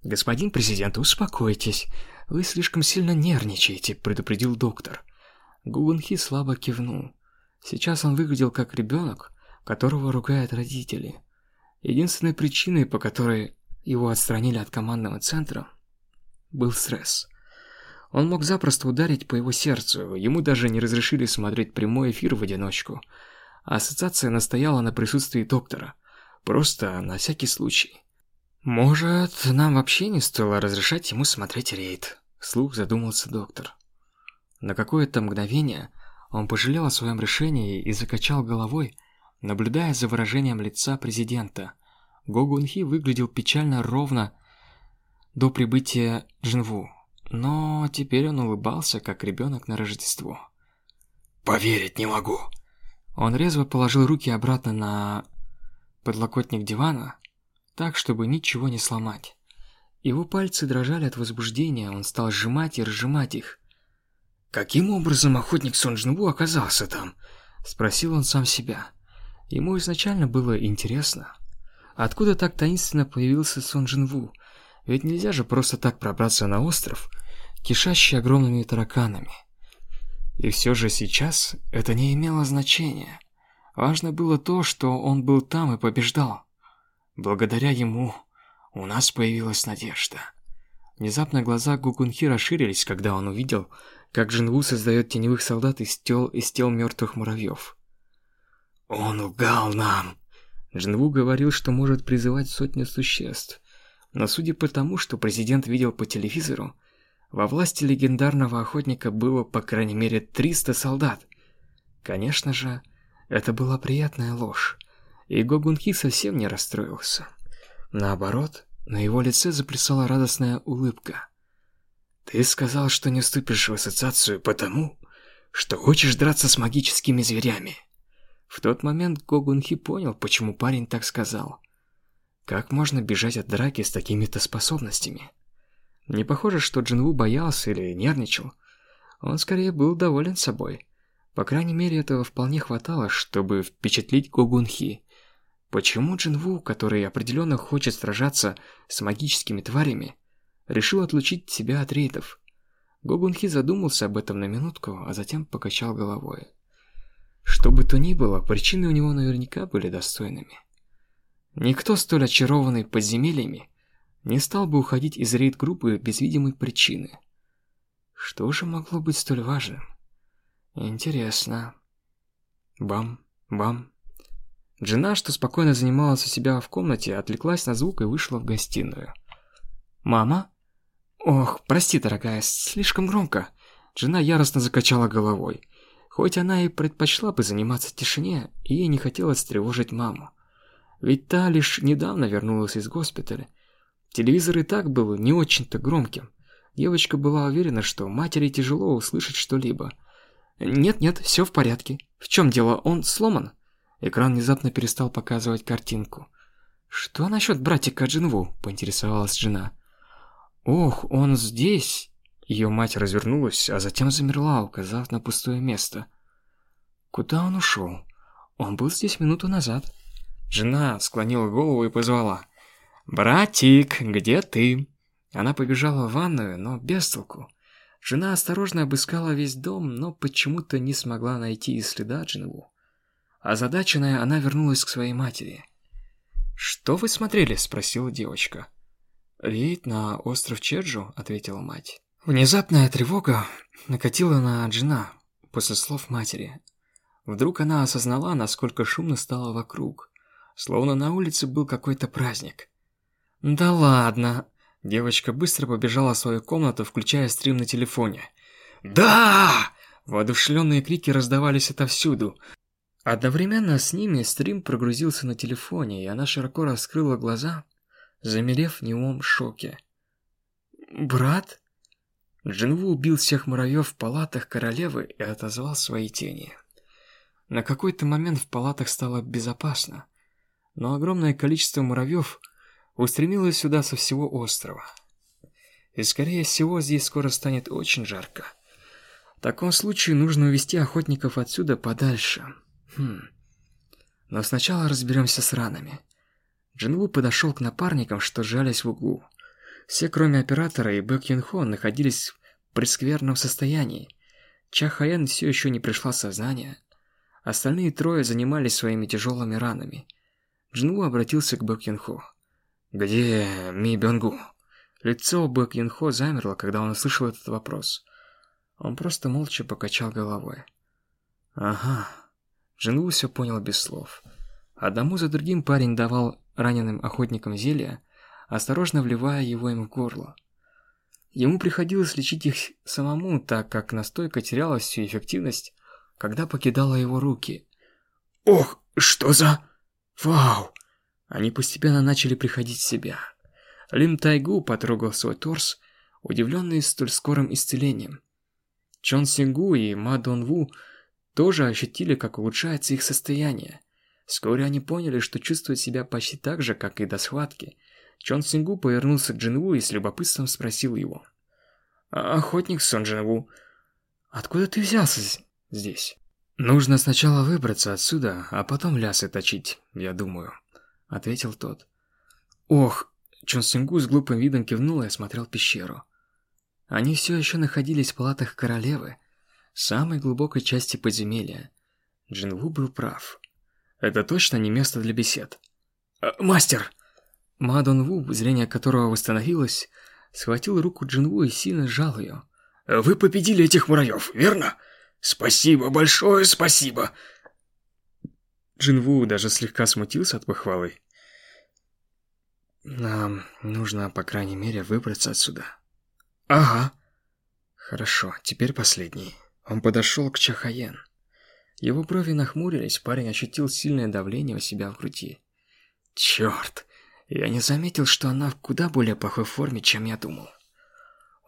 «Господин президент, успокойтесь. Вы слишком сильно нервничаете», — предупредил доктор. Гугунхи слабо кивнул. Сейчас он выглядел как ребенок, которого ругают родители. Единственной причиной, по которой его отстранили от командного центра, был стресс. Он мог запросто ударить по его сердцу, ему даже не разрешили смотреть прямой эфир в одиночку. ассоциация настояла на присутствии доктора. Просто на всякий случай. «Может, нам вообще не стоило разрешать ему смотреть рейд?» Слух задумался доктор. На какое-то мгновение он пожалел о своем решении и закачал головой, наблюдая за выражением лица президента. Гогунхи выглядел печально ровно до прибытия Джинву. Но теперь он улыбался, как ребенок на Рождество. «Поверить не могу!» Он резво положил руки обратно на подлокотник дивана, так, чтобы ничего не сломать. Его пальцы дрожали от возбуждения, он стал сжимать и разжимать их. «Каким образом охотник Сон Джинву оказался там?» – спросил он сам себя. Ему изначально было интересно, откуда так таинственно появился Сон Джинву, ведь нельзя же просто так пробраться на остров, кишащий огромными тараканами. И все же сейчас это не имело значения. Важно было то, что он был там и побеждал. Благодаря ему у нас появилась надежда. Внезапно глаза Гукунхи расширились, когда он увидел, как Джинву создает теневых солдат из тел из тел мертвых муравьев. «Он лгал нам!» Джинву говорил, что может призывать сотни существ. Но судя по тому, что президент видел по телевизору, во власти легендарного охотника было по крайней мере 300 солдат. Конечно же, это была приятная ложь, и Гогунхи совсем не расстроился. Наоборот, на его лице заплясала радостная улыбка. «Ты сказал, что не вступишь в ассоциацию потому, что хочешь драться с магическими зверями». В тот момент Гогунхи понял, почему парень так сказал. Как можно бежать от драки с такими-то способностями? Не похоже, что Джинву боялся или нервничал. Он скорее был доволен собой. По крайней мере, этого вполне хватало, чтобы впечатлить Гогунхи. Почему Джинву, который определенно хочет сражаться с магическими тварями, решил отлучить себя от рейдов? Гогунхи задумался об этом на минутку, а затем покачал головой. Что бы то ни было, причины у него наверняка были достойными. Никто столь очарованный подземельями не стал бы уходить из рейд-группы без видимой причины. Что же могло быть столь важным? Интересно. Бам, бам. Джина, что спокойно занималась у себя в комнате, отвлеклась на звук и вышла в гостиную. «Мама?» «Ох, прости, дорогая, слишком громко». Джина яростно закачала головой. Хоть она и предпочла бы заниматься в тишине, ей не хотелось тревожить маму. Ведь та лишь недавно вернулась из госпиталя. Телевизор и так был не очень-то громким. Девочка была уверена, что матери тяжело услышать что-либо. «Нет-нет, все в порядке. В чем дело, он сломан?» Экран внезапно перестал показывать картинку. «Что насчет братика Джинву?» – поинтересовалась жена. «Ох, он здесь!» Ее мать развернулась, а затем замерла, указав на пустое место. «Куда он ушел? Он был здесь минуту назад». Жена склонила голову и позвала. «Братик, где ты?» Она побежала в ванную, но без толку. Жена осторожно обыскала весь дом, но почему-то не смогла найти и следа Джинву. Озадаченная, она вернулась к своей матери. «Что вы смотрели?» – спросила девочка. «Рейд на остров Чеджу», – ответила мать. Внезапная тревога накатила на Джина после слов матери. Вдруг она осознала, насколько шумно стало вокруг, словно на улице был какой-то праздник. «Да ладно!» Девочка быстро побежала в свою комнату, включая стрим на телефоне. «Да!» Воодушевленные крики раздавались отовсюду. Одновременно с ними стрим прогрузился на телефоне, и она широко раскрыла глаза, замерев в немом шоке. «Брат?» Джинву убил всех муравьев в палатах королевы и отозвал свои тени. На какой-то момент в палатах стало безопасно, но огромное количество муравьев – устремилась сюда со всего острова. И скорее всего здесь скоро станет очень жарко. В таком случае нужно увести охотников отсюда подальше. Хм. Но сначала разберемся с ранами. Джинву подошел к напарникам, что жались в углу. Все, кроме оператора и Бэк Юн Хо, находились в прескверном состоянии. Ча Хаен все еще не пришла в сознание. Остальные трое занимались своими тяжелыми ранами. Джинву обратился к Бэк Юн Хо. «Где Ми Бёнгу?» Лицо Бэк Юнхо замерло, когда он услышал этот вопрос. Он просто молча покачал головой. «Ага». Джингу все понял без слов. Одному за другим парень давал раненым охотникам зелья, осторожно вливая его им в горло. Ему приходилось лечить их самому, так как настойка теряла всю эффективность, когда покидала его руки. «Ох, что за... Вау!» Они постепенно начали приходить в себя. Лим Тайгу потрогал свой торс, удивленный столь скорым исцелением. Чон Сингу и Ма Дон Ву тоже ощутили, как улучшается их состояние. Вскоре они поняли, что чувствуют себя почти так же, как и до схватки. Чон Сингу повернулся к Джинву и с любопытством спросил его. «Охотник Сон Джинву, откуда ты взялся здесь?» «Нужно сначала выбраться отсюда, а потом лясы точить, я думаю», — ответил тот. «Ох!» — Чон Сингу с глупым видом кивнул и осмотрел пещеру. Они все еще находились в палатах королевы, самой глубокой части подземелья. Джинву был прав. Это точно не место для бесед. «Э, «Мастер!» Мадон Ву, зрение которого восстановилось, схватил руку Джинву и сильно сжал ее. «Вы победили этих муравьев, верно? Спасибо, большое спасибо!» Джинву даже слегка смутился от похвалы. «Нам нужно, по крайней мере, выбраться отсюда». «Ага». «Хорошо, теперь последний». Он подошел к Чахаен. Его брови нахмурились, парень ощутил сильное давление у себя в груди. Черт, я не заметил, что она в куда более плохой форме, чем я думал.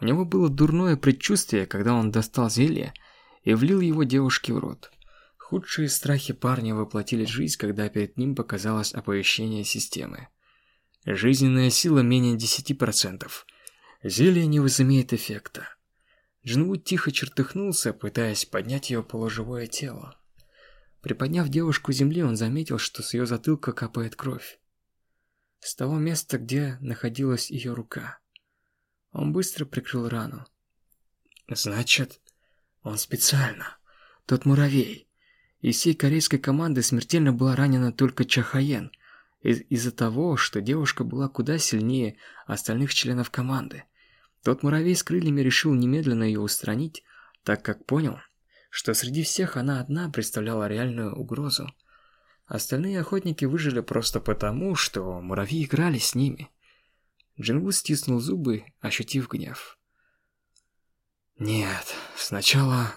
У него было дурное предчувствие, когда он достал зелье и влил его девушке в рот. Худшие страхи парня воплотились в жизнь, когда перед ним показалось оповещение системы. Жизненная сила менее 10%. Зелье не возымеет эффекта. Джинвуд тихо чертыхнулся, пытаясь поднять ее полуживое тело. Приподняв девушку с земли, он заметил, что с ее затылка капает кровь. С того места, где находилась ее рука. Он быстро прикрыл рану. Значит, он специально. Тот муравей. Из всей корейской команды смертельно была ранена только Чахаен, из-за того, что девушка была куда сильнее остальных членов команды. Тот муравей с крыльями решил немедленно ее устранить, так как понял, что среди всех она одна представляла реальную угрозу. Остальные охотники выжили просто потому, что муравьи играли с ними. Джингу стиснул зубы, ощутив гнев. Нет, сначала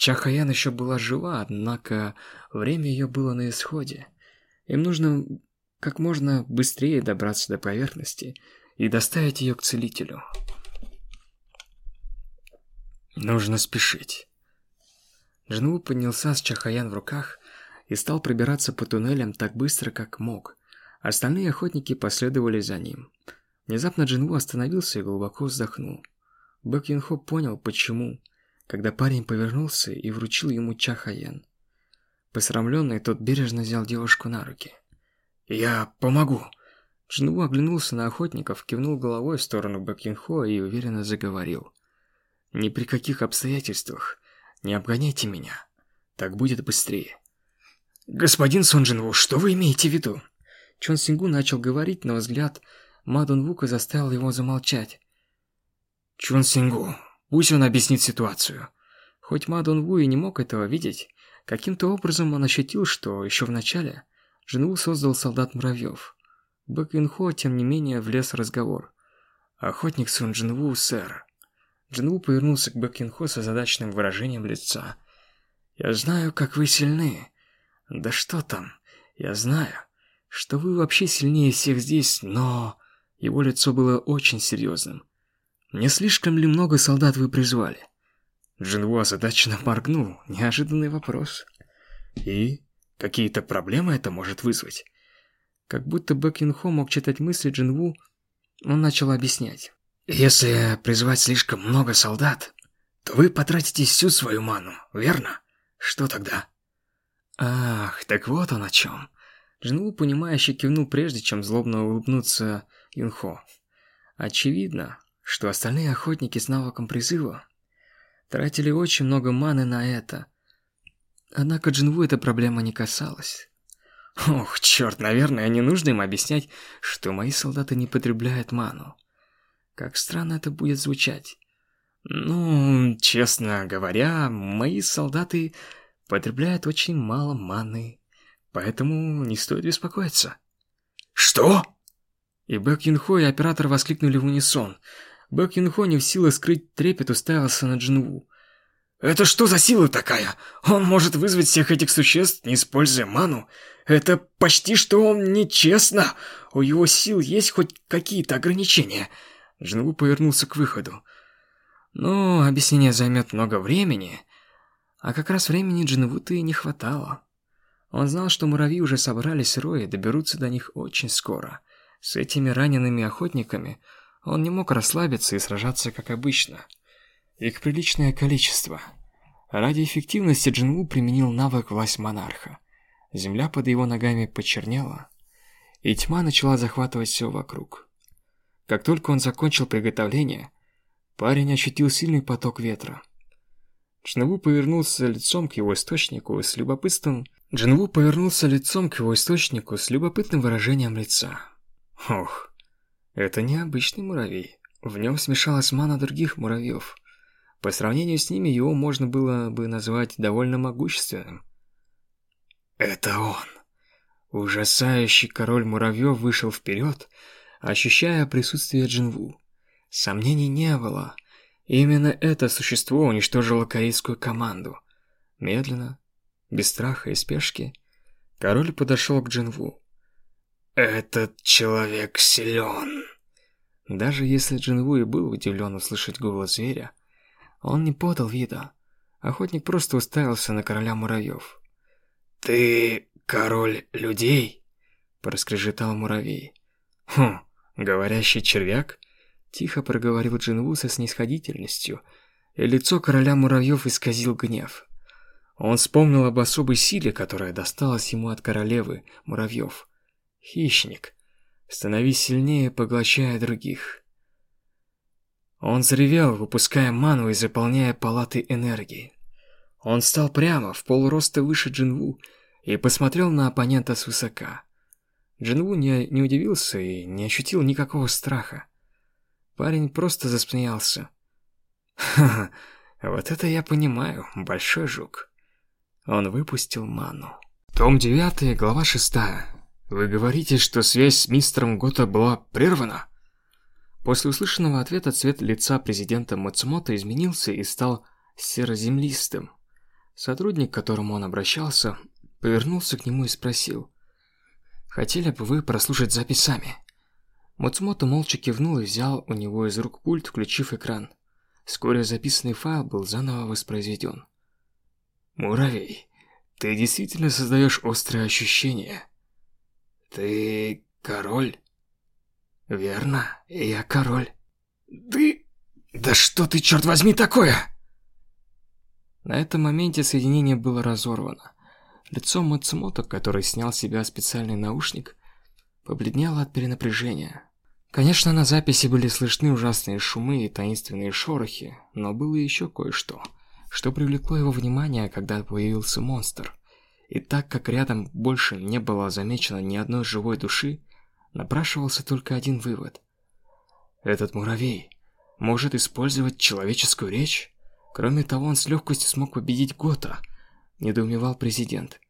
Чахаян еще была жива, однако время ее было на исходе. Им нужно как можно быстрее добраться до поверхности и доставить ее к целителю. Нужно спешить. Джинву поднялся с Чахаян в руках и стал пробираться по туннелям так быстро, как мог. Остальные охотники последовали за ним. Внезапно Джинву остановился и глубоко вздохнул. Бэк Юнхо понял, почему, когда парень повернулся и вручил ему Чахаян. Посрамленный, тот бережно взял девушку на руки. «Я помогу!» Джинву оглянулся на охотников, кивнул головой в сторону Бэк Юнхо и уверенно заговорил. Ни при каких обстоятельствах не обгоняйте меня. Так будет быстрее. Господин Сонджинву, что вы имеете в виду? Чон Сингу начал говорить, но взгляд Мадун Вука заставил его замолчать. Чон Сингу, пусть он объяснит ситуацию. Хоть Мадун Ву и не мог этого видеть, каким-то образом он ощутил, что еще в начале Джинву создал солдат-муравьев. Бэк Инхо, тем не менее, влез в разговор. «Охотник Сун Джинву, сэр. Джинву повернулся к Бэкинхо с озадаченным выражением лица. «Я знаю, как вы сильны. Да что там, я знаю, что вы вообще сильнее всех здесь, но...» Его лицо было очень серьезным. «Не слишком ли много солдат вы призвали?» Джинву озадаченно моргнул. Неожиданный вопрос. «И? Какие-то проблемы это может вызвать?» Как будто Бэкинхо мог читать мысли Джинву, он начал объяснять. Если призвать слишком много солдат, то вы потратите всю свою ману, верно? Что тогда? Ах, так вот он о чем. Джинву, понимающе кивнул прежде, чем злобно улыбнуться Юнхо. Очевидно, что остальные охотники с навыком призыва тратили очень много маны на это. Однако Джинву эта проблема не касалась. Ох, черт, наверное, не нужно им объяснять, что мои солдаты не потребляют ману. Как странно это будет звучать. Ну, честно говоря, мои солдаты потребляют очень мало маны, поэтому не стоит беспокоиться. Что? И Бэк Юнхо и оператор воскликнули в унисон. Бэк Юнхо не в силах скрыть трепет уставился на Джинву. «Это что за сила такая? Он может вызвать всех этих существ, не используя ману? Это почти что он нечестно. У его сил есть хоть какие-то ограничения. Джингу повернулся к выходу. «Ну, объяснение займет много времени, а как раз времени Джинву-то и не хватало». Он знал, что муравьи уже собрались рои и доберутся до них очень скоро. С этими ранеными охотниками он не мог расслабиться и сражаться как обычно. Их приличное количество. Ради эффективности Джинву применил навык «Власть монарха». Земля под его ногами почернела, и тьма начала захватывать все вокруг. Как только он закончил приготовление, парень ощутил сильный поток ветра. Джинву повернулся лицом к его источнику с любопытством Джинву повернулся лицом к его источнику с любопытным выражением лица. Ох, это необычный муравей. В нем смешалась мана других муравьев. По сравнению с ними его можно было бы назвать довольно могущественным. Это он. Ужасающий король муравьев вышел вперед, ощущая присутствие Джинву. Сомнений не было. Именно это существо уничтожило корейскую команду. Медленно, без страха и спешки, король подошел к Джинву. «Этот человек силен!» Даже если Джинву и был удивлен услышать голос зверя, он не подал вида. Охотник просто уставился на короля муравьев. «Ты король людей?» – проскрежетал муравей. «Хм, говорящий червяк?» – тихо проговорил Джинву со снисходительностью, и лицо короля муравьев исказил гнев. Он вспомнил об особой силе, которая досталась ему от королевы муравьев. Хищник. Становись сильнее, поглощая других. Он заревел, выпуская ману и заполняя палаты энергии. Он стал прямо, в полроста выше Джинву, и посмотрел на оппонента свысока. Джинву не, не удивился и не ощутил никакого страха. Парень просто засмеялся. «Ха-ха, вот это я понимаю, большой жук». Он выпустил ману. Том 9, глава 6. Вы говорите, что связь с мистером Гота была прервана? После услышанного ответа цвет лица президента Мацумото изменился и стал серо-землистым. Сотрудник, к которому он обращался, повернулся к нему и спросил. «Хотели бы вы прослушать запись сами?» Мацумото молча кивнул и взял у него из рук пульт, включив экран. Вскоре записанный файл был заново воспроизведен. Муравей, ты действительно создаешь острые ощущения. Ты король? Верно, я король. Ты... Да что ты, черт возьми, такое? На этом моменте соединение было разорвано. Лицо Мацумото, который снял с себя специальный наушник, побледнело от перенапряжения. Конечно, на записи были слышны ужасные шумы и таинственные шорохи, но было еще кое-что – что привлекло его внимание, когда появился монстр. И так как рядом больше не было замечено ни одной живой души, напрашивался только один вывод. Этот муравей может использовать человеческую речь? Кроме того, он с легкостью смог победить Гота, недоумевал президент.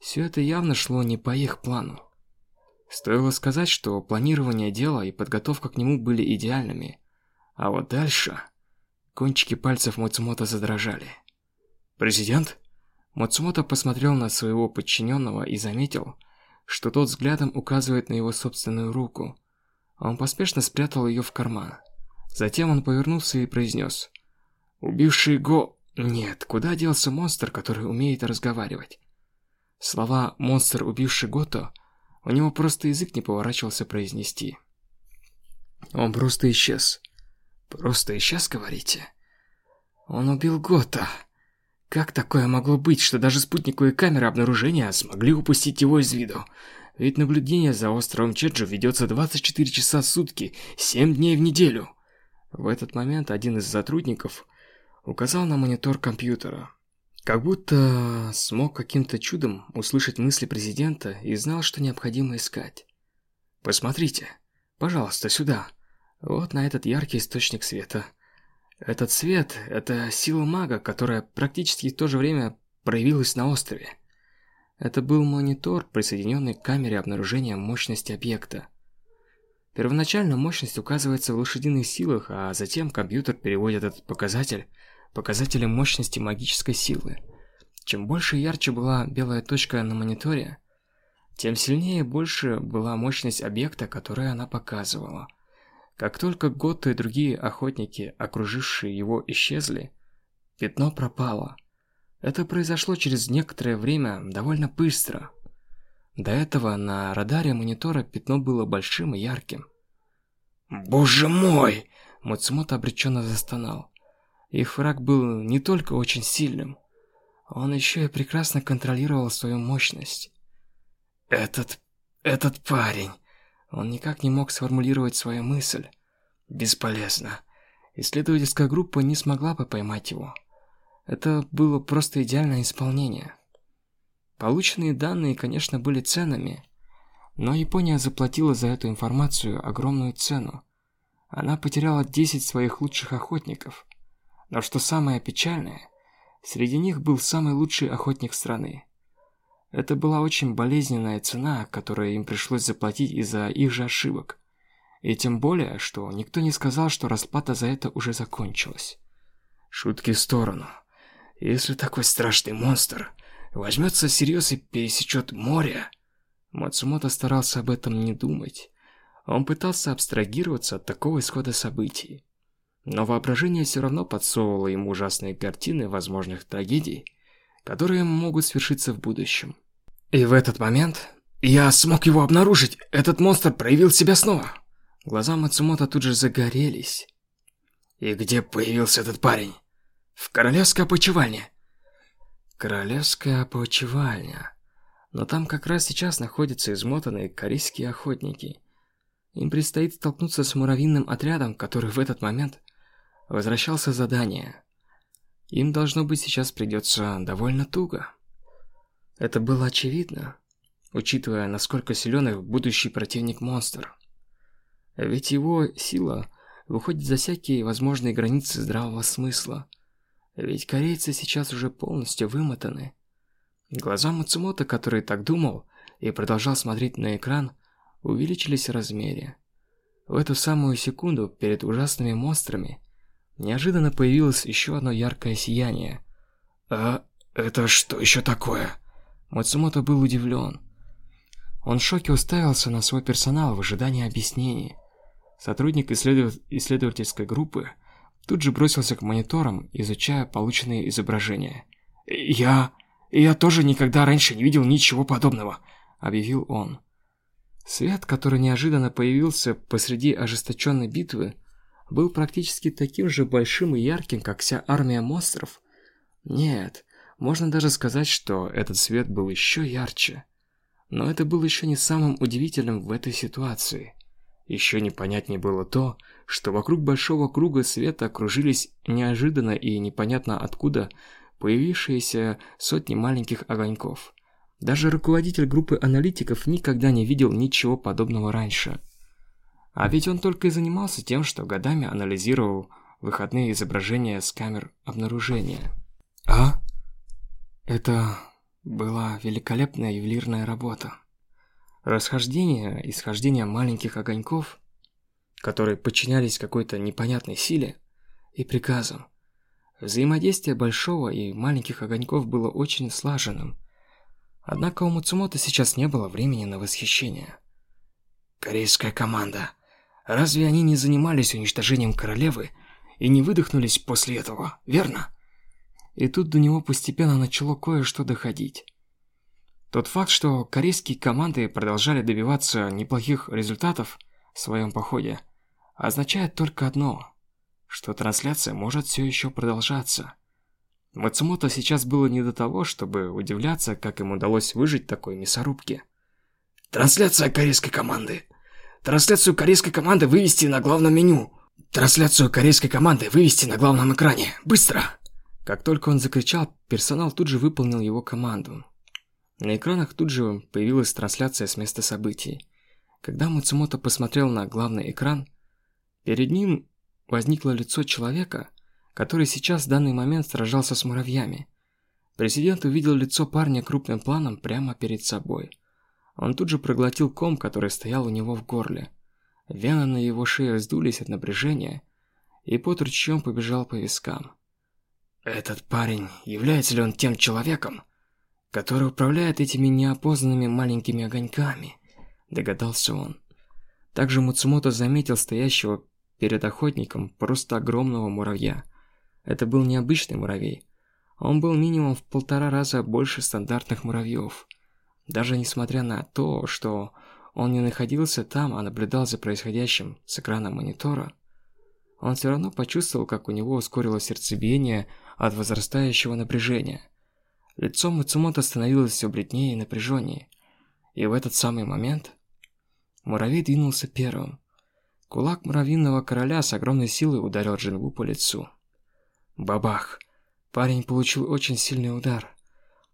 Все это явно шло не по их плану. Стоило сказать, что планирование дела и подготовка к нему были идеальными. А вот дальше... Кончики пальцев Мацумото задрожали. «Президент?» Мацумото посмотрел на своего подчиненного и заметил, что тот взглядом указывает на его собственную руку. Он поспешно спрятал ее в карман. Затем он повернулся и произнес. «Убивший Го...» Нет, куда делся монстр, который умеет разговаривать? Слова «монстр, убивший Гото» у него просто язык не поворачивался произнести. Он просто исчез. Просто исчез, говорите? Он убил Гота. Как такое могло быть, что даже спутниковые камеры обнаружения смогли упустить его из виду? Ведь наблюдение за островом Чеджу ведется 24 часа в сутки, 7 дней в неделю. В этот момент один из сотрудников указал на монитор компьютера. Как будто смог каким-то чудом услышать мысли президента и знал, что необходимо искать. «Посмотрите, пожалуйста, сюда», вот на этот яркий источник света. Этот свет – это сила мага, которая практически в то же время проявилась на острове. Это был монитор, присоединенный к камере обнаружения мощности объекта. Первоначально мощность указывается в лошадиных силах, а затем компьютер переводит этот показатель показателем мощности магической силы. Чем больше и ярче была белая точка на мониторе, тем сильнее и больше была мощность объекта, который она показывала – как только Готто и другие охотники, окружившие его, исчезли, пятно пропало. Это произошло через некоторое время довольно быстро. До этого на радаре монитора пятно было большим и ярким. «Боже мой!» Мацумото обреченно застонал. Их враг был не только очень сильным, он еще и прекрасно контролировал свою мощность. «Этот... этот парень...» Он никак не мог сформулировать свою мысль. Бесполезно. Исследовательская группа не смогла бы поймать его. Это было просто идеальное исполнение. Полученные данные, конечно, были ценными, но Япония заплатила за эту информацию огромную цену. Она потеряла 10 своих лучших охотников. Но что самое печальное, среди них был самый лучший охотник страны. Это была очень болезненная цена, которую им пришлось заплатить из-за их же ошибок. И тем более, что никто не сказал, что расплата за это уже закончилась. Шутки в сторону. Если такой страшный монстр возьмется всерьез и пересечет море... Мацумото старался об этом не думать. Он пытался абстрагироваться от такого исхода событий. Но воображение все равно подсовывало ему ужасные картины возможных трагедий, которые могут свершиться в будущем. И в этот момент я смог его обнаружить. Этот монстр проявил себя снова. Глаза Мацумото тут же загорелись. И где появился этот парень? В королевской опочивальне. Королевская опочивальня. Но там как раз сейчас находятся измотанные корейские охотники. Им предстоит столкнуться с муравьиным отрядом, который в этот момент возвращался с задания. Им должно быть сейчас придется довольно туго. Это было очевидно, учитывая, насколько силен их будущий противник-монстр. Ведь его сила выходит за всякие возможные границы здравого смысла. Ведь корейцы сейчас уже полностью вымотаны. Глаза Мацумото, который так думал и продолжал смотреть на экран, увеличились в размере. В эту самую секунду перед ужасными монстрами неожиданно появилось еще одно яркое сияние. «А это что еще такое?» Мацумото был удивлен. Он в шоке уставился на свой персонал в ожидании объяснений. Сотрудник исследов... исследовательской группы тут же бросился к мониторам, изучая полученные изображения. «Я... я тоже никогда раньше не видел ничего подобного», — объявил он. Свет, который неожиданно появился посреди ожесточенной битвы, был практически таким же большим и ярким, как вся армия монстров. Нет, можно даже сказать, что этот свет был еще ярче. Но это было еще не самым удивительным в этой ситуации. Еще непонятнее было то, что вокруг большого круга света окружились неожиданно и непонятно откуда появившиеся сотни маленьких огоньков. Даже руководитель группы аналитиков никогда не видел ничего подобного раньше. А ведь он только и занимался тем, что годами анализировал выходные изображения с камер обнаружения. А? Это была великолепная ювелирная работа. Расхождение и схождение маленьких огоньков, которые подчинялись какой-то непонятной силе и приказам. Взаимодействие большого и маленьких огоньков было очень слаженным. Однако у Муцумото сейчас не было времени на восхищение. Корейская команда Разве они не занимались уничтожением королевы и не выдохнулись после этого, верно? И тут до него постепенно начало кое-что доходить. Тот факт, что корейские команды продолжали добиваться неплохих результатов в своем походе, означает только одно, что трансляция может все еще продолжаться. Мацумото сейчас было не до того, чтобы удивляться, как им удалось выжить такой мясорубке. «Трансляция корейской команды!» Трансляцию корейской команды вывести на главном меню. Трансляцию корейской команды вывести на главном экране. Быстро!» Как только он закричал, персонал тут же выполнил его команду. На экранах тут же появилась трансляция с места событий. Когда Мацумото посмотрел на главный экран, перед ним возникло лицо человека, который сейчас в данный момент сражался с муравьями. Президент увидел лицо парня крупным планом прямо перед собой. Он тут же проглотил ком, который стоял у него в горле. Вены на его шее вздулись от напряжения, и пот ручьем побежал по вискам. «Этот парень, является ли он тем человеком, который управляет этими неопознанными маленькими огоньками?» Догадался он. Также Муцумото заметил стоящего перед охотником просто огромного муравья. Это был необычный муравей. Он был минимум в полтора раза больше стандартных муравьев. Даже несмотря на то, что он не находился там, а наблюдал за происходящим с экрана монитора, он все равно почувствовал, как у него ускорилось сердцебиение от возрастающего напряжения. Лицо Мацумото становилось все бледнее и напряженнее. И в этот самый момент муравей двинулся первым. Кулак муравьиного короля с огромной силой ударил Джингу по лицу. Бабах! Парень получил очень сильный удар.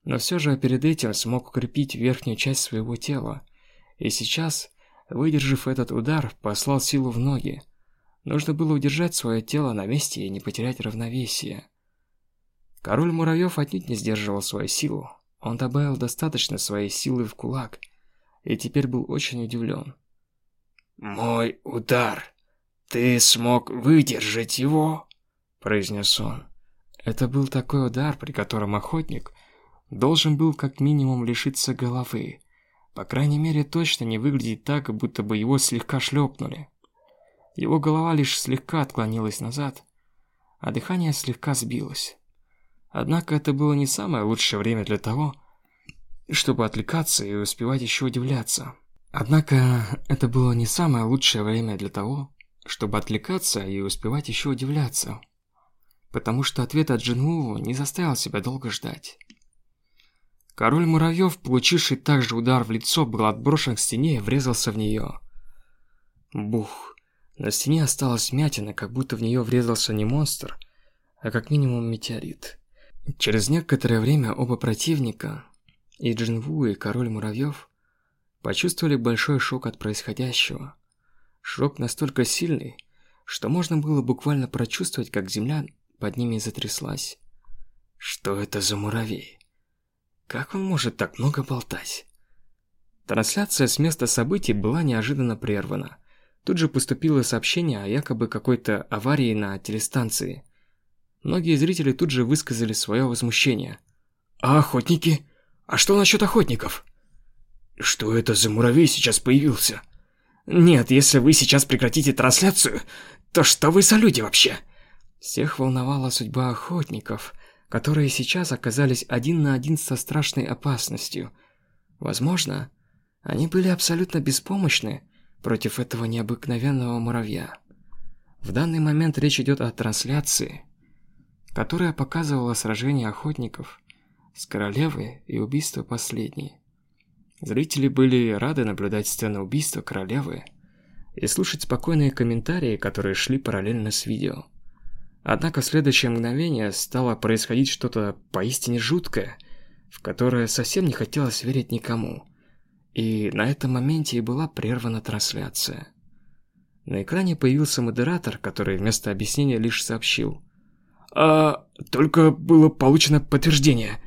Но все же перед этим смог укрепить верхнюю часть своего тела. И сейчас, выдержав этот удар, послал силу в ноги. Нужно было удержать свое тело на месте и не потерять равновесие. Король муравьев отнюдь не сдерживал свою силу. Он добавил достаточно своей силы в кулак, и теперь был очень удивлен. «Мой удар! Ты смог выдержать его?» – произнес он. Это был такой удар, при котором охотник должен был как минимум лишиться головы. По крайней мере, точно не выглядеть так, будто бы его слегка шлепнули. Его голова лишь слегка отклонилась назад, а дыхание слегка сбилось. Однако это было не самое лучшее время для того, чтобы отвлекаться и успевать еще удивляться. Однако это было не самое лучшее время для того, чтобы отвлекаться и успевать еще удивляться. Потому что ответ от Джинву не заставил себя долго ждать. Король муравьев, получивший также удар в лицо, был отброшен к стене и врезался в нее. Бух. На стене осталась мятина, как будто в нее врезался не монстр, а как минимум метеорит. Через некоторое время оба противника, и Джинву, и Король Муравьев, почувствовали большой шок от происходящего. Шок настолько сильный, что можно было буквально прочувствовать, как земля под ними затряслась. Что это за муравей? Как он может так много болтать? Трансляция с места событий была неожиданно прервана. Тут же поступило сообщение о якобы какой-то аварии на телестанции. Многие зрители тут же высказали свое возмущение. «А охотники? А что насчет охотников?» «Что это за муравей сейчас появился?» «Нет, если вы сейчас прекратите трансляцию, то что вы за люди вообще?» Всех волновала судьба охотников, которые сейчас оказались один на один со страшной опасностью. Возможно, они были абсолютно беспомощны против этого необыкновенного муравья. В данный момент речь идет о трансляции, которая показывала сражение охотников с королевой и убийство последней. Зрители были рады наблюдать сцену убийства королевы и слушать спокойные комментарии, которые шли параллельно с видео. Однако в следующее мгновение стало происходить что-то поистине жуткое, в которое совсем не хотелось верить никому. И на этом моменте и была прервана трансляция. На экране появился модератор, который вместо объяснения лишь сообщил. А только было получено подтверждение.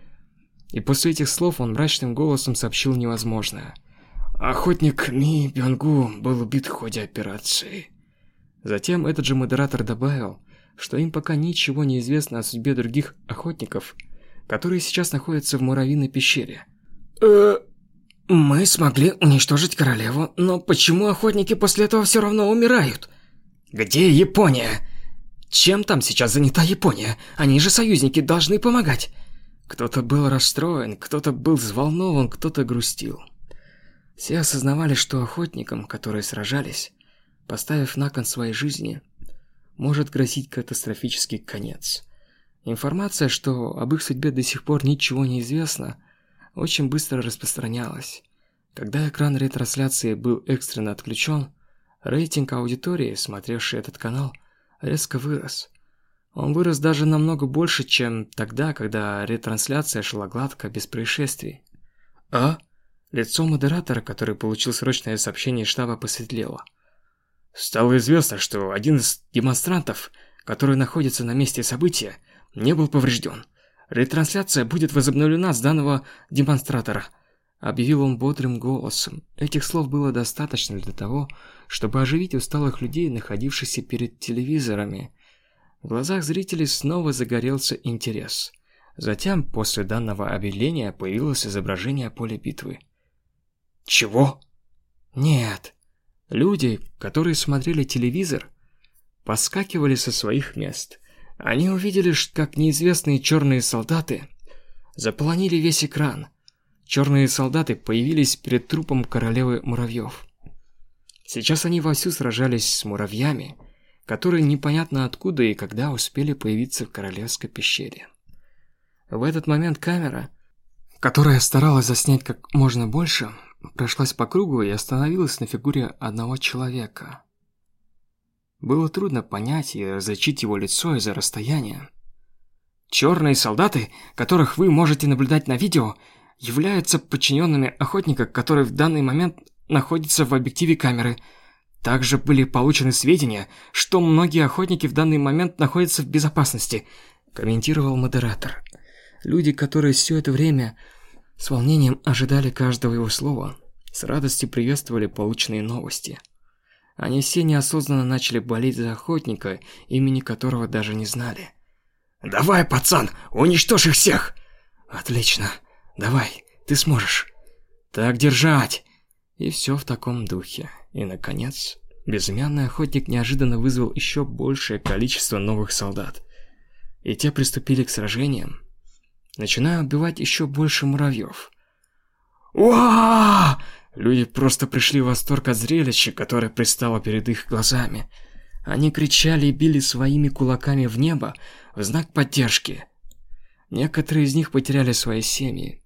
И после этих слов он мрачным голосом сообщил невозможное. Охотник Ми Бёнгу был убит в ходе операции. Затем этот же модератор добавил, что им пока ничего не известно о судьбе других охотников, которые сейчас находятся в муравьиной пещере. Э, мы смогли уничтожить королеву, но почему охотники после этого все равно умирают? Где Япония? Чем там сейчас занята Япония? Они же союзники, должны помогать. Кто-то был расстроен, кто-то был взволнован, кто-то грустил. Все осознавали, что охотникам, которые сражались, поставив на кон своей жизни, может грозить катастрофический конец. Информация, что об их судьбе до сих пор ничего не известно, очень быстро распространялась. Когда экран ретрансляции был экстренно отключен, рейтинг аудитории, смотревшей этот канал, резко вырос. Он вырос даже намного больше, чем тогда, когда ретрансляция шла гладко, без происшествий. А? Лицо модератора, который получил срочное сообщение штаба, посветлело. Стало известно, что один из демонстрантов, который находится на месте события, не был поврежден. Ретрансляция будет возобновлена с данного демонстратора – Объявил он бодрым голосом. Этих слов было достаточно для того, чтобы оживить усталых людей, находившихся перед телевизорами. В глазах зрителей снова загорелся интерес. Затем, после данного объявления, появилось изображение поля битвы. «Чего?» «Нет». Люди, которые смотрели телевизор, поскакивали со своих мест. Они увидели, как неизвестные черные солдаты заполонили весь экран. Черные солдаты появились перед трупом королевы муравьев. Сейчас они вовсю сражались с муравьями, которые непонятно откуда и когда успели появиться в королевской пещере. В этот момент камера, которая старалась заснять как можно больше, прошлась по кругу и остановилась на фигуре одного человека. Было трудно понять и различить его лицо из-за расстояния. Черные солдаты, которых вы можете наблюдать на видео, являются подчиненными охотника, который в данный момент находится в объективе камеры. Также были получены сведения, что многие охотники в данный момент находятся в безопасности, комментировал модератор. Люди, которые все это время с волнением ожидали каждого его слова, с радостью приветствовали полученные новости. Они все неосознанно начали болеть за охотника, имени которого даже не знали. «Давай, пацан, уничтожь их всех!» «Отлично, давай, ты сможешь!» «Так держать!» И все в таком духе. И, наконец, безымянный охотник неожиданно вызвал еще большее количество новых солдат. И те приступили к сражениям, начиная убивать еще больше муравьев. «Уа!» Люди просто пришли в восторг от зрелища, которое пристало перед их глазами. Они кричали и били своими кулаками в небо в знак поддержки. Некоторые из них потеряли свои семьи.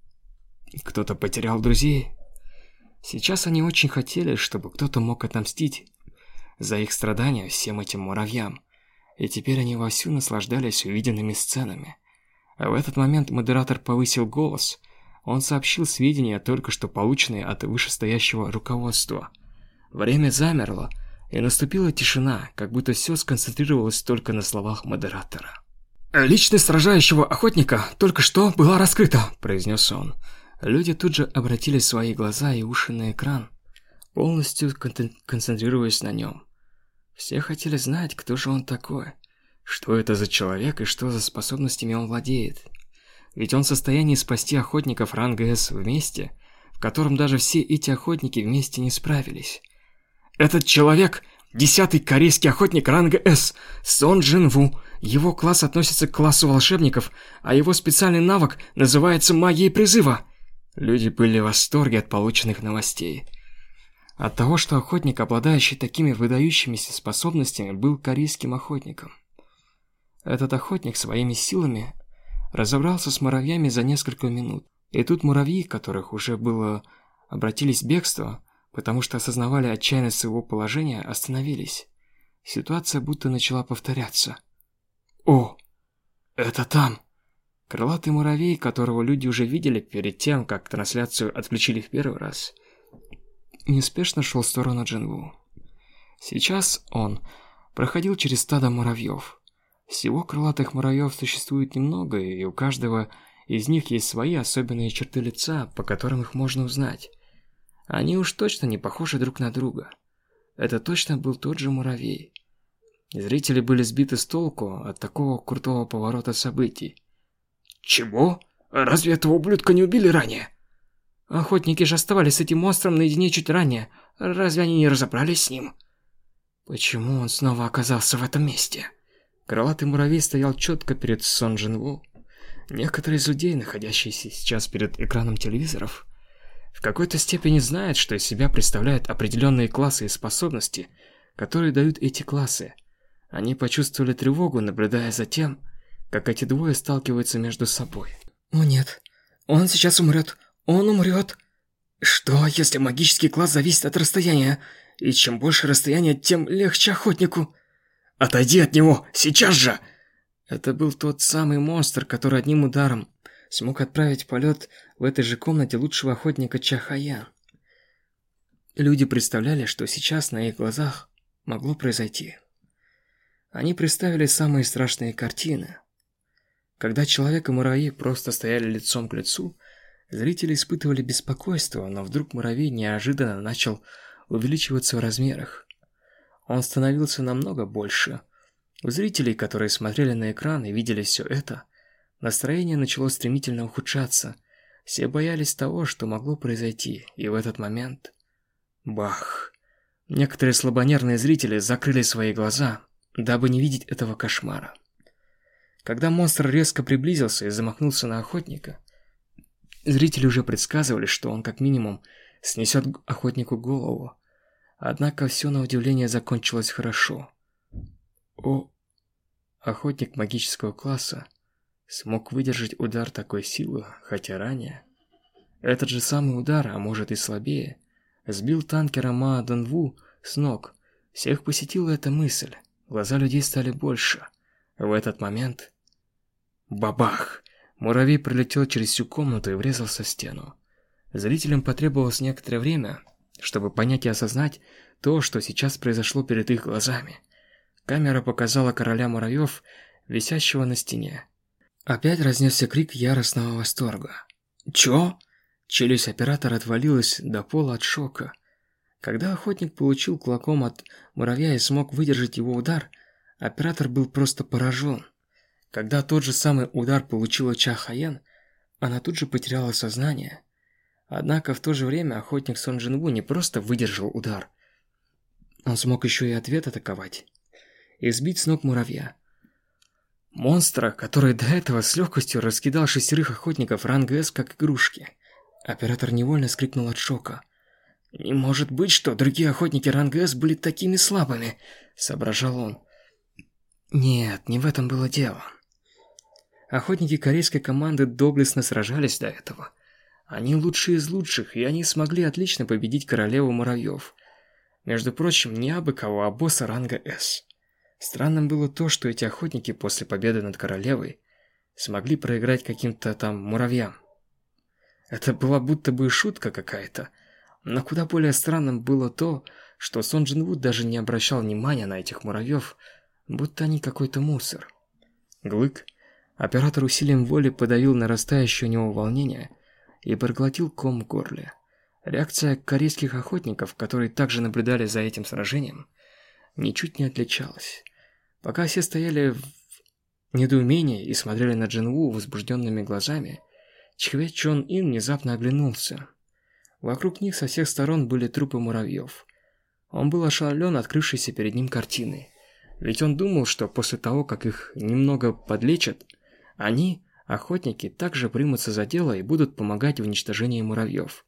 Кто-то потерял друзей. Сейчас они очень хотели, чтобы кто-то мог отомстить за их страдания всем этим муравьям. И теперь они вовсю наслаждались увиденными сценами. А в этот момент модератор повысил голос. Он сообщил сведения, только что полученные от вышестоящего руководства. Время замерло, и наступила тишина, как будто все сконцентрировалось только на словах модератора. «Личность сражающего охотника только что была раскрыта», – произнес он. Люди тут же обратили свои глаза и уши на экран, полностью кон концентрируясь на нем. Все хотели знать, кто же он такой. Что это за человек и что за способностями он владеет? Ведь он в состоянии спасти охотников ранга С вместе, в котором даже все эти охотники вместе не справились. Этот человек – десятый корейский охотник ранга С, Сон Джин Ву. Его класс относится к классу волшебников, а его специальный навык называется магией призыва. Люди были в восторге от полученных новостей. От того, что охотник, обладающий такими выдающимися способностями, был корейским охотником. Этот охотник своими силами разобрался с муравьями за несколько минут. И тут муравьи, которых уже было обратились в бегство, потому что осознавали отчаянность своего положения, остановились. Ситуация будто начала повторяться. «О, это там!» Крылатый муравей, которого люди уже видели перед тем, как трансляцию отключили в первый раз, неспешно шел в сторону Джинву. Сейчас он проходил через стадо муравьев. Всего крылатых муравьев существует немного, и у каждого из них есть свои особенные черты лица, по которым их можно узнать. Они уж точно не похожи друг на друга. Это точно был тот же муравей. Зрители были сбиты с толку от такого крутого поворота событий. «Чего? Разве этого ублюдка не убили ранее?» Охотники же оставались с этим монстром наедине чуть ранее. Разве они не разобрались с ним? Почему он снова оказался в этом месте? Крылатый муравей стоял четко перед Сон Джин Некоторые из людей, находящиеся сейчас перед экраном телевизоров, в какой-то степени знают, что из себя представляют определенные классы и способности, которые дают эти классы. Они почувствовали тревогу, наблюдая за тем, как эти двое сталкиваются между собой. «О нет, он сейчас умрет, он умрет!» «Что, если магический класс зависит от расстояния? И чем больше расстояние, тем легче охотнику!» Отойди от него! Сейчас же!» Это был тот самый монстр, который одним ударом смог отправить полет в этой же комнате лучшего охотника Чахая. Люди представляли, что сейчас на их глазах могло произойти. Они представили самые страшные картины. Когда человек и муравей просто стояли лицом к лицу, зрители испытывали беспокойство, но вдруг муравей неожиданно начал увеличиваться в размерах. Он становился намного больше. У зрителей, которые смотрели на экран и видели все это, настроение начало стремительно ухудшаться. Все боялись того, что могло произойти, и в этот момент... Бах! Некоторые слабонервные зрители закрыли свои глаза, дабы не видеть этого кошмара. Когда монстр резко приблизился и замахнулся на охотника, зрители уже предсказывали, что он как минимум снесет охотнику голову. Однако все на удивление закончилось хорошо. О, охотник магического класса смог выдержать удар такой силы, хотя ранее. Этот же самый удар, а может и слабее, сбил танкера Ма Данву с ног. Всех посетила эта мысль. Глаза людей стали больше. В этот момент... Бабах! Муравей пролетел через всю комнату и врезался в стену. Зрителям потребовалось некоторое время, чтобы понять и осознать то, что сейчас произошло перед их глазами. Камера показала короля муравьев, висящего на стене. Опять разнесся крик яростного восторга. «Чё?» Челюсть оператора отвалилась до пола от шока. Когда охотник получил кулаком от муравья и смог выдержать его удар, оператор был просто поражен. Когда тот же самый удар получила Ча Хаян, она тут же потеряла сознание. Однако в то же время охотник Сон Джинву не просто выдержал удар. Он смог еще и ответ атаковать. И сбить с ног муравья. Монстра, который до этого с легкостью раскидал шестерых охотников ранга С как игрушки. Оператор невольно скрикнул от шока. «Не может быть, что другие охотники ранга С были такими слабыми», — соображал он. Нет, не в этом было дело. Охотники корейской команды доблестно сражались до этого. Они лучшие из лучших, и они смогли отлично победить королеву муравьев. Между прочим, не абы кого, а босса ранга С. Странным было то, что эти охотники после победы над королевой смогли проиграть каким-то там муравьям. Это была будто бы шутка какая-то. Но куда более странным было то, что Сон Джин Вуд даже не обращал внимания на этих муравьев, будто они какой-то мусор. Глык, оператор усилием воли подавил нарастающее у него волнение и проглотил ком в горле. Реакция корейских охотников, которые также наблюдали за этим сражением, ничуть не отличалась. Пока все стояли в недоумении и смотрели на Джинву возбужденными глазами, Чхве Чон Ин внезапно оглянулся. Вокруг них со всех сторон были трупы муравьев. Он был ошеломлен открывшейся перед ним картиной. Ведь он думал, что после того, как их немного подлечат, они, охотники, также примутся за дело и будут помогать в уничтожении муравьев.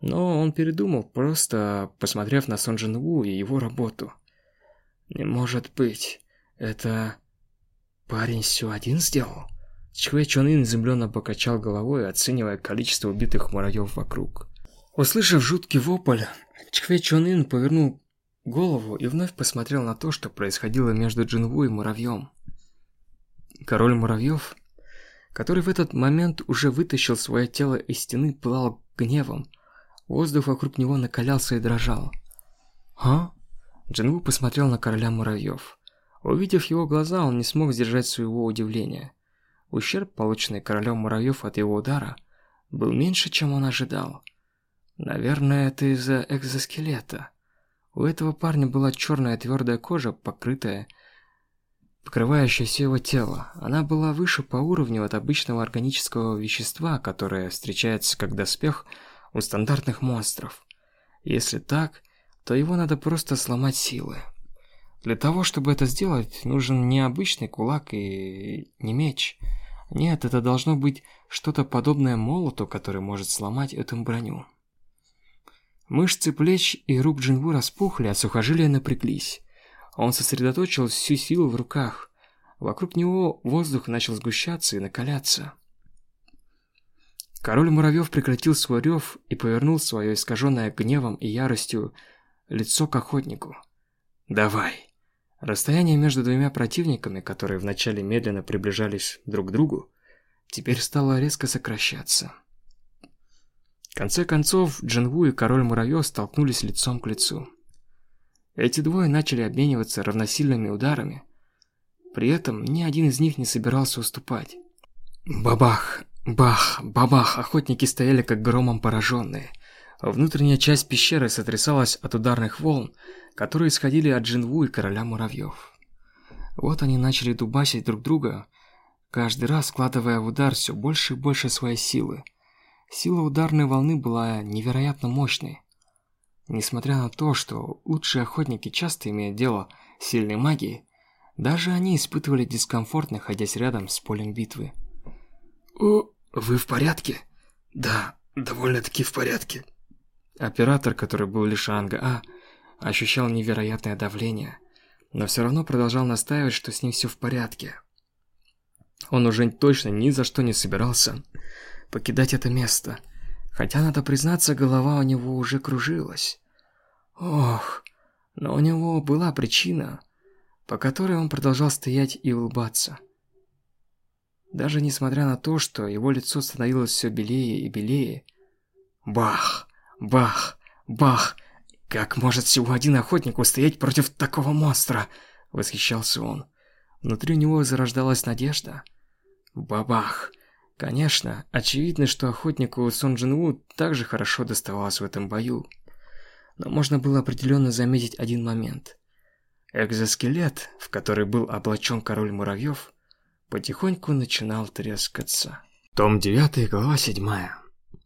Но он передумал, просто посмотрев на Сон Джин Ву и его работу. «Не может быть. Это... парень все один сделал? Чхве Чон Ин изумленно покачал головой, оценивая количество убитых муравьев вокруг. Услышав жуткий вопль, Чхве Чон Ин повернул голову и вновь посмотрел на то, что происходило между Джинву и муравьем. Король муравьев, который в этот момент уже вытащил свое тело из стены, пылал гневом. Воздух вокруг него накалялся и дрожал. «А?» Джинву посмотрел на короля муравьев. Увидев его глаза, он не смог сдержать своего удивления. Ущерб, полученный королем муравьев от его удара, был меньше, чем он ожидал. Наверное, это из-за экзоскелета. У этого парня была черная твердая кожа, покрытая, покрывающая все его тело. Она была выше по уровню от обычного органического вещества, которое встречается как доспех у стандартных монстров. Если так, то его надо просто сломать силой. Для того, чтобы это сделать, нужен не обычный кулак и не меч. Нет, это должно быть что-то подобное молоту, который может сломать эту броню. Мышцы плеч и рук Джинву распухли, а сухожилия напряглись. Он сосредоточил всю силу в руках. Вокруг него воздух начал сгущаться и накаляться. Король муравьев прекратил свой рев и повернул свое искаженное гневом и яростью лицо к охотнику. «Давай!» Расстояние между двумя противниками, которые вначале медленно приближались друг к другу, теперь стало резко сокращаться. В конце концов, Джинву и король муравьев столкнулись лицом к лицу. Эти двое начали обмениваться равносильными ударами. При этом ни один из них не собирался уступать. Бабах, бах, бабах, охотники стояли как громом пораженные. Внутренняя часть пещеры сотрясалась от ударных волн, которые исходили от Джинву и короля муравьев. Вот они начали дубасить друг друга, каждый раз складывая в удар все больше и больше своей силы. Сила ударной волны была невероятно мощной. Несмотря на то, что лучшие охотники часто имеют дело с сильной магией, Даже они испытывали дискомфорт, находясь рядом с полем битвы. «О, вы в порядке?» «Да, довольно-таки в порядке». Оператор, который был лишь ранга А, ощущал невероятное давление, но все равно продолжал настаивать, что с ним все в порядке. Он уже точно ни за что не собирался покидать это место, хотя, надо признаться, голова у него уже кружилась. Ох, но у него была причина, по которой он продолжал стоять и улыбаться. Даже несмотря на то, что его лицо становилось все белее и белее. Бах! Бах! Бах! Как может всего один охотник устоять против такого монстра? Восхищался он. Внутри у него зарождалась надежда. Бабах! Конечно, очевидно, что охотнику Сон Джин также хорошо доставалось в этом бою. Но можно было определенно заметить один момент. Экзоскелет, в который был облачен король муравьев, потихоньку начинал трескаться. Том 9, глава 7.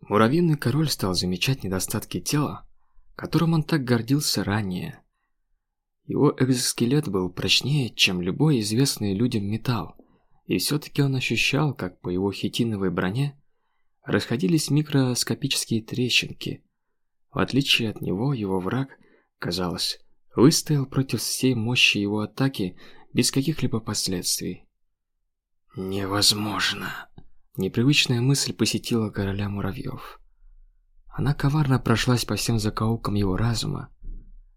Муравьиный король стал замечать недостатки тела, которым он так гордился ранее. Его экзоскелет был прочнее, чем любой известный людям металл, и все-таки он ощущал, как по его хитиновой броне расходились микроскопические трещинки. В отличие от него, его враг, казалось, выстоял против всей мощи его атаки без каких-либо последствий. «Невозможно!» Непривычная мысль посетила короля муравьев. Она коварно прошлась по всем закоулкам его разума,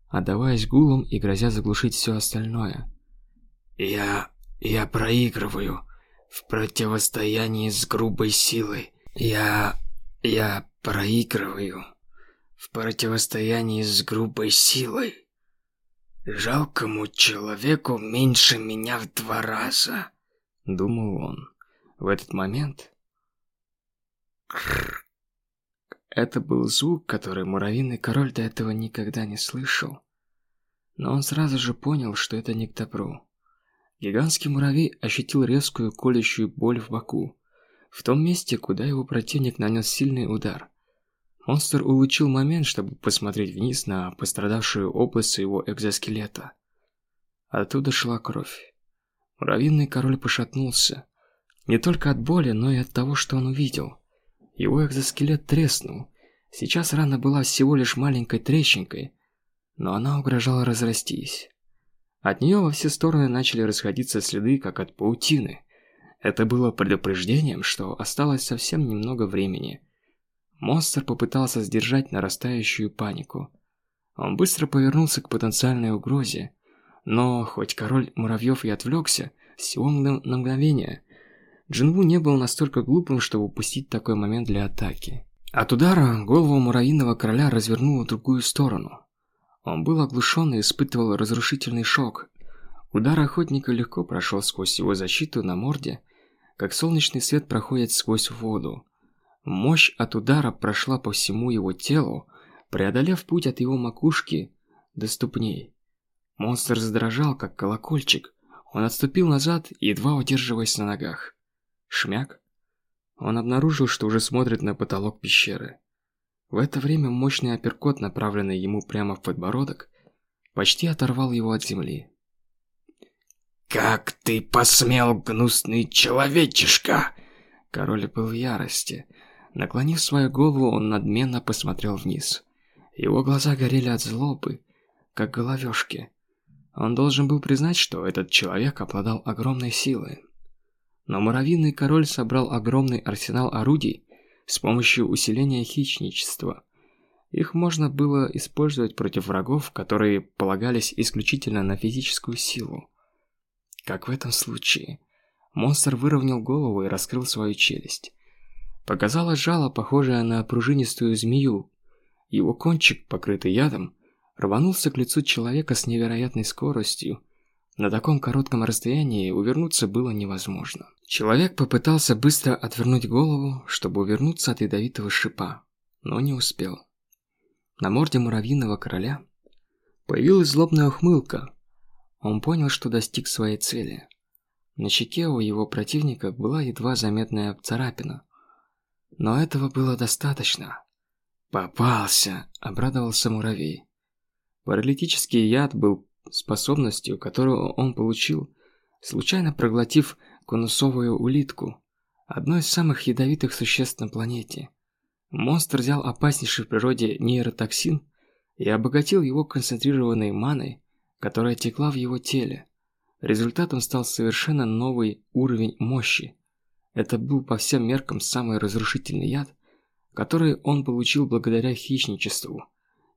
отдаваясь гулом и грозя заглушить все остальное. «Я... я проигрываю в противостоянии с грубой силой. Я... я проигрываю в противостоянии с грубой силой. Жалкому человеку меньше меня в два раза», — думал он. В этот момент... Это был звук, который муравьиный король до этого никогда не слышал. Но он сразу же понял, что это не к добру. Гигантский муравей ощутил резкую колющую боль в боку, в том месте, куда его противник нанес сильный удар. Монстр улучил момент, чтобы посмотреть вниз на пострадавшую область своего экзоскелета. Оттуда шла кровь. Муравьиный король пошатнулся, не только от боли, но и от того, что он увидел. Его экзоскелет треснул. Сейчас рана была всего лишь маленькой трещинкой, но она угрожала разрастись. От нее во все стороны начали расходиться следы, как от паутины. Это было предупреждением, что осталось совсем немного времени. Монстр попытался сдержать нарастающую панику. Он быстро повернулся к потенциальной угрозе, но хоть король муравьев и отвлекся, всего на мгновение, Джинву не был настолько глупым, чтобы упустить такой момент для атаки. От удара голову муравьиного короля развернуло в другую сторону. Он был оглушен и испытывал разрушительный шок. Удар охотника легко прошел сквозь его защиту на морде, как солнечный свет проходит сквозь воду. Мощь от удара прошла по всему его телу, преодолев путь от его макушки до ступней. Монстр задрожал, как колокольчик. Он отступил назад, едва удерживаясь на ногах. Шмяк. Он обнаружил, что уже смотрит на потолок пещеры. В это время мощный апперкот, направленный ему прямо в подбородок, почти оторвал его от земли. «Как ты посмел, гнусный человечишка!» Король был в ярости. Наклонив свою голову, он надменно посмотрел вниз. Его глаза горели от злобы, как головешки. Он должен был признать, что этот человек обладал огромной силой. Но муравьиный король собрал огромный арсенал орудий с помощью усиления хищничества. Их можно было использовать против врагов, которые полагались исключительно на физическую силу. Как в этом случае. Монстр выровнял голову и раскрыл свою челюсть. Показалось жало, похожее на пружинистую змею. Его кончик, покрытый ядом, рванулся к лицу человека с невероятной скоростью, на таком коротком расстоянии увернуться было невозможно. Человек попытался быстро отвернуть голову, чтобы увернуться от ядовитого шипа, но не успел. На морде муравьиного короля появилась злобная ухмылка. Он понял, что достиг своей цели. На щеке у его противника была едва заметная царапина. Но этого было достаточно. «Попался!» – обрадовался муравей. Паралитический яд был способностью, которую он получил случайно проглотив конусовую улитку, одно из самых ядовитых существ на планете. Монстр взял опаснейший в природе нейротоксин и обогатил его концентрированной маной, которая текла в его теле. Результатом стал совершенно новый уровень мощи. Это был по всем меркам самый разрушительный яд, который он получил благодаря хищничеству.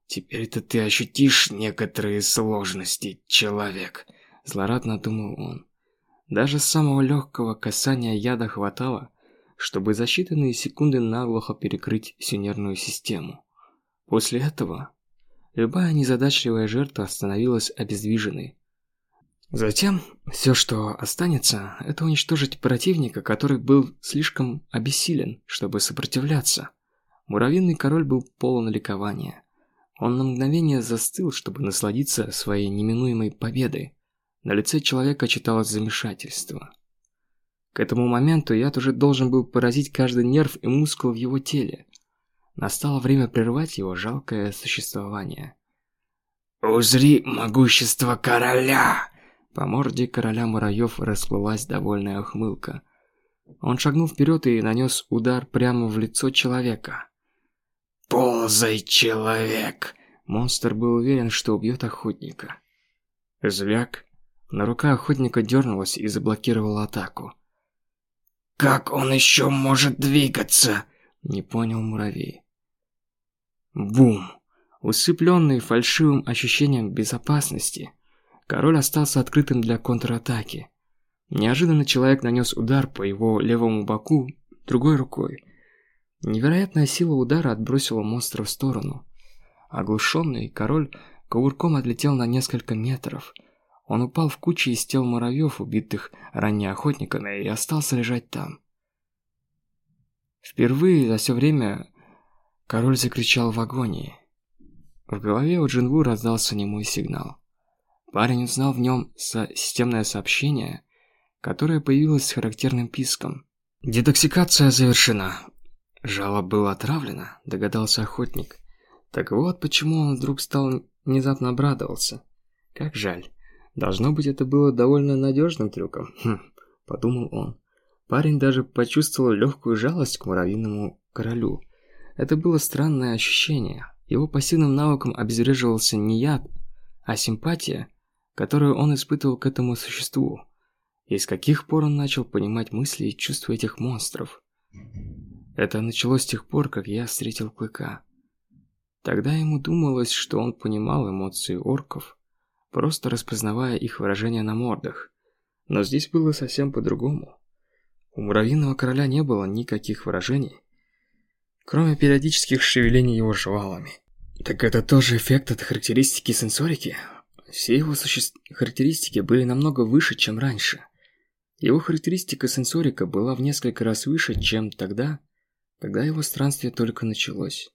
«Теперь-то ты ощутишь некоторые сложности, человек», – злорадно думал он. Даже самого легкого касания яда хватало, чтобы за считанные секунды наглухо перекрыть всю нервную систему. После этого любая незадачливая жертва становилась обездвиженной. Затем все, что останется, это уничтожить противника, который был слишком обессилен, чтобы сопротивляться. Муравьиный король был полон ликования. Он на мгновение застыл, чтобы насладиться своей неминуемой победой. На лице человека читалось замешательство. К этому моменту яд уже должен был поразить каждый нерв и мускул в его теле. Настало время прервать его жалкое существование. «Узри могущество короля!» По морде короля муравьев расплылась довольная ухмылка. Он шагнул вперед и нанес удар прямо в лицо человека. «Ползай, человек!» Монстр был уверен, что убьет охотника. Звяк. На рука охотника дернулась и заблокировала атаку. «Как он еще может двигаться?» Не понял муравей. Бум! Усыпленный фальшивым ощущением безопасности, король остался открытым для контратаки. Неожиданно человек нанес удар по его левому боку другой рукой. Невероятная сила удара отбросила монстра в сторону. Оглушенный, король кувырком отлетел на несколько метров. Он упал в куче из тел муравьев, убитых ранее охотниками, и остался лежать там. Впервые за все время король закричал в агонии. В голове у Джинву раздался немой сигнал. Парень узнал в нем со системное сообщение, которое появилось с характерным писком. «Детоксикация завершена. Жало было отравлено, догадался охотник. Так вот, почему он вдруг стал внезапно обрадовался. Как жаль. Должно быть, это было довольно надежным трюком. Хм, подумал он. Парень даже почувствовал легкую жалость к муравьиному королю. Это было странное ощущение. Его пассивным навыком обезвреживался не яд, а симпатия, которую он испытывал к этому существу. И с каких пор он начал понимать мысли и чувства этих монстров. Это началось с тех пор, как я встретил Клыка. Тогда ему думалось, что он понимал эмоции орков, просто распознавая их выражения на мордах. Но здесь было совсем по-другому. У муравьиного короля не было никаких выражений, кроме периодических шевелений его жвалами. Так это тоже эффект от характеристики сенсорики? Все его суще... характеристики были намного выше, чем раньше. Его характеристика сенсорика была в несколько раз выше, чем тогда, когда его странствие только началось.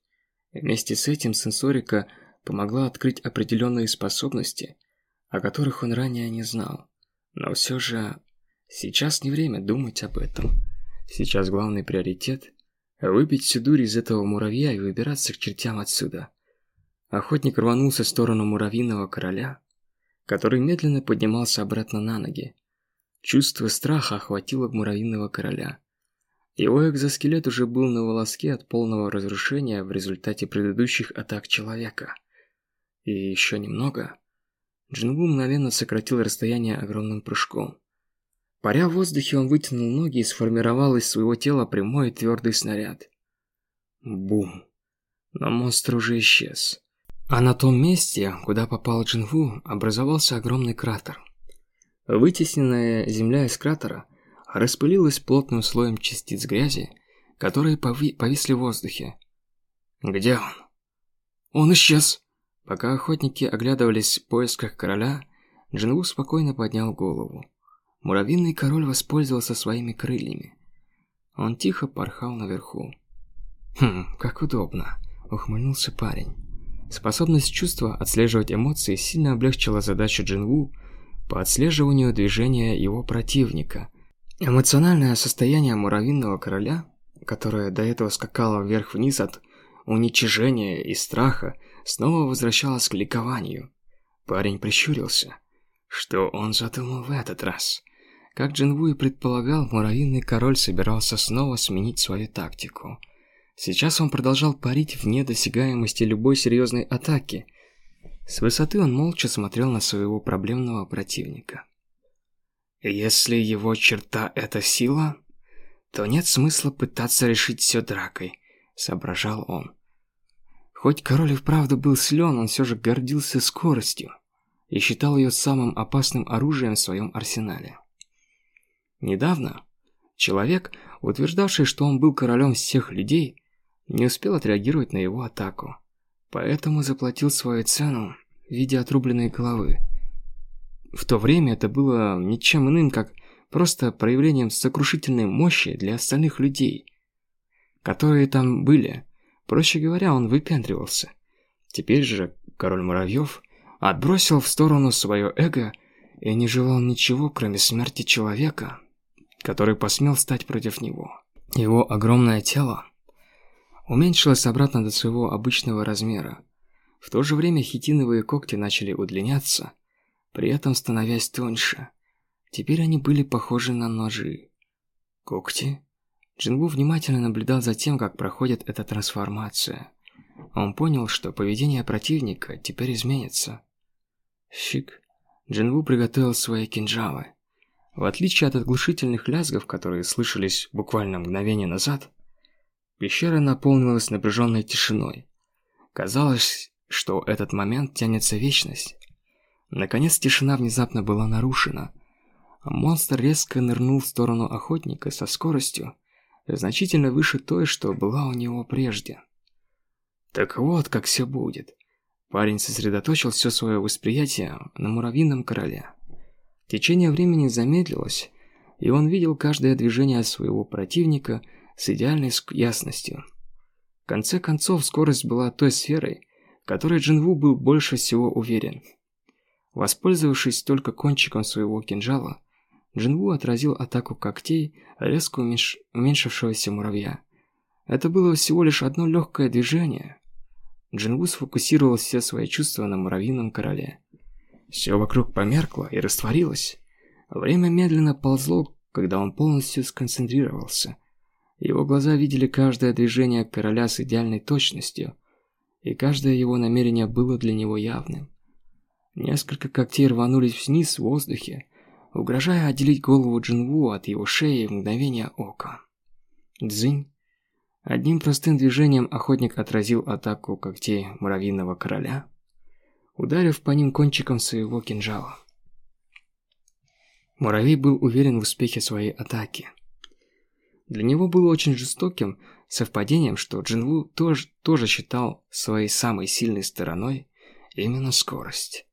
Вместе с этим сенсорика помогла открыть определенные способности, о которых он ранее не знал. Но все же сейчас не время думать об этом. Сейчас главный приоритет – выбить всю дурь из этого муравья и выбираться к чертям отсюда. Охотник рванулся в сторону муравьиного короля, который медленно поднимался обратно на ноги. Чувство страха охватило муравьиного короля – его экзоскелет уже был на волоске от полного разрушения в результате предыдущих атак человека. И еще немного. Джингу мгновенно сократил расстояние огромным прыжком. Паря в воздухе, он вытянул ноги и сформировал из своего тела прямой и твердый снаряд. Бум. Но монстр уже исчез. А на том месте, куда попал Джинву, образовался огромный кратер. Вытесненная земля из кратера распылилась плотным слоем частиц грязи, которые пови повисли в воздухе. «Где он?» «Он исчез!» Пока охотники оглядывались в поисках короля, Джинву спокойно поднял голову. Муравьиный король воспользовался своими крыльями. Он тихо порхал наверху. «Хм, как удобно!» – ухмыльнулся парень. Способность чувства отслеживать эмоции сильно облегчила задачу Джинву по отслеживанию движения его противника – Эмоциональное состояние муравьиного короля, которое до этого скакало вверх-вниз от уничижения и страха, снова возвращалось к ликованию. Парень прищурился. Что он задумал в этот раз? Как Джинву и предполагал, муравьиный король собирался снова сменить свою тактику. Сейчас он продолжал парить вне досягаемости любой серьезной атаки. С высоты он молча смотрел на своего проблемного противника. Если его черта – это сила, то нет смысла пытаться решить все дракой, соображал он. Хоть король и вправду был силен, он все же гордился скоростью и считал ее самым опасным оружием в своем арсенале. Недавно человек, утверждавший, что он был королем всех людей, не успел отреагировать на его атаку, поэтому заплатил свою цену в виде отрубленной головы. В то время это было ничем иным, как просто проявлением сокрушительной мощи для остальных людей, которые там были. Проще говоря, он выпендривался. Теперь же король муравьев отбросил в сторону свое эго и не желал ничего, кроме смерти человека, который посмел стать против него. Его огромное тело уменьшилось обратно до своего обычного размера. В то же время хитиновые когти начали удлиняться, при этом становясь тоньше. Теперь они были похожи на ножи. Когти? Джингу внимательно наблюдал за тем, как проходит эта трансформация. Он понял, что поведение противника теперь изменится. Щик. Джингу приготовил свои кинжалы. В отличие от оглушительных лязгов, которые слышались буквально мгновение назад, пещера наполнилась напряженной тишиной. Казалось, что этот момент тянется вечность. Наконец тишина внезапно была нарушена. Монстр резко нырнул в сторону охотника со скоростью, значительно выше той, что была у него прежде. Так вот, как все будет. Парень сосредоточил все свое восприятие на муравьином короле. Течение времени замедлилось, и он видел каждое движение своего противника с идеальной ясностью. В конце концов, скорость была той сферой, в которой Джинву был больше всего уверен. Воспользовавшись только кончиком своего кинжала, Джинву отразил атаку когтей резко уменьш... уменьшившегося муравья. Это было всего лишь одно легкое движение. Джинву сфокусировал все свои чувства на муравьином короле. Все вокруг померкло и растворилось. Время медленно ползло, когда он полностью сконцентрировался. Его глаза видели каждое движение короля с идеальной точностью, и каждое его намерение было для него явным. Несколько когтей рванулись вниз в воздухе, угрожая отделить голову Джинву от его шеи в мгновение ока. Дзынь. Одним простым движением охотник отразил атаку когтей муравьиного короля – ударив по ним кончиком своего кинжала. Муравей был уверен в успехе своей атаки. Для него было очень жестоким совпадением, что Джинву тоже, тоже считал своей самой сильной стороной именно скорость.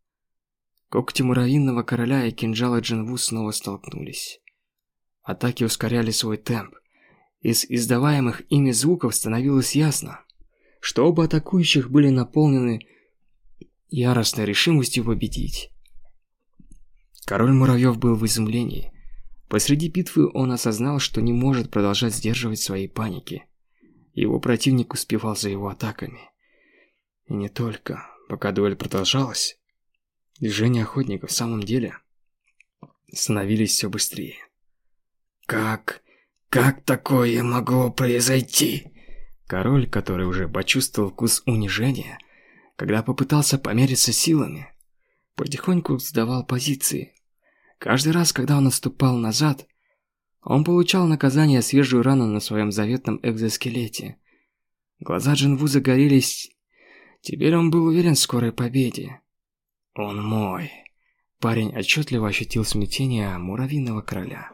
Когти муравьиного короля и кинжалы Джинву снова столкнулись. Атаки ускоряли свой темп. Из издаваемых ими звуков становилось ясно, что оба атакующих были наполнены яростной решимостью победить. Король муравьев был в изумлении. Посреди битвы он осознал, что не может продолжать сдерживать свои паники. Его противник успевал за его атаками. И не только. Пока дуэль продолжалась, движения охотника в самом деле становились все быстрее. «Как... как такое могло произойти?» Король, который уже почувствовал вкус унижения, когда попытался помериться силами, потихоньку сдавал позиции. Каждый раз, когда он отступал назад, он получал наказание свежую рану на своем заветном экзоскелете. Глаза Джинву загорелись. Теперь он был уверен в скорой победе. «Он мой!» Парень отчетливо ощутил смятение муравьиного короля.